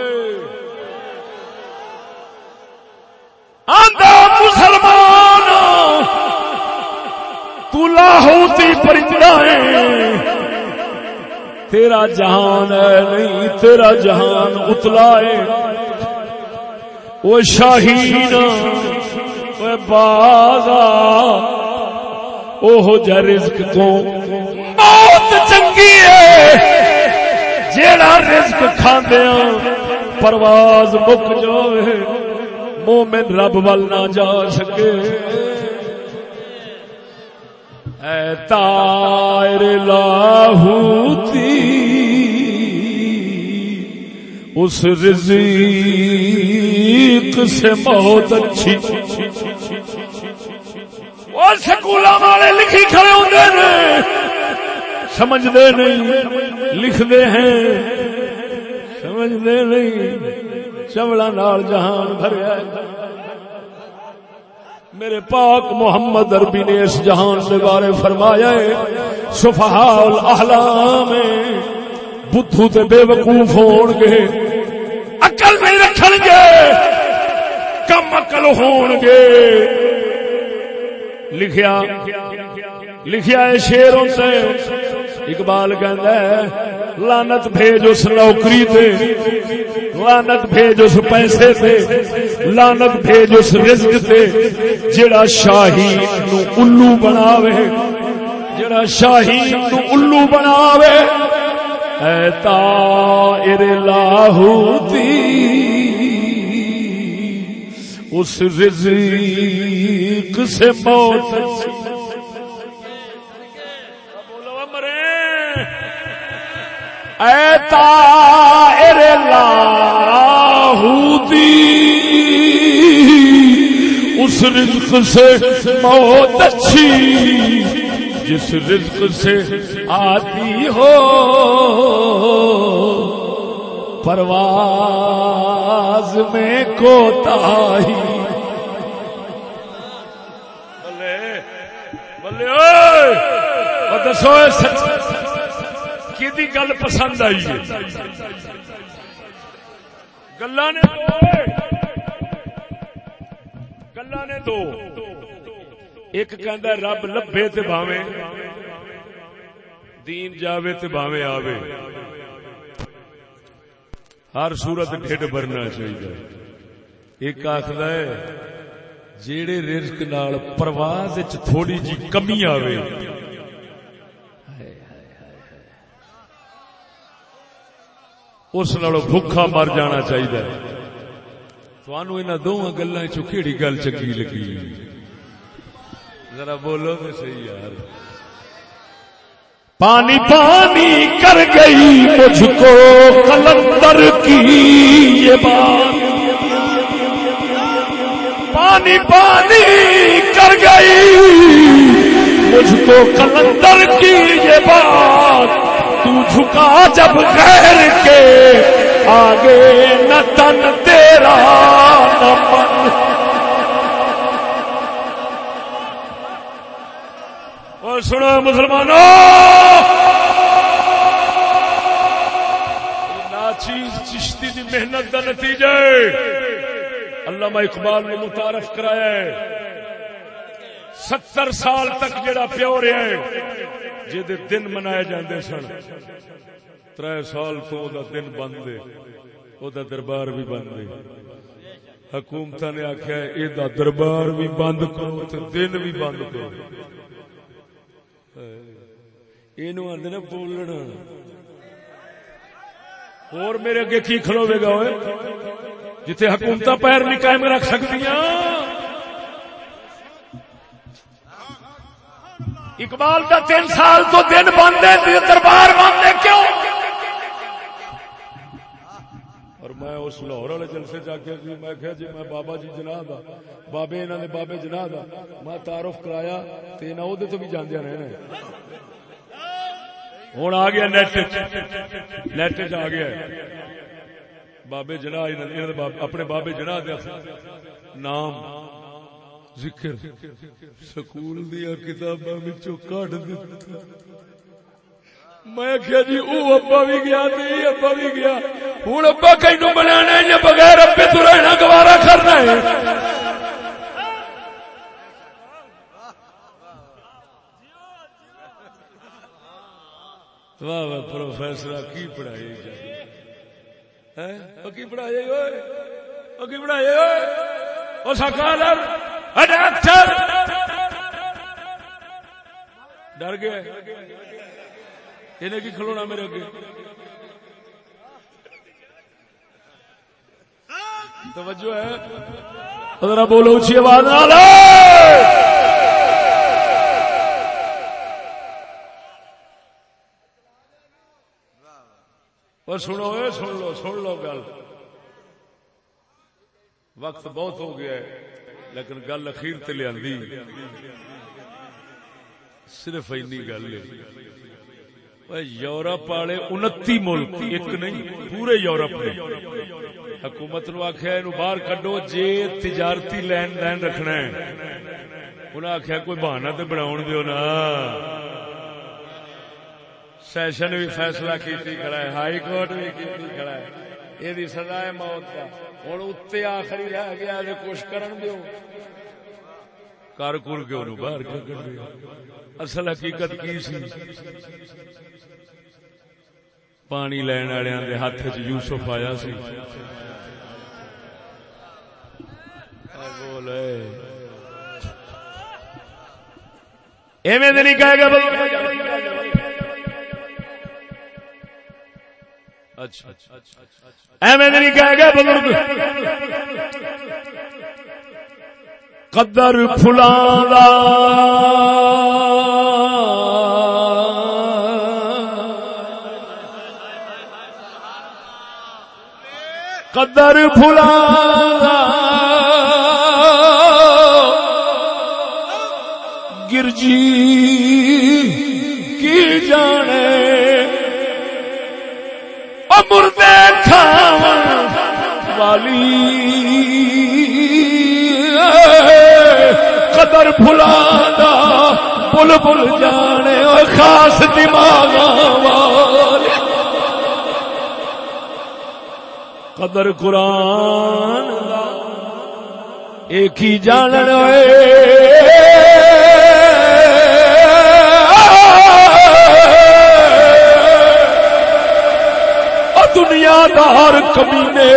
مسلمان! تو لاہوتی پرندہ ہے تیرا جہان ہے نہیں، تیرا جہان اتلا ہے وہ شاہین وہ بازا اوہ جا رزق کو موت چنگی ہے جیڑا رزق کھاندیاں پرواز مک جاوے، مومن رب ول نہ جا سکے۔ اے تائر لاہوتی، اس رزق سے بہت اچھی۔ اور سکولا والے لکھی کھڑے ہوتے ہیں سمجھتے نہیں لکھتے ہیں۔ سمجھتے نہیں چمڑا نال جہان بھریا میرے پاک محمد عربی نے اس جہان کے بارے فرمایا ہے، سفہاء الاحلام بدھو تے بے وقوف ہون گے۔ عقل نہیں رکھن گے۔ کم عقل ہون گے۔ لکھیا لکھیا ہے شیروں سے۔ اقبال کہندا ہے لانت بھیج اس نوکری تے لانت بھیج اس پیسے تے لانت بھیج اس رزق تے جڑا شاہی نو الو بناوے جڑا شاہی نو الو بناوے اے تائر لاہوتی اس رزق سے موت بولو مرے اے تائر لاہوتی اس رزق سے موت اچھی، جس رزق سے آتی ہو، پرواز میں کوتا ہی۔ بلے بلے، اوئے دسو کی گل پسند آئی ہے۔ گلا نے گلا نے دو۔ ایک کہندا رب لبے تے بھاوے دین جاوے تے بھاوے آوے۔ ہر صورت ڈھڈ بھرنا چاہیے ایک آخر ہے، جیڑے رزق نال پرواز وچ تھوڑی جی کمی آوے اس نالوں بھوکا مر جانا چاہیے۔ تھانو ان دونوں گلوں چیڑی گل چنگی لگی؟ ذرا بولو تو صحیح یار۔ پانی پانی کر گئی مجھ کو کلندر کی یہ بات۔ پانی پانی کر گئی مجھ کو کلندر کی یہ بات۔ تو جھکا جب غیر کے، آگے نہ تن تیرا، نہ من۔ اور سنو مسلمانوں ناچیز چشتی دی محنت کا نتیجہ ہے۔ علامہ اقبال نے متعارف کرایا ہے۔ ستر سال تک جڑا پیو رہا ہے جہد دن منائے جاندے سن۔ تر سال تو دا دن بند او دا دربار بھی بند ہے حکومت نے آخیا یہ دربار بھی بند کرو تے دن بھی بند کرو۔ یہ آدھے نا بولنا۔ اور میرے اگے کی کھلوے گا ہوئے حکومت پیر نہیں قائم رکھ سکتی اقبال کا تین سال تو دن بند ہے دربار بند ہے کیوں؟ اور میں اس لاہور والے جلسے جا کے جی میں کہا جی میں بابا جی جناح دا بابے انہوں نے بابے جناح دا میں تعارف کرایا تو انہیں وہ تو بھی جانے رہنا ہوں آ گیا نیٹ نیٹ آ گیا۔ بابے جنا اپنے بابے جنا دیا نام ذکر سکول دیا کتاباں کٹ دتا۔ میں کیا جی وہ ابا بھی گیا نہیں ابا بھی گیا۔ ہوں ابا کئی بنا یا بغیر ابے تو رہنا گوارا کرنا ہے؟ واہ واہ، پروفیسر کی پڑھائی جائے کی پڑھائی ہوئے کی پڑھائی ہوئے وہ سکالر ڈاکٹر ڈر گیا انہیں کی کھلونا میرے اگے۔ توجہ ہے۔ ذرا بولو اچھی آواز نہ سنو اے، سن لو سن لو گل۔ وقت بہت ہو گیا ہے۔ لیکن گل اخیر تے لیا صرف اینی گل ہے۔ یورپ والے انتی ملک، ایک نہیں، پورے یورپ نے حکومت نو آخیا باہر کڈو، جے تجارتی لین دین رکھنا ہے۔ انہیں آخیا کوئی بہانا تو بنا دیو نا۔ سیشن بھی فیصلہ کیتی کھڑا ہے، ہائی کورٹ بھی کیتی کھڑا ہے۔ یہ سزا ہے موت کا۔ ہوں اتنے آخری رہ گیا کچھ کرن دیو۔ کر کر کے انہوں باہر کر دیا۔ اصل حقیقت کی سی؟ پانی لین والے ہاتھ چ یوسف آیا سی۔ بولے ایویں نہیں کہے گا اچھا ایویں نہیں کہہ گیا بزرگ۔ قدر فلان قدر فلان گرجی۔ مردے کھاون والی۔ قدر بھلا بل بل جانے خاص دماغ والی۔ قدر قرآن، ایک ہی جان دنیا دار کمینے۔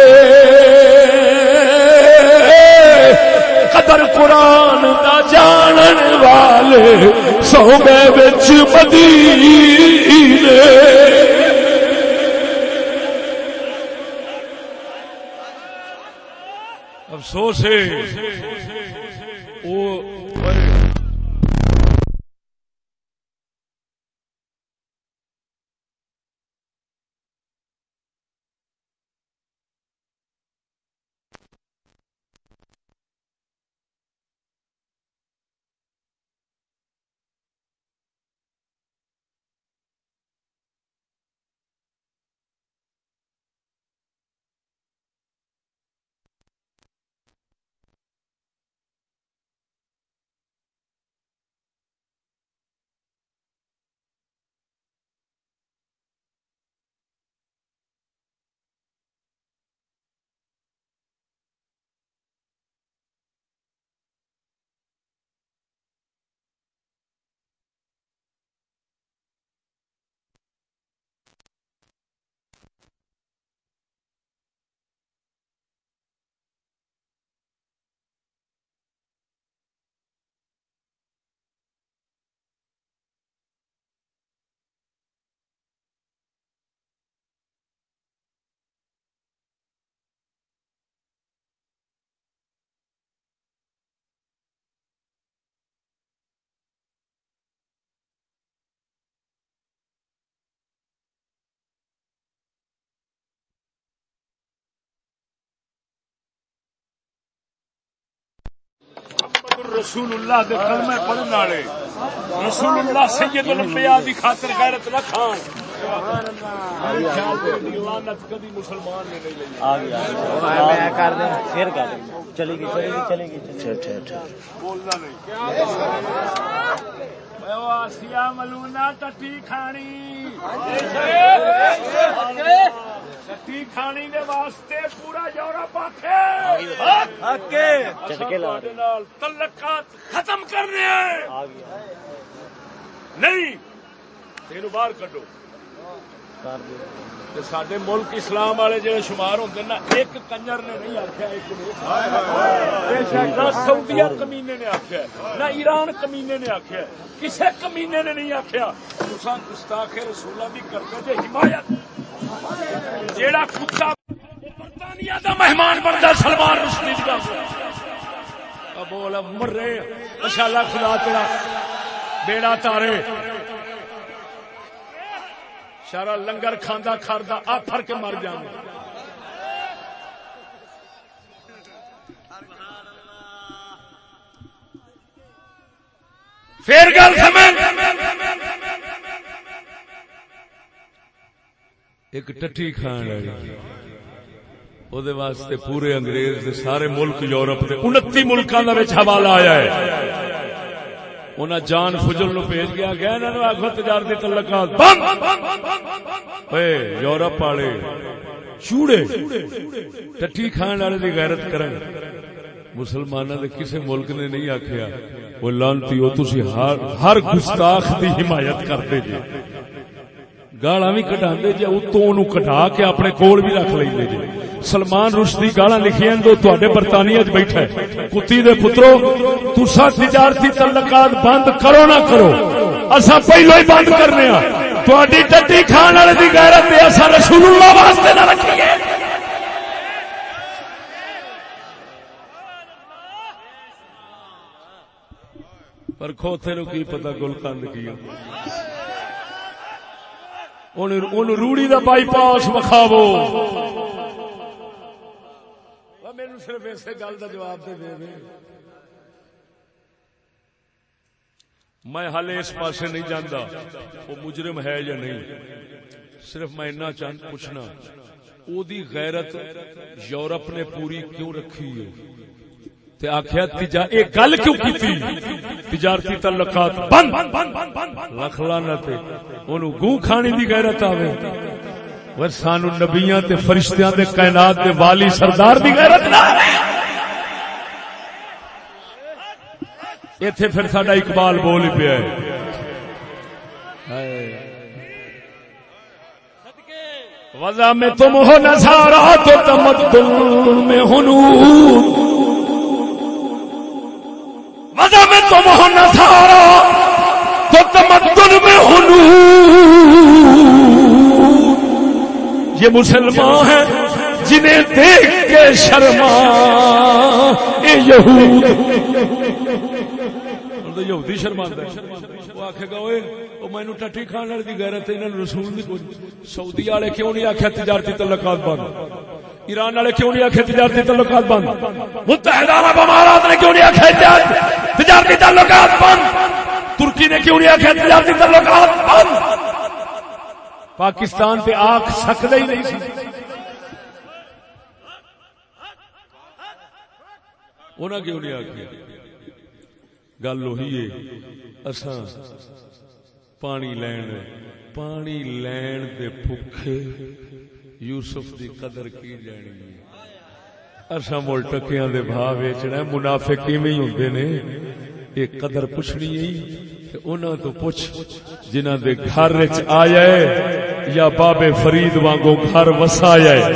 قدر قرآن دا جانن والے سو میں بچ مدینے۔ افسوس ہے۔ وہ رسول اللہ دے کلمے پڑھن والے رسول اللہ سید الانبیاء دی خاطر غیرت نہ کھان لعنت کبھی مسلمان نے نہیں لئی آ گیا میں کر دیں پھر کر دیں چلے گی چلے گی چلے گی ٹھیک ٹھیک ٹھیک بولنا نہیں آسیا ملونا ٹٹی کھانی ٹٹی کھانی دے واسطے پورا یورپ آکھے چٹکے لا دیں تلقات ختم کرنے نہیں تین باہر کڈو سڈے ملک اسلام والے جڑے شمار ہوتے نا ایک کنجر نے نہیں آخیا نہ سعودیہ کمینے نے آخیا نہ ایران کمینے نے آخیا کسے کمینے نے نہیں آخیا تسا گستاخ رسولہ بھی کرتے جے حمایت جیڑا کتا برطانیہ دا مہمان بنتا سلمان رشدی دی گل اب بول مر رہے انشاءاللہ خدا تیرا بیڑا تارے۔ شارا لنگر کھانا کھاردا آ پھر کے مر جانا پھر گل سمجھ۔ ایک ٹٹی کھان والی وہ واسطے پورے انگریز دے سارے ملک یورپ دے انتی ملکوں کا حوالہ آیا ہے۔ انہیں جان فجل نو بھیج گیا گیا انہوں نے آخو تجارتی تعلقات بند! اے یورپ والے، چوڑے ٹٹی کھان والے کی غیرت کرن۔ مسلمانوں کے کسی ملک نے نہیں آخیا وہ لانتی ہو تھی ہر ہر گستاخ دی حمایت کرتے جی۔ گالا بھی کٹا جی اتوں کٹا کے اپنے کول بھی رکھ لیں جی سلمان رشدی گالا لکھیا تو تے برطانیہ بیٹھا ہے۔ کتی دے پترو تسا تجارتی تعلقات بند کرو نہ کرو۔ اصا پہلو ہی بند کرنے تھی ٹٹی کھان والے کی غیرت اصا رسول اللہ واسطے نہ رکھیے۔ پر کھوتے نو کی پتا گل کند کی روڑی دا بائی پاس وکھاو میرے صرف اسی گل کا جواب دے دے میں ہال اس پاسے نہیں جانا وہ مجرم ہے یا نہیں۔ صرف میں اتنا چاند پوچھنا او دی غیرت یورپ نے پوری کیوں رکھی ہے؟ تے آخیا تجا اے گل کیوں کی تجارتی تعلقات بند۔ لکھ لانا تے اونوں گوں کھانی دی غیرت آوے۔ ور سانو نبیاں تے فرشتیاں دے کائنات دے والی سردار دی غیرت نہ ایتھے پھر ساڈا اقبال بول ہی پیا ہے۔ وضع میں تم ہو نظارہ تو تمدن میں ہنور وضع میں تم ہو نظارہ تو تمدن میں ہنور یہ مسلمان ہیں جنہیں دیکھ کے شرما، اے یہود۔ یہودی شرما وہ آخے گا مینو ٹٹی کھان والے کی غیرت انہوں رسول نہیں کوئی سعودی والے کیوں نہیں آخیا تجارتی تعلقات بند ایران والے کیوں نہیں آخیا تجارتی تعلقات بند؟ متحدہ عرب امارات نے کیوں نہیں آخیا تجارتی تعلقات بند۔ ترکی نے کیوں نہیں آخیا تجارتی تعلقات بند؟ پاکستان تے آخ سکتا ہی نہیں سی۔ انہیں کیوں نہیں آخیا گل وہی ہے، اساں پانی لین پانی لین دے بھوکے یوسف دی قدر کی جانی ہے؟ مل ٹکیاں دے بھا ویچنا منافع کیویں ہوندے نے۔ قدر پوچھنی ہے انہوں تو پوچھ جنہ دے گھر آیا ہے یا بابے فرید وانگو گھر وسایا ہے۔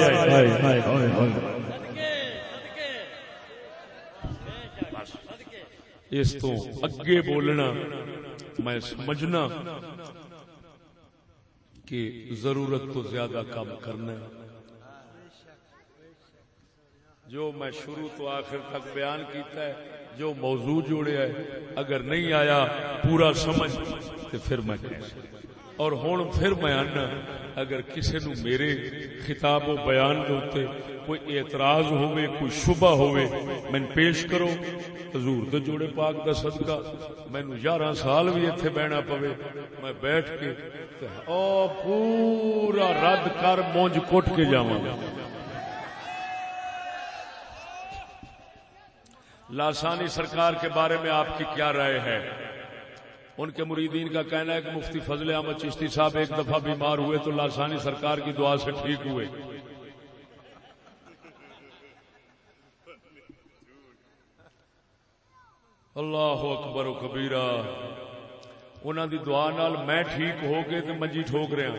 اس تو اگے بولنا میں سمجھنا کہ ضرورت تو زیادہ کام کرنا ہے۔ جو میں شروع تو آخر تک بیان کیتا ہے، جو موضوع جوڑیا ہے، اگر نہیں آیا، پورا سمجھ تو پھر میں اور ہوں پھر میں آنا، اگر کسی نو میرے خطاب و بیان دے کوئی اعتراض ہوئے، کوئی شبہ ہوئے، میں پیش کرو۔ حضور دے جوڑے پاک دا صدقہ مینو یارہ سال بھی اتنے بہنا پوے۔ میں بیٹھ کے او پورا رد کر مونج کٹ کے جاواں۔ لاسانی سرکار کے بارے میں آپ کی کیا رائے ہے؟ ان کے مریدین کا کہنا ہے کہ مفتی فضل احمد چشتی صاحب ایک دفعہ بیمار ہوئے تو لاسانی سرکار کی دعا سے ٹھیک ہوئے۔ اللہ اکبر و کبیرہ۔ انہوں دی دعا نال میں ٹھیک ہو کے تو منجی ٹھوک رہا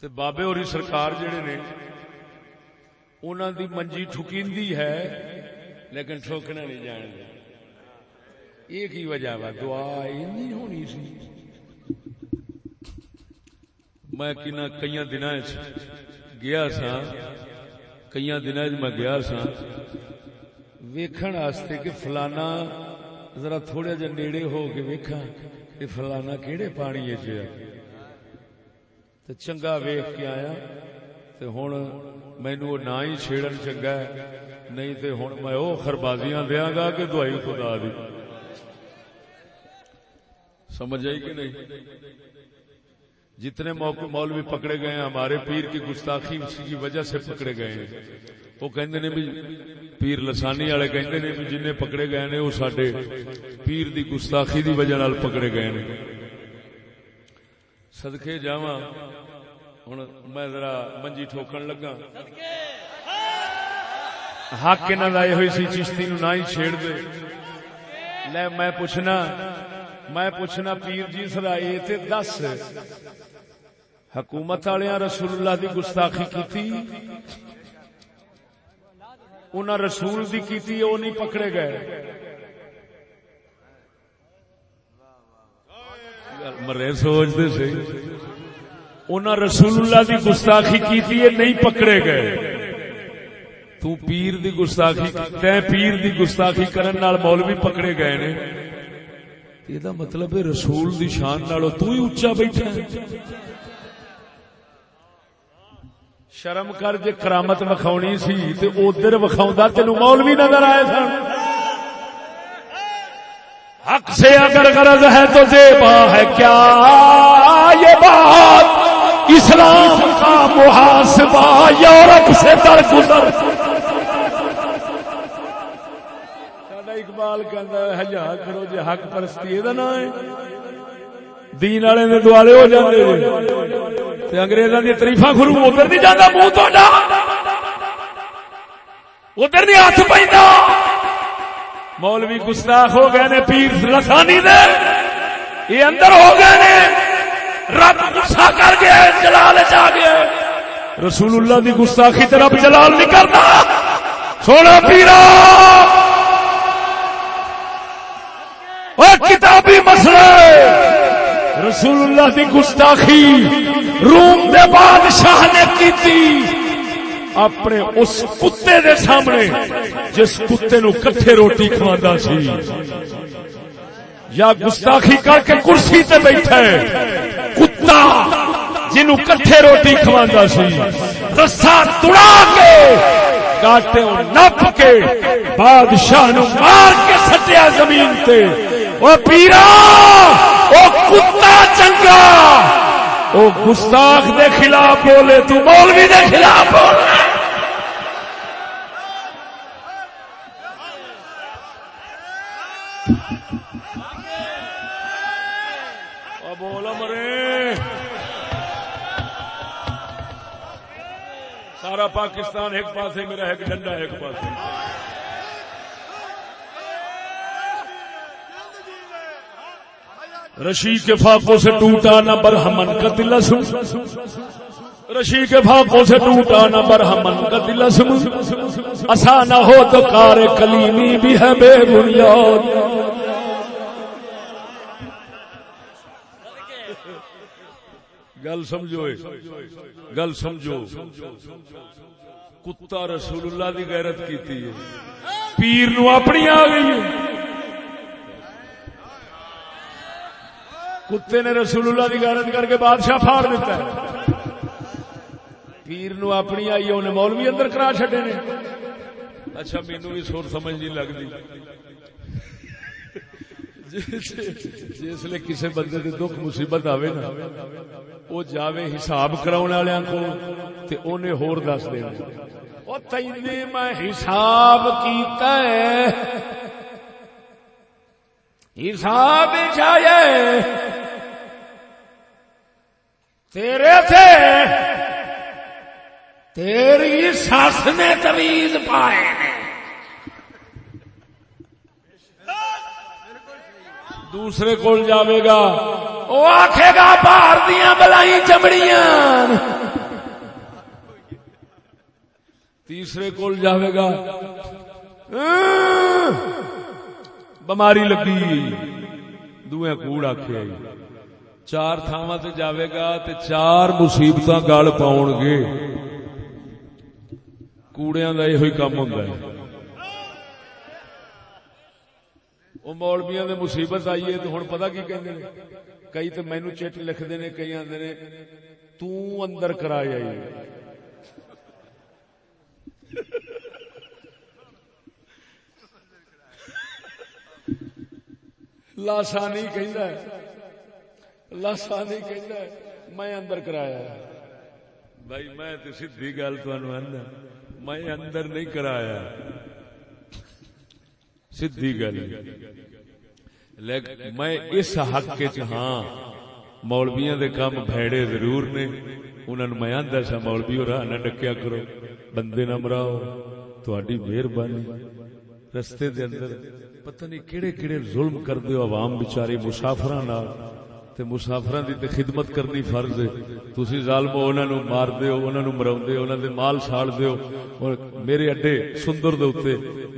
تے بابے ہوری سرکار جڑے نے انہوں دی منجی ٹھکیندی ہے، لیکن ٹھوکنا نہیں جان دے یہ کی وجہ وا؟ دعا اینی ہونی سی۔ میں کنا کئی دن گیا سا کئی دن میں گیا سا ویکھن واسطے کہ فلانا ذرا تھوڑا جا نیڑے ہو کے ویکھاں کہ فلانا کیڑے پانی چ تے چنگا ویخ کے آیا، تے ہن مینو نہ ہی چھیڑن چنگا ہے۔ نہیں تے ہن میں او خربازیاں دیاں گا کہ دوائی خدا دی۔ سمجھ آئی کہ نہیں؟ جتنے موقع مولوی پکڑے گئے ہیں، ہمارے پیر کی گستاخی اسی کی وجہ سے پکڑے گئے ہیں۔ وہ کہندے نے بھی، پیر لسانی والے کہندے نے بھی جن پکڑے گئے نے، وہ سڈے پیر دی گستاخی دی وجہ نال پکڑے گئے نے۔ صدقے جاواں۔ ہوں میں ذرا منجی ٹھوکن لگا۔ حق انہوں آئی ہوئی سی، چشتی نو نہ ہی چھیڑ دے۔ لے میں پوچھنا میں پوچھنا پیر جی سر تے دس۔ حکومت والے رسول اللہ دی گستاخی کی انہاں رسول دی کیتی وہ نہیں پکڑے گئے۔ مرے سوچتے سی۔ انہاں رسول اللہ دی گستاخی کیتی ہے نہیں پکڑے گئے۔ تو پیر دی گستاخی تے پیر دی گستاخی کرن نال مولوی پکڑے گئے نے۔ یہ مطلب ہے رسول دی شان نالو تو ہی اچا بیٹھا ہے شرم کر جے کرامت وکھاونی سی تے ادھر وکھاوندا تینو مولوی نظر آئے سن حق سے اگر غرض ہے تو زیبا ہے کیا یہ بات اسلام کا محاسبہ یورپ سے درگزر اقبال ہے کہ کرو جی حق پرستی یہ نا ہے۔ دین والے نے دوالے ہو جاتے انگریزوں کی تریفا گرو ادھر نہیں جانا منہ تو ادھر نہیں ہاتھ پہ مولوی گستاخ ہو گئے نے پیر لسانی دے۔ یہ اندر ہو گئے نے۔ رب گسا کر گیا جلال چاہ گیا رسول اللہ دی گستاخی تے رب جلال نہیں کرتا سونا پیرا! کتابی مسئلہ رسول اللہ دی گستاخی روم دے بادشاہ نے کی اپنے اس کتے دے سامنے جس کتے نو کٹھے روٹی کھواندا سی۔ یا گستاخی کر کے کرسی تے بیٹھا ہے۔ کتا جنو کٹھے روٹی کھواندا سی۔ رسا تڑا کے کاٹے نپ کے، بادشاہ نو مار کے سٹیا زمین تے۔ او پیرا، او کتا چنگا، او گستاخ دے خلاف بولے، تو مولوی دے خلاف بولے۔ مرے سارا پاکستان ایک پاس ہے میرا ایک ڈنڈا ایک پاس ہے رشی کے فاقوں سے ٹوٹا نہ برہمن کا تلسم رشی کے فاقوں سے ٹوٹا نہ برہمن کا تلسم ایسا نہ ہو تو کار کلیمی بھی ہے بے بنیاد۔ گل سمجھو گل سمجھو۔ کتا رسول اللہ دی غیرت کیتی ہے پیر نو اپنی آ گئی کتے نے رسول اللہ کی غیرت کر کے بادشاہ پھاڑ دیتا ہے۔ پیر نو اپنی آئی انہیں مولوی اندر کرا چھڈے نے۔ اچھا مینو بھی سور سمجھ نہیں لگتی۔ جسے کسی بندے کے دکھ مصیبت آئے نا وہ جاوے حساب کراؤ والوں کو انہیں ہور دس دینا وہ تین میں حساب کیتا ہے۔ حساب چاہیے تیرے تھے۔ تیری ساس نے تمیز پائے دوسرے کول جاوے گا۔ وہ آخے گا باہر دیا بلائی چمڑیاں۔ تیسرے کول جاوے گا۔ ہاں۔ بماری لگی۔ دوے کوڑ آخیا چار تھاوا تے جاوے گا تے چار مصیبت گل پاؤ گے۔ کوڑیاں کا یہ کام ہوں وہ مولبیاں دے مصیبت آئی ہے تو ہوں پتا کی کہندے نے؟ کئی تو مینو چٹ لکھتے نے، کئی آدھے نے تندر کرائے آئی لاسانی کہندا ہے۔ لاسانی کہندا ہے، میں اندر کرایا بھائی، میں تو سیدھی گل تمہیں میں اندر نہیں کرایا۔ سیدھی گل۔ لیکن میں اس حق ہاں۔ مولویاں دے کام بھڑے ضرور نے۔ انہوں نے میں آدھا سا، مولوی اور نہ ڈکیا کرو۔ بندے نہ مراؤ۔ تھوڑی مہربانی۔ رستے دے اندر پتہ نہیں کیڑے کیڑے ظلم کر دیو عوام بیچارے مسافراں نال۔ تے مسافراں دی تے خدمت کرنی فرض ہے۔ تسی ظالمو، انہاں نو مار دیو انہاں نو مراوندے انہاں دے مال چھاڑ دیو اور میرے اڈے سندر دے اوتے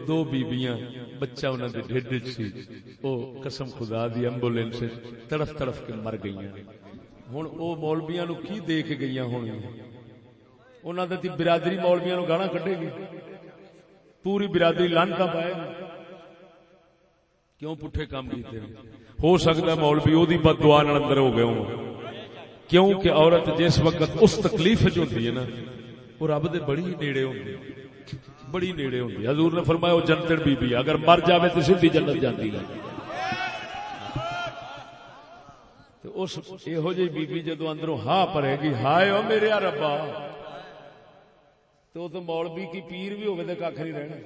دو بیبییاں بچہ انہاں دے ڈھڈ وچ سی۔ او قسم خدا دی ایمبولینس تڑف تڑف کے مر گئیاں ہن او مولویاں نو کی دے کے گئیاں ہونگیاں انہاں دی برادری مولویاں نو گانا کڈے گی؟ پوری برادری لانتا پائے کیوں پٹھے کام کیتے ہیں؟ ہو سکتا ہے مولوی وہ بد دعا اندر ہو گئے ہوں۔ کیوں کہ عورت جس وقت اس تکلیف جو ہوتی ہے نا، وہ رب دے بڑی نیڑے ہوندی بڑی نیڑے ہوندی حضور نے فرمایا، وہ جنتر بی بی اگر مر جاوے تو سیدھی جنت جاندی ہے۔ اس یہو جی بی بی جدو اندروں ہاں پڑے گی، ہائے او میرے ربا تو تو مولوی کی پیر بھی ہوگی تو کھ نہیں رہنا۔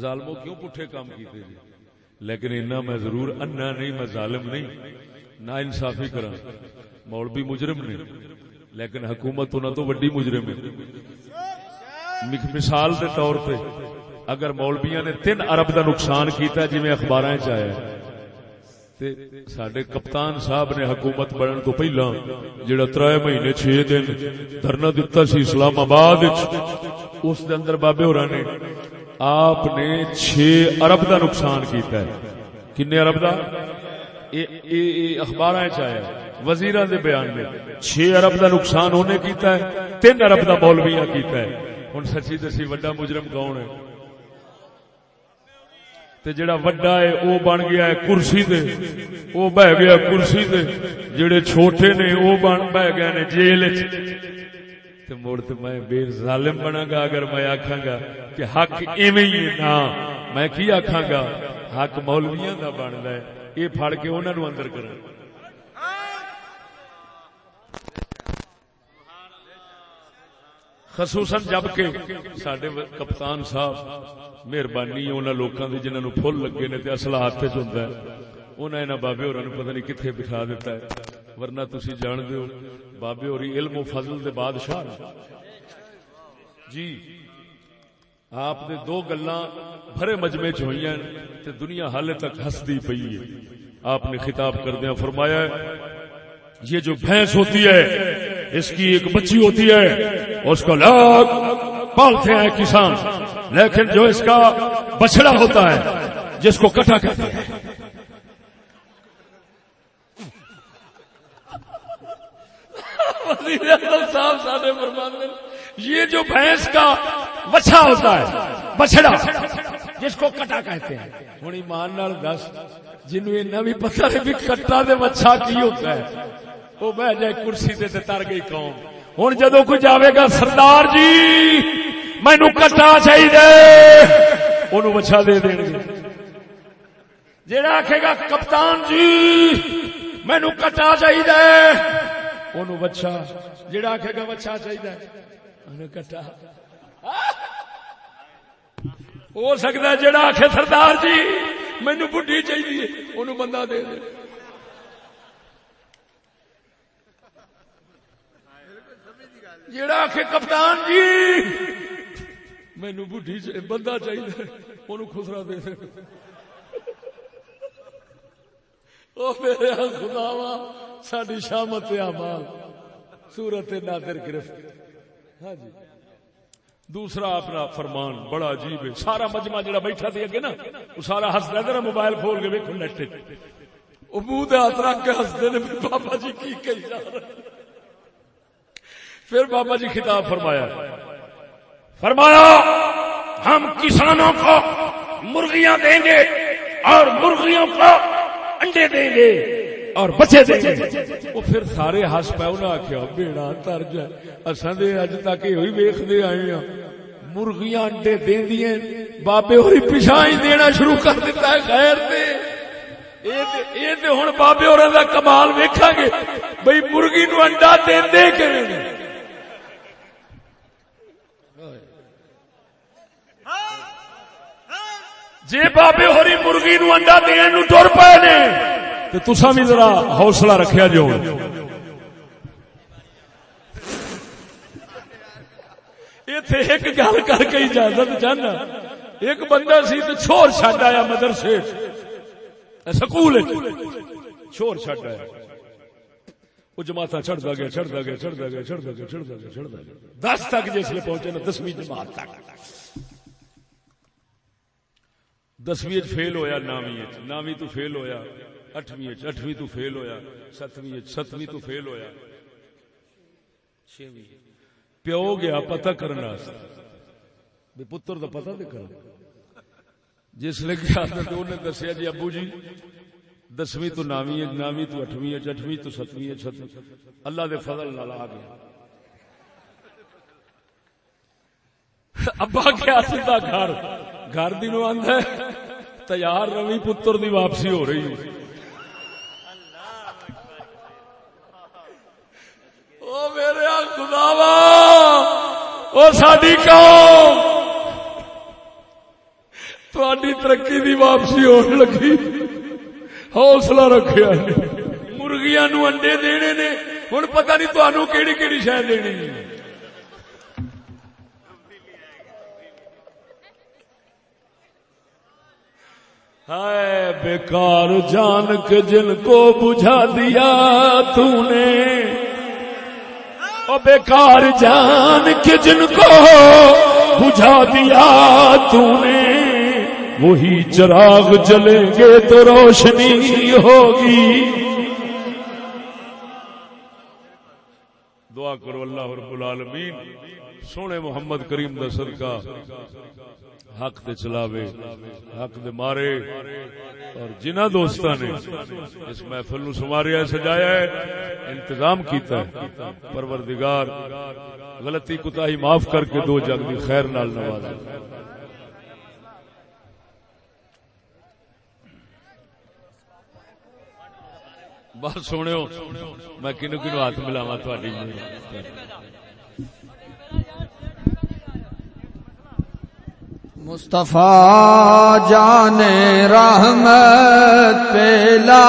ظالمو کیوں پٹھے کام کیتے جی؟ لیکن اتنا میں ضرور انا نہیں، میں ظالم نہیں نہ انصافی کرا مولوی مجرم نے، لیکن حکومت انہوں تو وڈی مجرم ہے۔ مثال کے طور پہ، اگر مولبیاں نے تین ارب دا نقصان کیتا جی میں اخبار چایا سڈے کپتان صاحب نے حکومت بننے تو پہلا جڑا تر مہینے چھ دن دھرنا دتا سی اسلام آباد اس دے اندر بابے ہورا نے آپ نے چھ ارب دا نقصان کیتا ہے۔ کنے ارب دا؟ اخبار چایا وزیر دے بیان میں چھ ارب دا نقصان ہونے کیتا ہے، تین ارب دا مولویا کیتا ہے۔ ہوں سچی دسی وڈا مجرم کون ہے؟ تے جڑا وڈا ہے، او بن گیا ہے کرسی تے او بہ گیا کرسی تے جڑے چھوٹے نے، او بن، بہ گئے نے جیل تے مڑ تے میں بے ظالم بنا گا اگر میں آکھاں گا کہ حق ایویں ہی نا میں کی آکھاں گا حق مولویاں دا بندا ہے اے پھڑ کے انہاں نو اندر کرن۔ خصوصاً جبکہ سڈے کپتان صاحب مہربانی انہوں لوگوں کی جنہوں فل لگے نے اصل ہاتھ چ ہوں انہیں انہوں بابے ہور پتہ نہیں کتنے بٹھا دیتا ہے۔ ورنہ تھی جان دو بابے ہوری علم و فضل دے بادشاہ جی آپ دے دو گلا بھرے مجمے چ ہوئی تے دنیا حال تک ہستی پئی ہے۔ آپ نے خطاب کردیا فرمایا یہ جو بھینس ہوتی ہے، اس کی ایک بچی ہوتی ہے، اس کو لوگ پالتے ہیں کسان۔ لیکن جو اس کا بچڑا ہوتا ہے، جس کو کٹا کہتے ہیں۔ وزیر اعظم صاحب سادے فرمانے یہ جو بھینس کا بچھا ہوتا ہے بچڑا جس کو کٹا کہتے ہیں۔ ہوں ایمان نال دس جنوب ایسا بھی پتا نہیں بھی کٹا دے بچھا کی ہوتا ہے، وہ بہ جائے کرسی تے تے تر گئی قوم۔ ہوں جدو کوئی جاوے گا، سردار جی مینو کٹا چاہیے، اونوں بچھا دے دیں گے۔ جڑا آخے گا، کپتان جی مینو کٹا چاہیے۔ اونوں بچھا جڑا آخے گا بچھا چاہیے اونوں کٹا۔ ہو سکتا ہے جڑا آخ سردار جی مینو بڈی چاہیے انہوں بندہ دے دے۔ جڑا آخ کپتان جی مینو بڈی بندہ چاہیے انہوں خسرا دے دے۔ او میرے ہاں خداوا ساری شامت آمال سورت نادر گرفت۔ ہاں جی۔ دوسرا اپنا فرمان، بڑا عجیب ہے۔ سارا مجمع جڑا بیٹھا تھی اگے نا، وہ سارا ہس رہا موبائل کھول کے ویکو نیٹ وہ منہ دے ہاتھ رکھ کے ہستے نے بابا جی کی کہی جا پھر بابا جی خطاب فرمایا فرمایا، ہم کسانوں کو مرغیاں دیں گے اور مرغیوں کو انڈے دیں گے اور بچے دیں گے وہ پھر سارے ہس پہ انہیں آخیا بیڑا ترج اصا دے اج تک یہ ویختے آئے ہاں۔ مرغیاں انڈے دے دیے بابے ہوئی پیچھا دینا شروع کر دیتا ہے خیر دے۔ یہ تے ہن بابے اور دا کمال ویکھا گے۔ بھئی مرغی نو انڈا دے دے کے جے بابے ہوری مرغی نو انڈا دین نو ٹر پے نے، تے تساں بھی ذرا حوصلہ رکھیا جو۔ ایتھے ایک گل کر کے اجازت چاہنا۔ ایک بندہ سی تے چھوڑ چھڈ آیا مدرسے۔ سکول چھوڑ چھڈ آیا۔ وہ جماعت چڑھتا گیا چڑھتا گیا چڑھتا گیا چڑھتا گیا چڑھتا گیا چڑھتا گیا۔ دس تک جس پہنچے نا، دسویں جماعت تک۔ دسویں فیل ہویا، ناویں ناویں تو فیل ہویا، اٹھویں اٹھویں تو فیل ہویا، ستویں ستویں تو فیل ہویا۔ چھویں۔ پیو گیا پتہ کرنا بھی پتر دا پتہ دے کرو جس لے گیا تو انہیں دسیا جی ابو جی دسویں تو ناویں ناویں تو اٹھویں اٹھویں تو ستویں ستویں۔ اللہ دے فضل نال آ گیا۔ ابا کیا سیدھا گھر گھر دنوں آندا ہے۔ تیار روی پتر دی واپسی ہو رہی ہے۔ او میرے خداوا، او ساڈی قوم تہاڈی ترقی دی واپسی ہون لگی۔ حوصلہ رکھیا مرغیاں نو انڈے دینے نے، ہن پتہ نہیں تانوں کیڑی کیڑی شے دینی ہے۔ ہائے بیکار جان کے جن کو بجھا دیا تو نے او بیکار جان کے جن کو بجھا دیا تو نے وہی چراغ جلیں گے تو روشنی ہوگی۔ دعا کرو اللہ رب العالمین، سونے محمد کریم دا صدقہ۔ حق دے چلاوے، حق دے مارے، اور جنہ دوستاں نے اس محفل نو سماریا سجایا ہے، انتظام کیتا ہے۔ پروردگار، غلطی کوتاہی معاف کر کے دو جگ دی خیر نال نوازے۔ بات سونے میں کنو کنو ہاتھ ملاوا تھوڑی مصطفیٰ جانے رحمت پیلا